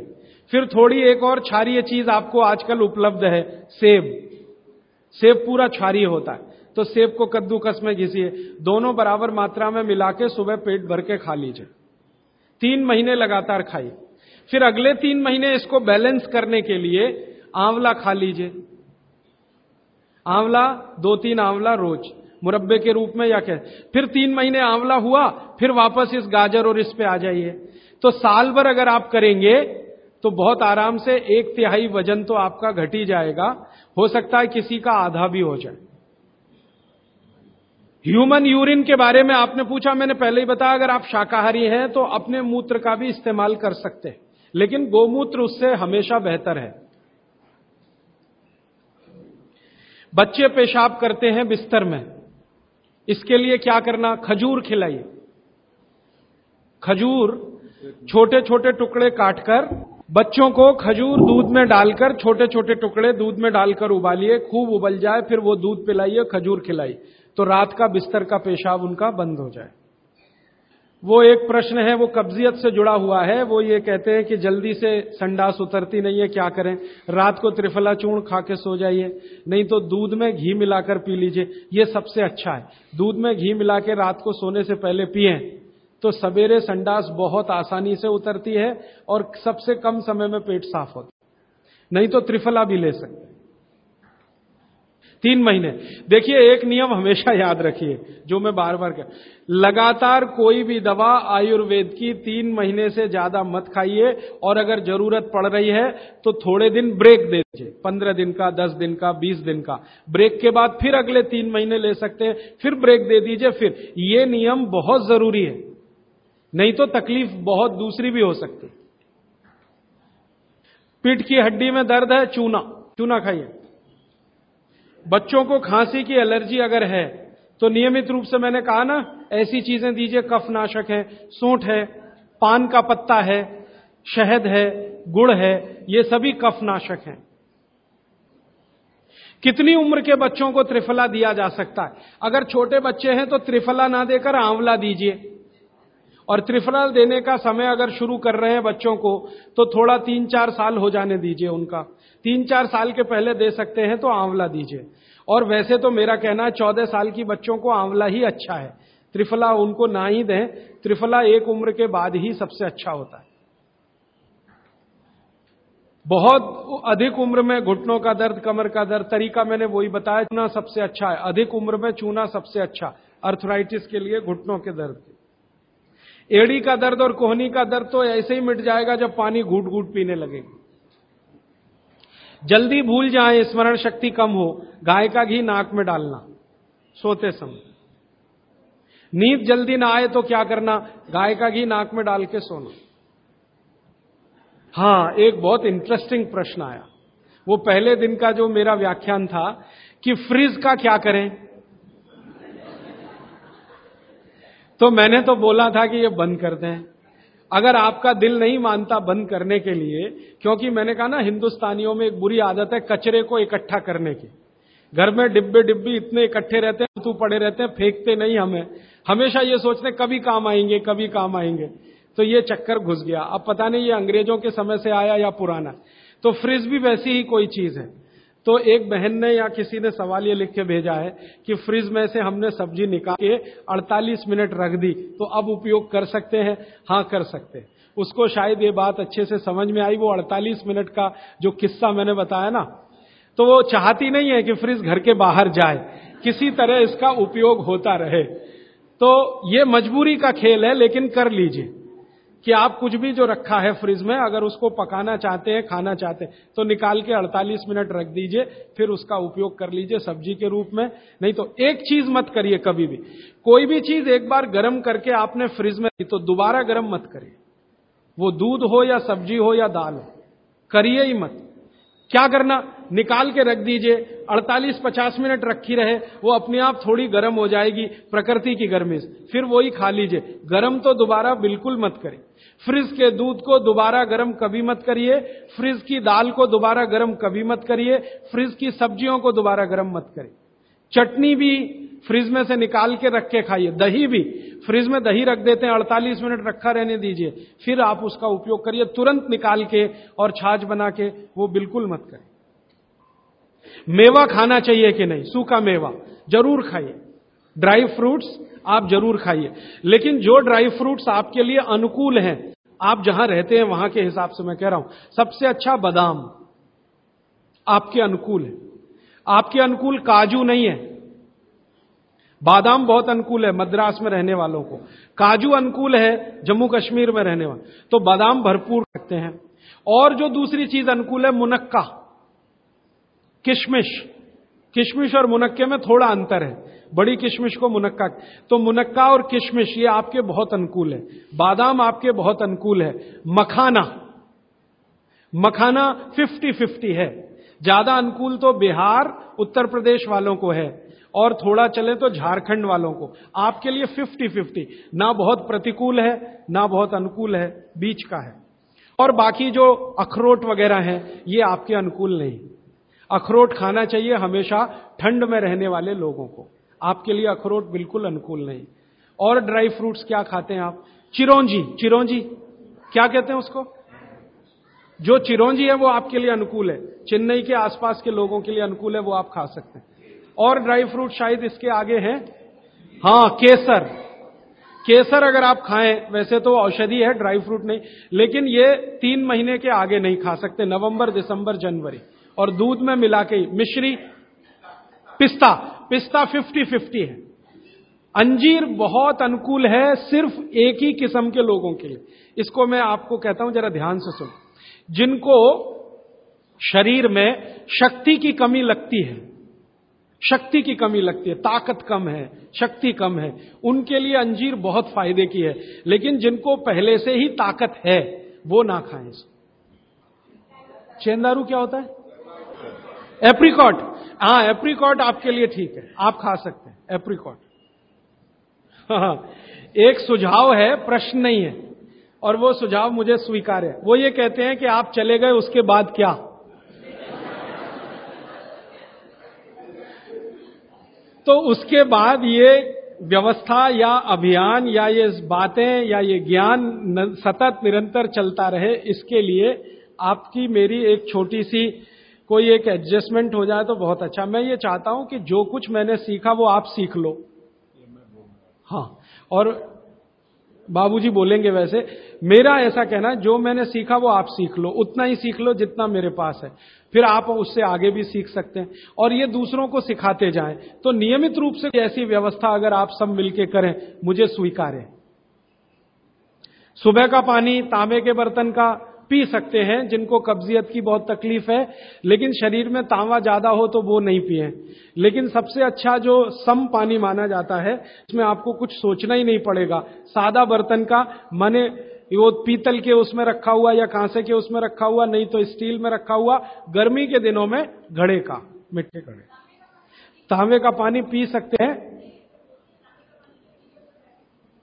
फिर थोड़ी एक और क्षारीय चीज़ आपको आजकल उपलब्ध है, सेब। सेब पूरा क्षारीय होता है। तो सेब को कद्दूकस में घिसिए। दोनों बराबर मात्रा में मिला के सुबह पेट भर के खा लीजिए। तीन महीने लगातार खाइए। फिर अगले तीन महीने इसको बैलेंस करने के लिए आंवला खा लीजिए। आंवला, दो तीन आंवला रोज। मुरब्बे के रूप में या क्या? फिर तीन महीने आंवला हुआ, फिर वापस इस गाजर और इस पे आ जाइए। तो साल भर अगर आप करेंगे तो बहुत आराम से एक तिहाई वज़न तो आपका घट ही जाएगा। हो सकता है किसी का आधा भी हो जाए। ह्यूमन यूरिन के बारे में आपने पूछा, मैंने पहले ही बताया, अगर आप शाकाहारी हैं तो अपने मूत्र का भी इस्तेमाल कर सकते हैं। लेकिन गोमूत्र उससे हमेशा बेहतर है। बच्चे पेशाब करते हैं बिस्तर में। इसके लिए क्या करना? खजूर खिलाइए खजूर छोटे छोटे टुकड़े काटकर, बच्चों को खजूर दूध में डालकर छोटे छोटे टुकड़े दूध में डालकर उबालिए, खूब उबल जाए, फिर वो दूध पिलाइए, खजूर खिलाइए तो रात का बिस्तर का पेशाब उनका बंद हो जाए। वो एक प्रश्न है, वो कब्जियत से जुड़ा हुआ है। वो ये कहते हैं कि जल्दी से संडास उतरती नहीं है, क्या करें? रात को त्रिफला चूर्ण खा के सो जाइए। नहीं तो दूध में घी मिलाकर पी लीजिए। ये सबसे अच्छा है। दूध में घी मिला के रात को सोने से पहले पिए। तो सवेरे संडास बहुत आसानी से उतरती है और सबसे कम समय में पेट साफ़ होता नहीं तो त्रिफला भी ले सकते। तीन महीने। देखिए, एक नियम हमेशा याद रखिए, जो मैं बार बार कह लगातार कोई भी दवा आयुर्वेद की तीन महीने से ज़्यादा मत खाइए, और अगर ज़रूरत पड़ रही है तो थोड़े दिन ब्रेक दे दीजिए। पंद्रह दिन का, दस दिन का, बीस दिन का। ब्रेक के बाद फिर अगले तीन महीने ले सकते हैं, फिर ब्रेक दे दीजिए, फिर। ये नियम बहुत ज़रूरी है। नहीं तो तकलीफ़ बहुत दूसरी भी हो सकती। पीठ की हड्डी में दर्द है, चूना। चूना खाइए। बच्चों को खांसी की एलर्जी अगर है तो नियमित रूप से मैंने कहा ना, ऐसी चीज़ें दीजिए, कफनाशक है, सूंठ है, पान का पत्ता है, शहद है, गुड़ है, ये सभी कफनाशक हैं। कितनी उम्र के बच्चों को त्रिफला दिया जा सकता है? अगर छोटे बच्चे हैं तो त्रिफला ना देकर आंवला दीजिए। और त्रिफला देने का समय अगर शुरू कर रहे हैं बच्चों को तो थोड़ा तीन चार साल हो जाने दीजिए उनका। तीन चार साल के पहले दे सकते हैं तो आंवला दीजिए। और वैसे तो मेरा कहना है, चौदह साल की बच्चों को आंवला ही अच्छा है। त्रिफला उनको ना ही दें, त्रिफला एक उम्र के बाद ही सबसे अच्छा होता है। बहुत अधिक उम्र में घुटनों का दर्द, कमर का दर्द, तरीका मैंने वही बताया, चूना सबसे अच्छा है। अधिक उम्र में चूना सबसे अच्छा अर्थराइटिस के लिए घुटनों के दर्द एड़ी का दर्द और कोहनी का दर्द तो ऐसे ही मिट जाएगा जब पानी घूट घूट पीने लगेगी। जल्दी भूल जाए, स्मरण शक्ति कम हो, गाय का घी नाक में डालना, सोते समय। नींद जल्दी ना आए तो क्या करना, गाय का घी नाक में डाल के सोना। हाँ, एक बहुत इंटरेस्टिंग प्रश्न आया। वो पहले दिन का जो मेरा व्याख्यान था कि फ्रिज का क्या करें? तो मैंने तो बोला था कि ये बंद कर दें। अगर आपका दिल नहीं मानता बंद करने के लिए, क्योंकि मैंने कहा ना, हिंदुस्तानियों में एक बुरी आदत है कचरे को इकट्ठा करने की। घर में डिब्बे डिब्बी इतने इकट्ठे रहते हैं, तू पड़े रहते हैं, फेंकते नहीं हमें। हमेशा ये सोचते कभी काम आएँगे, कभी काम आएँगे। तो ये चक्कर घुस गया। अब पता नहीं ये अंग्रेज़ों के समय से आया या पुराना। तो फ्रिज भी वैसी ही कोई चीज़ है। तो एक बहन ने या किसी ने सवाल ये लिख के भेजा है कि फ्रिज में से हमने सब्ज़ी निकाल के 48 मिनट रख दी तो अब उपयोग कर सकते हैं? हाँ कर सकते हैं। उसको शायद ये बात अच्छे से समझ में आई, वो 48 मिनट का जो किस्सा मैंने बताया ना तो वो चाहती नहीं है कि फ्रिज घर के बाहर जाए। किसी तरह इसका उपयोग होता रहे। तो ये मजबूरी का खेल है, लेकिन कर लीजिए। कि आप कुछ भी जो रखा है फ्रिज में, अगर उसको पकाना चाहते हैं, खाना चाहते हैं तो निकाल के 48 मिनट रख दीजिए, फिर उसका उपयोग कर लीजिए सब्ज़ी के रूप में। नहीं तो एक चीज़ मत करिए कभी भी। कोई भी चीज़ एक बार गर्म करके आपने फ्रिज में तो दोबारा गर्म मत करिए। वो दूध हो या सब्ज़ी हो या दाल हो, करिए ही मत। क्या करना? निकाल के रख दीजिए। 48-50 मिनट रखी रहे, वो अपने आप थोड़ी गर्म हो जाएगी, प्रकृति की गर्मी से। फिर वही खा लीजिए। गर्म तो दोबारा बिल्कुल मत करें। फ्रिज के दूध को दोबारा गर्म कभी मत करिए। फ्रिज की दाल को दोबारा गर्म कभी मत करिए। फ्रिज की सब्जियों को दोबारा गर्म मत करिए चटनी भी फ्रिज में से निकाल के रख के खाइए। दही भी। फ्रिज में दही रख देते हैं 48 मिनट रखा रहने दीजिए। फिर आप उसका उपयोग करिए, तुरंत निकाल के और छाछ बना के वो बिल्कुल मत करें मेवा खाना चाहिए कि नहीं? सूखा मेवा। ज़रूर खाइए। ड्राई फ्रूट्स आप ज़रूर खाइए। लेकिन जो ड्राई फ्रूट्स आपके लिए अनुकूल हैं, आप जहाँ रहते हैं वहाँ के हिसाब से मैं कह रहा हूँ, सबसे अच्छा बादाम आपके अनुकूल है। आपके अनुकूल काजू नहीं है। बादाम बहुत अनुकूल है, मद्रास में रहने वालों को। काजू अनुकूल है, जम्मू कश्मीर में रहने वाले। तो बादाम भरपूर रखते हैं। और जो दूसरी चीज़ अनुकूल है, मुनक्का। किशमिश। किशमिश और मुनक्के में थोड़ा अंतर है। बड़ी किशमिश को मुनक्का। तो मुनक्का और किशमिश, ये आपके बहुत अनुकूल है। बादाम आपके बहुत अनुकूल है। मखाना। मखाना फिफ्टी फिफ्टी है। ज़्यादा अनुकूल तो बिहार, उत्तर प्रदेश वालों को है। और थोड़ा चले तो झारखंड वालों को। आपके लिए फिफ्टी फिफ्टी ना बहुत प्रतिकूल है, ना बहुत अनुकूल है, बीच का है। और बाकी जो अखरोट वगैरह हैं, ये आपके अनुकूल नहीं। अखरोट खाना चाहिए हमेशा ठंड में रहने वाले लोगों को। आपके लिए अखरोट बिल्कुल अनुकूल नहीं। और ड्राई फ्रूट्स क्या खाते हैं आप? चिरौंजी। चिरौंजी? क्या कहते हैं उसको? जो चिरौंजी है वो आपके लिए अनुकूल है। चेन्नई के आसपास के लोगों के लिए अनुकूल है, वो आप खा सकते हैं। और ड्राई फ्रूट शायद इसके आगे हैं। हाँ केसर। केसर अगर आप खाएँ, वैसे तो औषधि है, ड्राई फ्रूट नहीं, लेकिन ये तीन महीने के आगे नहीं खा सकते, नवंबर, दिसंबर, जनवरी। और दूध में मिला के मिश्री, पिस्ता पिस्ता फिफ्टी फिफ्टी है। अंजीर बहुत अनुकूल है, सिर्फ़ एक ही किस्म के लोगों के लिए। इसको मैं आपको कहता हूँ, जरा ध्यान से सुन। जिनको शरीर में शक्ति की कमी लगती है शक्ति की कमी लगती है, ताकत कम है, शक्ति कम है। उनके लिए अंजीर बहुत फ़ायदे की है, लेकिन जिनको पहले से ही ताकत है, वो ना खाएँ चेंदारू क्या होता है? एप्रिकॉट। हाँ एप्रिकॉट आपके लिए ठीक है, आप खा सकते हैं, एप्रिकॉट। हाँ एक सुझाव है, प्रश्न नहीं है, और वो सुझाव मुझे स्वीकार है। वो ये कहते हैं कि आप चले गए, उसके बाद क्या? तो उसके बाद ये व्यवस्था या अभियान या ये बातें या ये ज्ञान सतत निरंतर चलता रहे, इसके लिए आपकी मेरी एक छोटी सी कोई एक एडजस्टमेंट हो जाए तो बहुत अच्छा। मैं ये चाहता हूँ कि जो कुछ मैंने सीखा वो आप सीख लो। हाँ। और बाबूजी बोलेंगे वैसे मेरा ऐसा कहना जो मैंने सीखा वो आप सीख लो, उतना ही सीख लो जितना मेरे पास है। फिर आप उससे आगे भी सीख सकते हैं। और ये दूसरों को सिखाते जाएँ। तो नियमित रूप से ऐसी व्यवस्था अगर आप सब मिलके करें, मुझे स्वीकार। है सुबह का पानी, तांबे के बर्तन का पी सकते हैं, जिनको कब्जियत की बहुत तकलीफ़ है, लेकिन शरीर में तांवा ज़्यादा हो तो वो नहीं पिए। लेकिन सबसे अच्छा जो सम पानी माना जाता है, इसमें आपको कुछ सोचना ही नहीं पड़ेगा। सादा बर्तन का, माने वो पीतल के उसमें रखा हुआ या कांसे के उसमें रखा हुआ, नहीं तो स्टील में रखा हुआ, गर्मी के दिनों में घड़े का, मिट्टे घड़े। तांबे का पानी पी सकते हैं?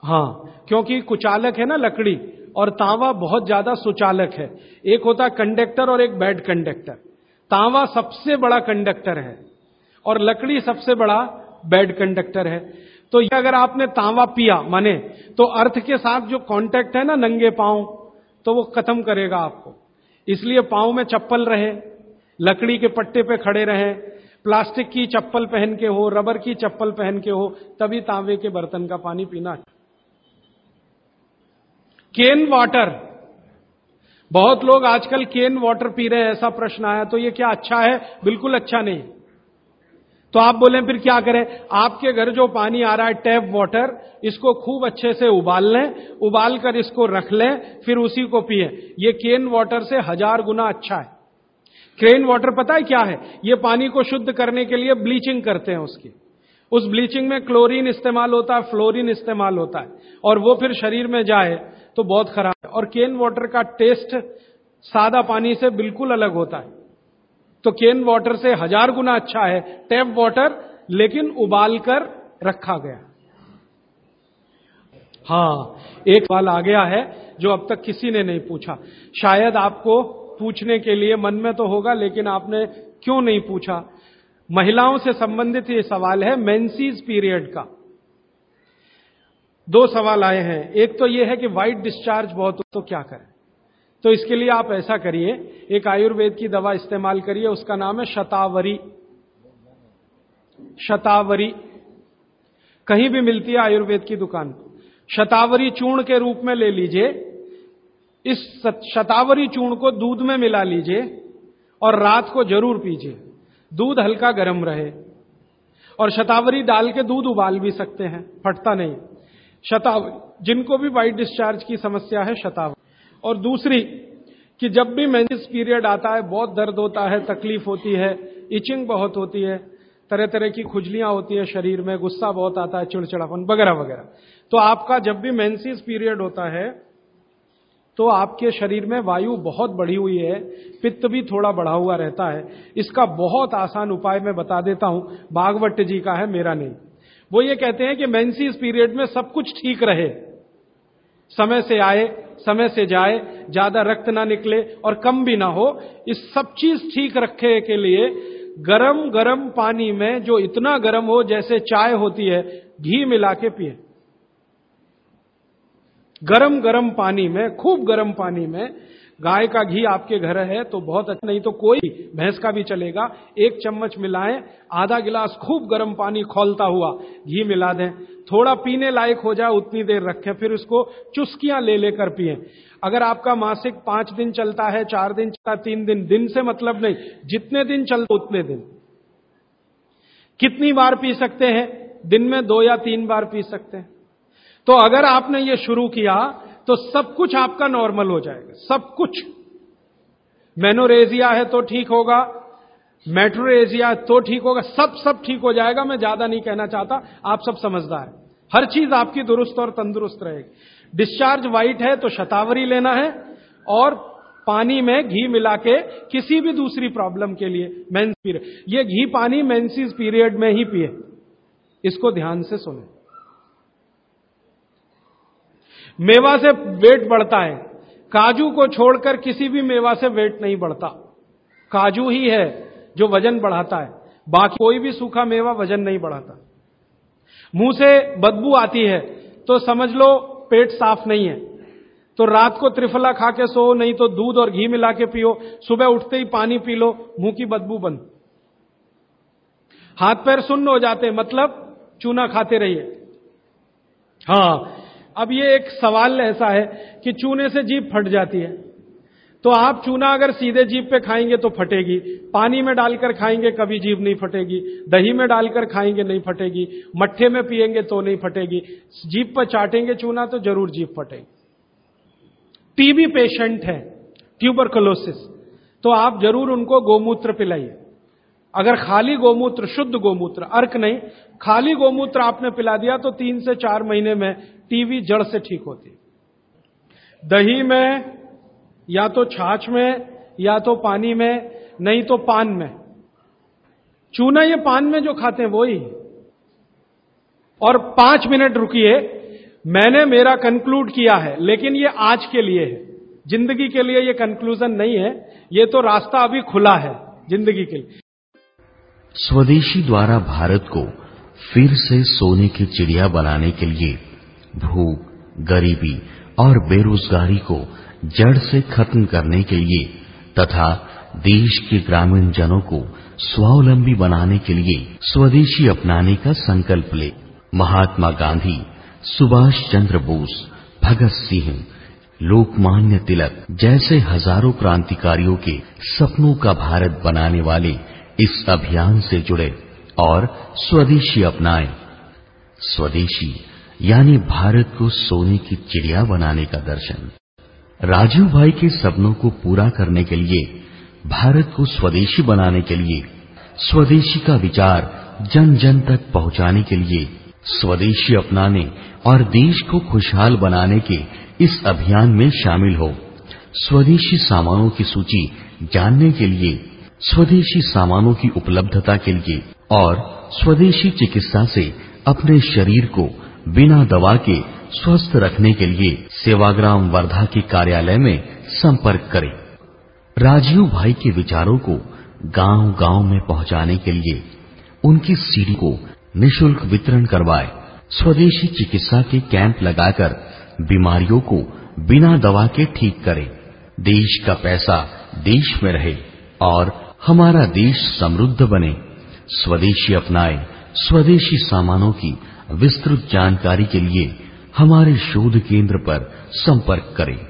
हाँ क्योंकि कुचालक है ना लकड़ी, और तांवा बहुत ज़्यादा सुचालक है। एक होता कंडक्टर और एक बैड कंडक्टर। तांवा सबसे बड़ा कंडक्टर है, और लकड़ी सबसे बड़ा बैड कंडक्टर है। तो ये अगर आपने तांवा पिया, माने तो अर्थ के साथ जो कांटेक्ट है ना, नंगे पाँव तो वो खत्म करेगा आपको। इसलिए पाँव में चप्पल रहे, लकड़ी के पट्टे पे खड़े रहे, प्लास्टिक की चप्पल पहन के हो, रबर की चप्पल पहन के हो, तभी तांबे के बर्तन का पानी पीना केन वाटर बहुत लोग आजकल केन वाटर पी रहे हैं, ऐसा प्रश्न आया तो ये क्या अच्छा है? बिल्कुल अच्छा नहीं। तो आप बोले, फिर क्या करें? आपके घर जो पानी आ रहा है, टैप वाटर, इसको खूब अच्छे से उबाल लें, उबाल कर इसको रख लें, फिर उसी को पिए। ये केन वाटर से हज़ार गुना अच्छा है। क्रेन वाटर पता है क्या है? ये पानी को शुद्ध करने के लिए ब्लीचिंग करते हैं उसकी। उस ब्लीचिंग में क्लोरीन इस्तेमाल होता है फ्लोरीन इस्तेमाल होता है। और वो फिर शरीर में जाए तो बहुत खराब है। और केन वाटर का टेस्ट सादा पानी से बिल्कुल अलग होता है। तो केन वाटर से हज़ार गुना अच्छा है। टैप वाटर लेकिन उबाल कर रखा गया। हाँ, एक सवाल आ गया है, जो अब तक किसी ने नहीं पूछा। शायद आपको पूछने के लिए मन में तो होगा, लेकिन आपने क्यों नहीं पूछा? महिलाओं से संबंधित ये सवाल है मेंसीज पीरियड का। दो सवाल आए हैं। एक तो यह है कि वाइट डिस्चार्ज बहुत हो तो क्या करें? तो इसके लिए आप ऐसा करिए, एक आयुर्वेद की दवा इस्तेमाल करिए, उसका नाम है शतावरी। शतावरी। कहीं भी मिलती है आयुर्वेद की दुकान शतावरी चूर्ण के रूप में ले लीजिए, इस शतावरी चूर्ण को दूध में मिला लीजिए और रात को ज़रूर पीजिए। दूध हल्का गर्म रहे। और शतावरी डाल के दूध उबाल भी सकते हैं, फटता नहीं। शतावरी जिनको भी वाइट डिस्चार्ज की समस्या है, शतावरी। और दूसरी कि जब भी मेंसिस पीरियड आता है, बहुत दर्द होता है, तकलीफ़ होती है इचिंग बहुत होती है तरह तरह की खुजलियाँ होती है शरीर में, गुस्सा बहुत आता है, चिड़चिड़ापन वगैरह वगैरह। तो आपका जब भी मेंसिस पीरियड होता है तो आपके शरीर में वायु बहुत बढ़ी हुई है, पित्त भी थोड़ा बढ़ा हुआ रहता है। इसका बहुत आसान उपाय मैं बता देता हूँ बागवट जी का है, मेरा नहीं। वो ये कहते हैं कि मेंसिस पीरियड में सब कुछ ठीक रहे। समय से आए, समय से जाए, ज़्यादा रक्त ना निकले और कम भी ना हो, इस सब चीज़ ठीक रखे के लिए गरम गरम पानी में जो इतना गरम हो जैसे चाय होती है, घी मिला के पिए। गरम गरम पानी में, खूब गरम पानी में, गाय का घी आपके घर है तो बहुत अच्छा नहीं तो कोई भैंस का भी चलेगा। एक चम्मच मिलाएँ, आधा गिलास खूब गर्म पानी खोलता हुआ घी मिला दें। थोड़ा पीने लायक हो जाए, उतनी देर रखें, फिर उसको चुस्कियाँ ले लेकर पिए। अगर आपका मासिक पाँच दिन चलता है, चार दिन चलता है, तीन दिन दिन से मतलब नहीं, जितने दिन चलता उतने दिन। कितनी बार पी सकते हैं? दिन में दो या तीन बार पी सकते हैं। तो अगर आपने ये शुरू किया तो सब कुछ आपका नॉर्मल हो जाएगा, सब कुछ। मेनोरेजिया है तो ठीक होगा मेट्रोरेजिया तो ठीक होगा, सब सब ठीक हो जाएगा, मैं ज़्यादा नहीं कहना चाहता, आप सब समझदार हर चीज़ आपकी दुरुस्त और तंदुरुस्त रहेगी। डिस्चार्ज वाइट है तो शतावरी लेना है, और पानी में घी मिला के किसी भी दूसरी प्रॉब्लम के लिए मेंस पीरियड ये घी पानी मेंसिस पीरियड में ही पिए। इसको ध्यान से सुने। मेवा से वेट बढ़ता है। काजू को छोड़कर किसी भी मेवा से वेट नहीं बढ़ता। काजू ही है। जो वज़न बढ़ाता है। बाकी कोई भी सूखा मेवा वज़न नहीं बढ़ाता। मुँह से बदबू आती है तो समझ लो पेट साफ़ नहीं है। तो रात को त्रिफला खा के सो, नहीं तो दूध और घी मिला के पियो, सुबह उठते ही पानी पी लो, मुँह की बदबू बंद। हाथ पैर सुन्न हो जाते मतलब चूना खाते रहिए। हाँ, अब ये एक सवाल ऐसा है कि चूने से जीप फट जाती है। तो आप चूना अगर सीधे जीप पे खाएँगे तो फटेगी। पानी में डालकर खाएँगे कभी जीप नहीं फटेगी। दही में डालकर खाएँगे नहीं फटेगी। मट्ठे में पिएँगे तो नहीं फटेगी। जीप पर चाटेंगे चूना तो ज़रूर जीप फटेगी। टीबी पेशेंट है, ट्यूबरकुलोसिस। तो आप ज़रूर उनको गोमूत्र पिलाइए। अगर खाली गोमूत्र, शुद्ध गोमूत्र, अर्क नहीं, खाली गोमूत्र आपने पिला दिया तो तीन से चार महीने में टीवी जड़ से ठीक होती। दही में या तो छाछ में, या तो पानी में, नहीं तो पान में। चूना ये पान में जो खाते हैं वो ही और पाँच मिनट रुकिए, मैंने मेरा कंक्लूड किया है, लेकिन ये आज के लिए है। ज़िंदगी के लिए ये कंक्लूजन नहीं है, ये तो रास्ता अभी खुला है, ज़िंदगी के लिए। स्वदेशी द्वारा भारत को फिर से सोने की चिड़िया बनाने के लिए भूख, गरीबी और बेरोजगारी को जड़ से खत्म करने के लिए तथा देश के ग्रामीण जनों को स्वावलंबी बनाने के लिए स्वदेशी अपनाने का संकल्प ले। महात्मा गांधी, सुभाष चंद्र बोस, भगत सिंह, लोकमान्य तिलक जैसे हज़ारों क्रांतिकारियों के सपनों का भारत बनाने वाले इस अभियान से जुड़े और स्वदेशी अपनाएँ। स्वदेशी, यानी भारत को सोने की चिड़िया बनाने का दर्शन। राजीव भाई के सपनों को पूरा करने के लिए, भारत को स्वदेशी बनाने के लिए, स्वदेशी का विचार जन जन तक पहुँचाने के लिए, स्वदेशी अपनाने और देश को खुशहाल बनाने के इस अभियान में शामिल हो। स्वदेशी सामानों की सूची जानने के लिए, स्वदेशी सामानों की उपलब्धता के लिए और स्वदेशी चिकित्सा से अपने शरीर को बिना दवा के स्वस्थ रखने के लिए सेवाग्राम वर्धा के कार्यालय में संपर्क करें। राजीव भाई के विचारों को गांव-गांव में पहुँचाने के लिए उनकी सीढ़ी को निशुल्क वितरण करवाए। स्वदेशी चिकित्सा के कैंप लगाकर बीमारियों को बिना दवा के ठीक करें। देश का पैसा देश में रहे और हमारा देश समृद्ध बने। स्वदेशी अपनाए, स्वदेशी सामानों की विस्तृत जानकारी के लिए हमारे शोध केंद्र पर संपर्क करें।